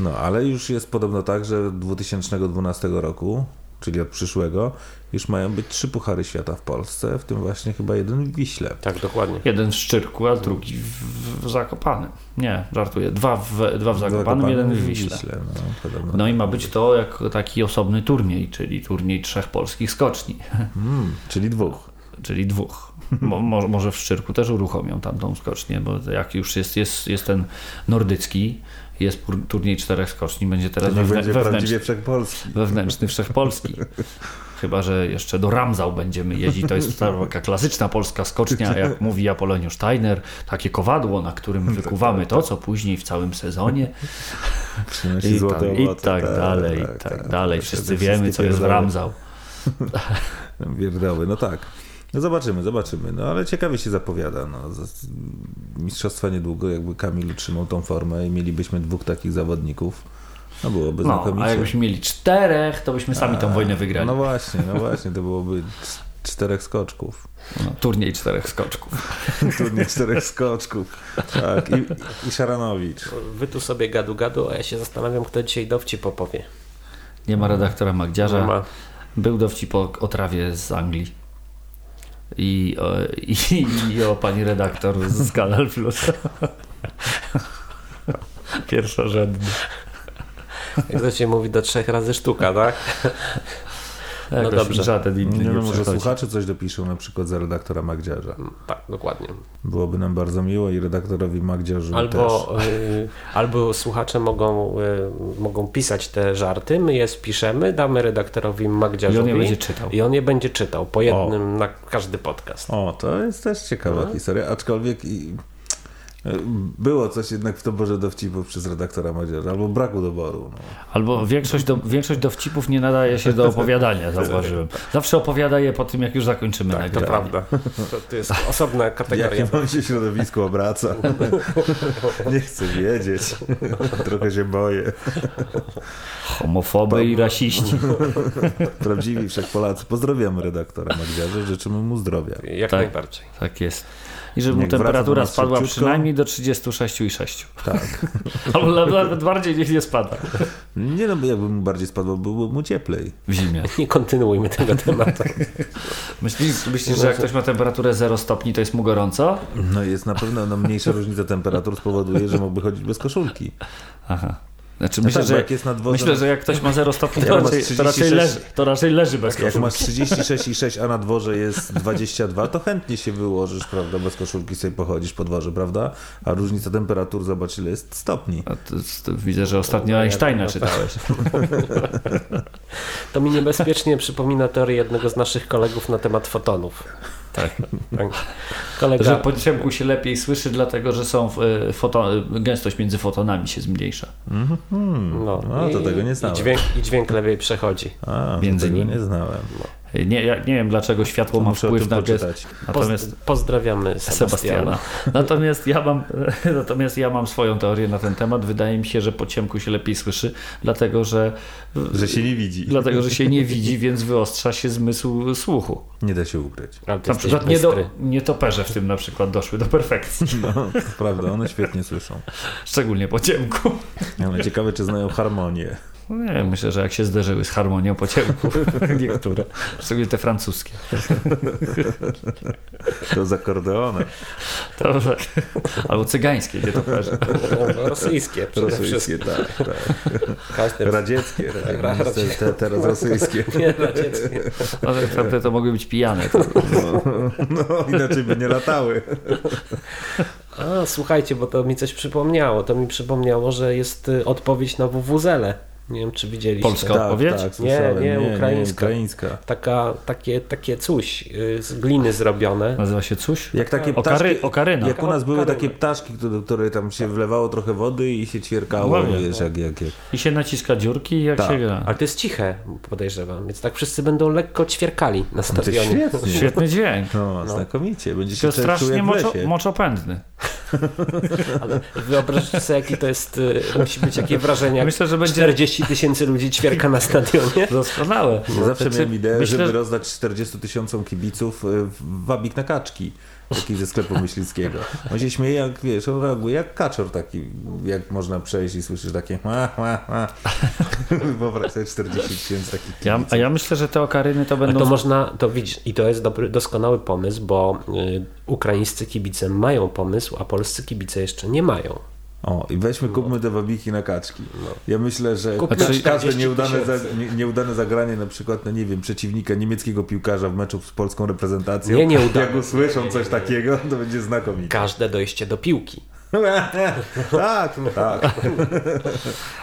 No, ale już jest podobno tak, że 2012 roku, czyli od przyszłego, już mają być trzy Puchary Świata w Polsce, w tym właśnie chyba jeden w Wiśle. tak, dokładnie. Jeden w Szczyrku, a drugi w, w Zakopanem. Nie, żartuję. Dwa w, dwa w Zakopanem, jeden w Wiśle. no, podobno. No i ma być to jak taki osobny turniej, czyli turniej trzech polskich skoczni, Mm, czyli dwóch. czyli dwóch. Mo, mo, może w Szczyrku też uruchomią tamtą skocznię, bo jak już jest, jest, jest ten nordycki, jest turniej czterech skoczni, będzie teraz To nie wewnę- będzie wewnętrzny, wszechpolski. wewnętrzny wszechpolski. Chyba, że jeszcze do Ramzał będziemy jeździć. To jest taka klasyczna polska skocznia, jak mówi Apoloniusz Steiner. Takie kowadło, na którym wykuwamy to, co później w całym sezonie i, tak, i tak dalej, i tak dalej. Wszyscy wiemy, co jest w Ramzał. Pierdoły, no tak. No zobaczymy, zobaczymy. No ale ciekawie się zapowiada. No. Mistrzostwa niedługo, jakby Kamil utrzymał tą formę i mielibyśmy dwóch takich zawodników. No byłoby No, znakomicie. a jakbyśmy mieli czterech, to byśmy sami tą wojnę wygrali. No właśnie, no właśnie, to byłoby czterech skoczków. No, turniej czterech skoczków. Turniej czterech skoczków. Tak, i, i Szaranowicz. Wy tu sobie gadu gadu, a ja się zastanawiam, kto dzisiaj dowcip opowie. Nie ma redaktora Magdziarza. Ma. Był dowcip o, o trawie z Anglii. I, i, I o pani redaktor z Kanal Plus. Pierwszorzędny. Jak to się mówi, do trzech razy sztuka, tak? No dobrze. dobrze. Żaden inny Nie nie, wiem, może słuchacze coś dopiszą na przykład za redaktora Magdziarza. Tak, dokładnie. Byłoby nam bardzo miło i redaktorowi Magdziarzu też. Albo, y, albo słuchacze mogą, y, mogą pisać te żarty, my je spiszemy, damy redaktorowi Magdziarzowi I on je będzie czytał. i on je będzie czytał po jednym na każdy podcast. O, to jest też ciekawa No. historia, aczkolwiek i... Było coś jednak w toborze dowcipów przez redaktora Madzierza, albo braku doboru. No. Albo większość, do, większość dowcipów nie nadaje się do opowiadania, zauważyłem. Zawsze opowiada je po tym, jak już zakończymy Tak, to prawda. To, to jest osobna kategoria. Jakie wam się środowisko obraca? Nie chcę wiedzieć. Trochę się boję. Homofoby i rasiści. Prawdziwi wszechpolacy. Pozdrawiamy redaktora Magdziarza, życzymy mu zdrowia. Jak Tak. najbardziej. Tak jest. I żeby mu temperatura spadła szybciutko. przynajmniej do 36,6. Tak. Albo nawet bardziej niech nie spada Nie no, bo jakby mu bardziej spadło, byłoby mu cieplej. w zimie. Nie kontynuujmy tego tematu. Myślisz, myślisz, że jak ktoś ma temperaturę 0 stopni, to jest mu gorąco? No jest na pewno no, mniejsza różnica temperatur spowoduje, że mógłby chodzić bez koszulki. Aha. Znaczy No myślę, tak, że, jak jest nad wodą- myślę, że jak ktoś ma 0 stopni, to Jak raczej, to, raczej 36 leży, to raczej leży bez Jak koszulki. masz 36,6, a na dworze jest 22, to chętnie się wyłożysz, prawda, bez koszulki sobie pochodzisz po dworze, prawda? A różnica temperatur, zobacz ile jest stopni. A to, to widzę, że ostatnio Einsteina czytałeś. To mi niebezpiecznie przypomina teorię jednego z naszych kolegów na temat fotonów. Tak. Tak. Kolega, Że po ciemku się lepiej słyszy, dlatego że są e, foto, gęstość między fotonami się zmniejsza. no, No, to i- tego nie i znałem. dźwięk, I dźwięk lepiej przechodzi. A, Między tego nimi. nie znałem. Nie, ja nie wiem, dlaczego światło To ma wpływ na gest. Natomiast Poz, pozdrawiamy Sebastiana. Sebastiana. Natomiast ja, mam, natomiast ja mam swoją teorię na ten temat. Wydaje mi się, że po ciemku się lepiej słyszy, dlatego że, Że się nie widzi. dlatego, że się nie widzi, więc wyostrza się zmysł słuchu. Nie da się ukryć. Na przykład nie do, nietoperze w tym na przykład doszły do perfekcji. No, to prawda, one świetnie słyszą. Szczególnie po ciemku. Ale ciekawe, czy znają harmonię. No Nie wiem, myślę, że jak się zderzyły z harmonią po ciemku, niektóre, szczególnie te francuskie, To z akordeonem. to, że, albo cygańskie nietoperze. No, rosyjskie przede Rosyjskie, wszystkim. tak, tak. Radzieckie, Ra- tak. Te, te, teraz rosyjskie. Nie, radzieckie. No, tak naprawdę to mogły być pijane. To, No, no, inaczej by nie latały. A, słuchajcie, bo to mi coś przypomniało. To mi przypomniało, że jest y, odpowiedź na WWZele. Nie wiem, czy widzieliście. Polska odpowiedź? Tak, Nie, słyszałem. nie, ukraińska. ukraińska. Taka, takie, takie coś y, z gliny zrobione. nazywa się coś? Jak takie Okary, ptaszki, okaryna. jak u nas były Okaryna. takie ptaszki, które, które tam się wlewało trochę wody i się ćwierkało, Ładnie. wiesz, jak, jak, jak. I się naciska dziurki, jak Tak. się gra. Ale to jest ciche, podejrzewam. Więc tak wszyscy będą lekko ćwierkali na No to stadionie. świetnie. Świetny dźwięk. No, znakomicie. Będzie To się czuł strasznie moczo, moczopędny. Ale wyobraźcie sobie, jaki to jest, y, musi być jakie wrażenie, Myślę, że będzie 40 tysięcy ludzi ćwierka na stadionie. doskonałe. Zawsze Znaczy, miałem ideę, myślę, żeby że- rozdać 40 tysiącom kibiców y, wabik na kaczki. Taki ze sklepu myślickiego. On się śmieje jak, wiesz, on reaguje jak kaczor taki, jak można przejść i słyszysz takie ma, ma, ma. Wyobraź sobie 40 tysięcy takich Ja, kibiców. a ja myślę, że te okaryny to będą... to można, to widzisz, i to jest dobry, doskonały pomysł, bo y, ukraińscy kibice mają pomysł, a polscy kibice jeszcze nie mają. O, i weźmy, kupmy te wabiki na kaczki. Ja myślę, że każde 40 nieudane, za, nie, nieudane zagranie na przykład, no nie wiem, przeciwnika niemieckiego piłkarza w meczu z polską reprezentacją, Nie, nieudane. jak usłyszą coś takiego, to będzie znakomicie. Każde dojście do piłki. tak, tak.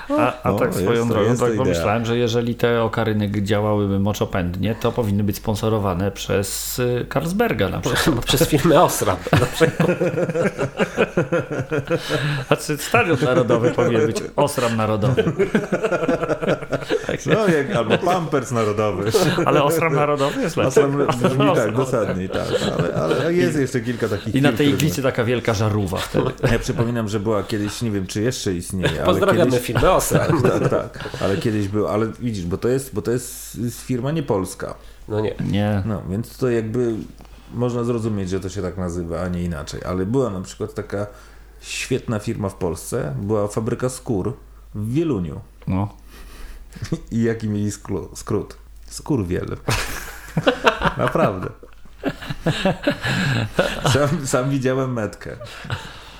A, a No, tak swoją drogą, jest to tak pomyślałem, że jeżeli te okaryny działałyby moczopędnie, to powinny być sponsorowane przez y, Carlsberga na przykład. Przez firmę Osram. na przykład. Znaczy Stadion Narodowy powinien być Osram Narodowy. No, jak, albo Pampers narodowy. Ale Osram Narodowy jest lepszy. sam brzmi tak, dosadniej, tak. Ale, ale jest jeszcze kilka takich I na tej iglicy taka wielka żarówa wtedy. Ja przypominam, że była kiedyś, nie wiem, czy jeszcze istnieje, Pozdrawiamy kiedyś... firmę Osram. Tak, tak, ale kiedyś był, ale widzisz, bo to jest, bo to jest firma nie polska. No nie. Nie. No, więc to jakby można zrozumieć, że to się tak nazywa, a nie inaczej. Ale była na przykład taka świetna firma w Polsce, była fabryka skór w Wieluniu. No. I jaki mieli skrót? Skurwiel. Naprawdę. Sam, sam widziałem metkę.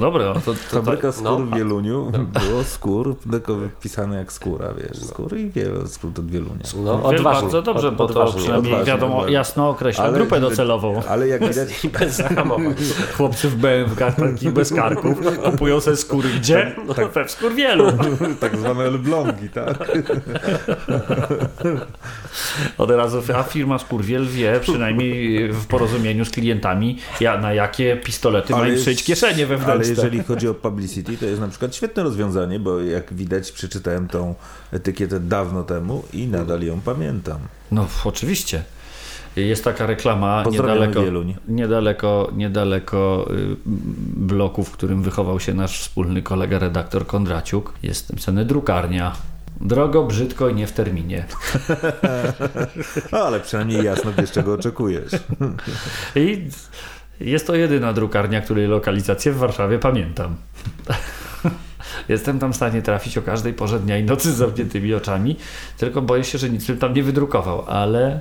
Dobre, no to, to, to, Fabryka skór no, w Wieluniu było skór, tylko wypisane jak skóra, wiesz, skór i wiele, skór to Wielunia. No, odważnie. bardzo dobrze, od- bo to odważnie. przynajmniej odważnie, wiadomo, odważnie. jasno określa Ale- grupę docelową. Ale jak widać, I bez zahamowań. Chłopcy w BMW takich bez karków kupują sobie skóry gdzie? No, we wskurwielu. tak zwane elblągi, tak? Od razu, a firma Skurwiel wie, przynajmniej w porozumieniu z klientami, ja, na jakie pistolety Ale mają szyć kieszenie wewnętrzne. Jeżeli chodzi o publicity, to jest na przykład świetne rozwiązanie, bo jak widać przeczytałem tą etykietę dawno temu i nadal ją pamiętam. No oczywiście. Jest taka reklama niedaleko, Wieluń. niedaleko, niedaleko y, bloku, w którym wychował się nasz wspólny kolega redaktor Kondraciuk. Jest napisane drukarnia. Drogo, brzydko i nie w terminie. No, ale przynajmniej jasno wiesz, czego oczekujesz. I jest to jedyna drukarnia, której lokalizację w Warszawie pamiętam. Jestem tam w stanie trafić o każdej porze dnia i nocy z zamkniętymi oczami, tylko boję się, że nic bym tam nie wydrukował, ale,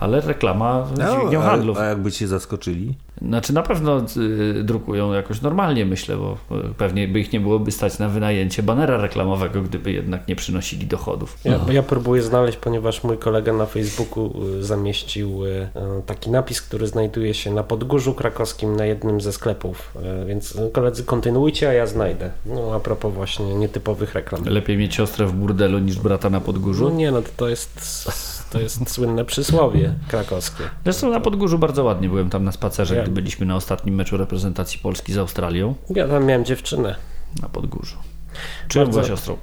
ale reklama dźwignią a, handlów. a jakby cię zaskoczyli? Znaczy na pewno y, drukują jakoś normalnie, myślę, bo y, pewnie by ich nie byłoby stać na wynajęcie banera reklamowego, gdyby jednak nie przynosili dochodów. Ja, ja próbuję znaleźć, ponieważ mój kolega na Facebooku y, zamieścił taki napis, który znajduje się na Podgórzu Krakowskim na jednym ze sklepów. Więc y, koledzy, kontynuujcie, a ja znajdę. No a propos właśnie nietypowych reklam. Lepiej mieć siostrę w burdelu niż brata na No Podgórzu. nie, no to, to jest to jest słynne przysłowie krakowskie. Zresztą na Podgórzu bardzo ładnie byłem tam na spacerze, Ja- gdy byliśmy na ostatnim meczu reprezentacji Polski z Australią Ja tam miałem dziewczynę. na Podgórzu. Czyją Bardzo- była siostrą?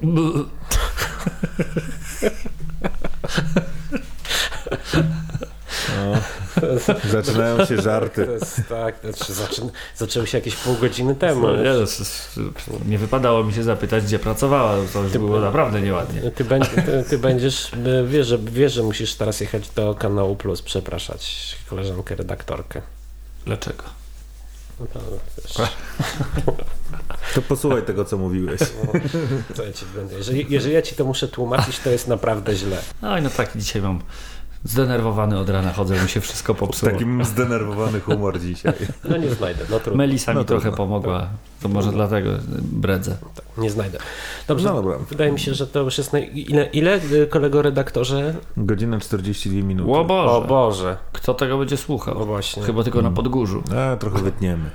Zaczynają się żarty. To jest, tak, znaczy, zaczę, zaczęły się jakieś pół godziny temu. No, nie, jest- nie wypadało mi się zapytać, gdzie pracowała. To już było naprawdę nieładnie. Ty, będ, ty, ty będziesz, y, wiesz że, wiesz, że musisz teraz jechać do kanału Plus, przepraszać koleżankę redaktorkę. Dlaczego? No, to, posłuchaj tego, co mówiłeś. co ja ci będę. Jeżeli, jeżeli ja ci to muszę tłumaczyć, to jest naprawdę źle. No i no tak, dzisiaj mam zdenerwowany od rana chodzę, mi się wszystko popsuło. Takim zdenerwowany humor dzisiaj. No nie znajdę, no trudno. Melisa mi No trochę trudno. pomogła. To może dlatego bredzę. Tak, nie znajdę. Dobrze, No dobra. wydaje mi się, że to już jest... Naj... Ile, ile, y, kolego redaktorze? Godzina 42 minuty. O Boże, O Boże. kto tego będzie No słuchał? właśnie. Chyba tylko na Podgórzu. A, trochę wytniemy.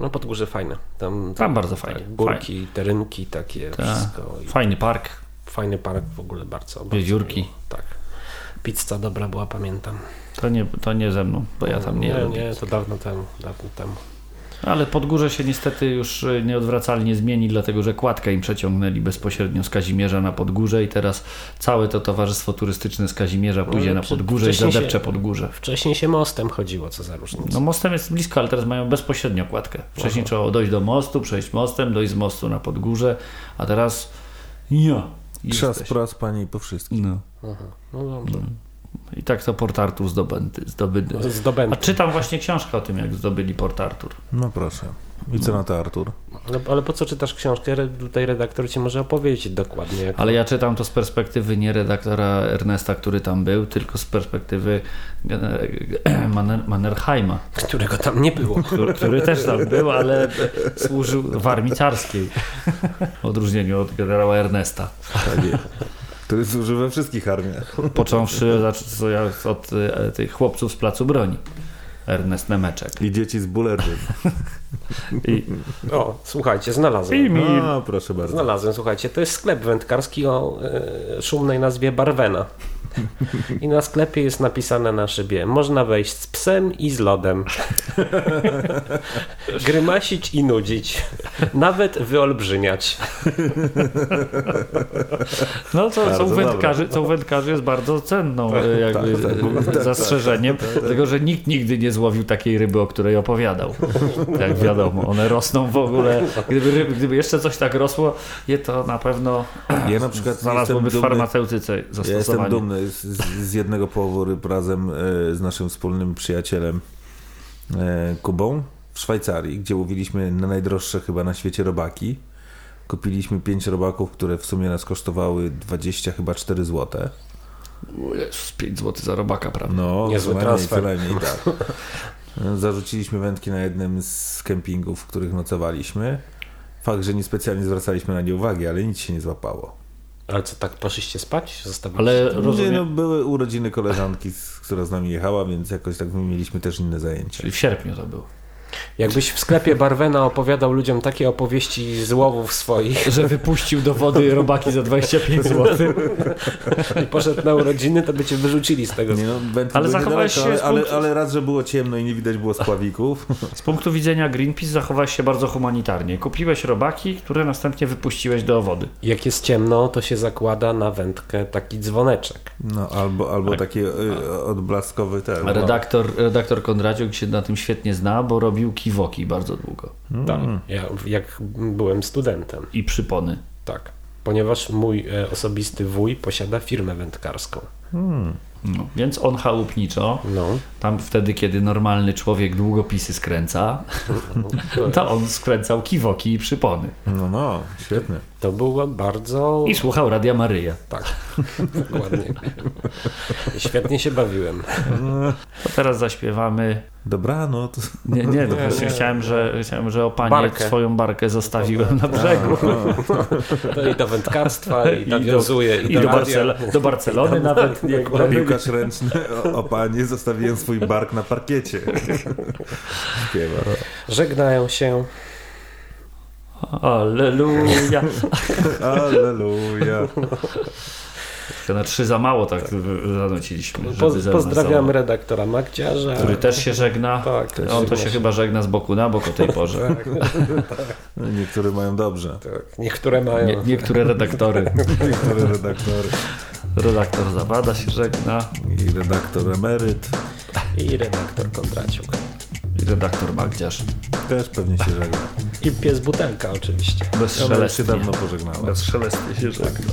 No Podgórze fajne. Tam, Tam bardzo fajnie. Tak, górki, terynki, takie Tak. wszystko. I Fajny park, fajny park w ogóle bardzo. bardzo Jeziórki. miło. Tak. Pizza dobra była, pamiętam. To nie, to nie ze mną, bo ja tam nie, nie, nie, to dawno temu, dawno temu. Ale Podgórze się niestety już y, nieodwracalnie zmieni, dlatego że kładkę im przeciągnęli bezpośrednio z Kazimierza na Podgórze i teraz całe to towarzystwo turystyczne z Kazimierza pójdzie ale na Podgórze i się- zadepcze Podgórze. Wcześniej się mostem chodziło, co za różnica. No mostem jest blisko, ale teraz mają bezpośrednio kładkę. Wcześniej trzeba było dojść do mostu, przejść mostem, dojść z mostu na Podgórze, a teraz ja. I Czas jesteś. pras pani po wszystkim. No. Aha. No dobrze. I tak to Port Artur zdobędy. zdobyty. A Zdobędę. czytam właśnie książkę o tym, jak zdobyli Port Artur. No proszę. I co na to, Artur? Ale, ale po co czytasz książkę? Re- Tutaj redaktor ci może opowiedzieć dokładnie. Jak... Ale ja czytam to z perspektywy nie redaktora Ernesta, który tam był, tylko z perspektywy Manner, Mannerheima, Którego tam nie było. który, który też tam był, ale służył w armii carskiej. W odróżnieniu od generała Ernesta. Tak jest. Który służy we wszystkich armiach. Począwszy od e, tych chłopców z placu broni. Ernest Nemeczek. I dzieci z Bullerzy. I, O, słuchajcie, znalazłem. i mi, No, proszę bardzo. Znalazłem, słuchajcie, to jest sklep wędkarski o e, szumnej nazwie Barwena. I na sklepie jest napisane na szybie: Można wejść z psem i z lodem. Grymasić i nudzić. Nawet wyolbrzymiać. No to są dobre. wędkarzy, są wędkarzy jest bardzo cenną e, jakby, tak, tak, e, tak, zastrzeżeniem, dlatego że nikt nigdy nie złowił takiej ryby, o której opowiadał. Jak wiadomo, one rosną w ogóle. Gdyby, ryby, gdyby jeszcze coś tak rosło, je to na pewno Ja na przykład znalazłoby w farmaceutyce ja jestem zastosowanie. dumny z, z- jednego ryb razem e, z naszym wspólnym przyjacielem e, Kubą w Szwajcarii, gdzie łowiliśmy na najdroższe chyba na świecie robaki. Kupiliśmy pięć robaków, które w sumie nas kosztowały 20 chyba 4 złote. Jezus, 5 zł za robaka, prawda? No, Niezły transfer. co najmniej, tak. Zarzuciliśmy wędki na jednym z kempingów, w których nocowaliśmy. Fakt, że niespecjalnie zwracaliśmy na nie uwagi, ale nic się nie złapało. Ale co, tak poszliście spać? Zostawiliście? Ale Nie, no, rozumiem, były urodziny koleżanki, która z nami jechała, więc jakoś tak my mieliśmy też inne zajęcia. czyli w sierpniu to było. Jakbyś w sklepie Barwena opowiadał ludziom takie opowieści z łowów swoich Że wypuścił do wody robaki za 25 zł. i poszedł na urodziny, to by cię wyrzucili z tego. Nie no, Ale zachowałeś się ale, ale, punktu- ale raz, że było ciemno i nie widać było spławików. Z punktu widzenia Greenpeace zachowałeś się bardzo humanitarnie. Kupiłeś robaki, które następnie wypuściłeś do wody. Jak jest ciemno, to się zakłada na wędkę taki dzwoneczek. No, albo, albo Tak. takie y, odblaskowe te. no. Redaktor, redaktor Kondraciuk się na tym świetnie zna, bo robił kiwoki bardzo długo. Tak. Ja, jak byłem studentem. I przypony. Tak. Ponieważ mój e, osobisty wuj posiada firmę wędkarską. No, więc on chałupniczo, No. tam wtedy, kiedy normalny człowiek długopisy skręca, to on skręcał kiwoki i przypony. No, no, świetnie. To było bardzo... I słuchał Radia Maryja. Tak, dokładnie. Świetnie się bawiłem. To teraz zaśpiewamy. Dobranoc. Nie, nie, no Nie, właśnie nie. chciałem, że, chciałem, że o panie Barkę. swoją barkę zostawiłem na brzegu. To i do wędkarstwa, i, I nawiązuje, do, i, i do. Barcel do Barcelony nawet. Nie, piłkarz ręczny, o, o panie, zostawiłem swój bark na parkiecie. Śpiewa. Żegnają się. Alleluja. Alleluja. To na trzy za mało tak zanuciliśmy. Po, pozdrawiam redaktora Makciarza. Który też się żegna. Tak, też On to się chyba żegna z boku na bok o tej porze. Tak, No, Niektóre mają dobrze. tak. Niektóre mają. Nie, niektóre redaktory. Niektóre redaktory Redaktor Zawada się żegna i redaktor emeryt I redaktor Kondraciuk. i redaktor Magdziarz. też pewnie się żegna. I pies butelka oczywiście. Bez już się dawno pożegnała. Bez szelestnie się żegna.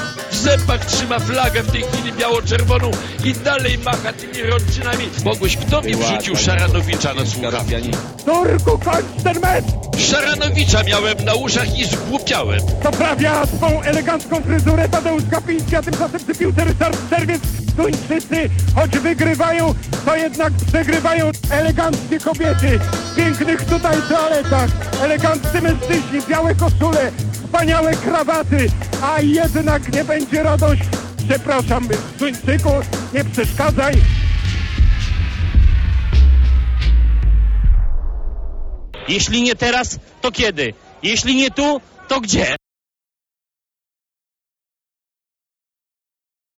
Zębach trzyma flagę w tej chwili biało-czerwoną i dalej macha tymi rączynami. Mogłeś, kto mi wrzucił Szaranowicza na słuchawki? Turku, kończ ten mecz! Szaranowicza miałem na uszach i zgłupiałem. Poprawia swą elegancką fryzurę Tadeusz Kapiński, a tymczasem przy piłce Ryszard Czerwiec. Duńczycy, choć wygrywają, to jednak przegrywają eleganckie kobiety. W pięknych tutaj toaletach, eleganccy mężczyźni, białe koszule, wspaniałe krawaty, a jednak nie będzie radość. Przepraszam, Duńczyku, nie przeszkadzaj. Jeśli nie teraz, to kiedy? Jeśli nie tu, to gdzie?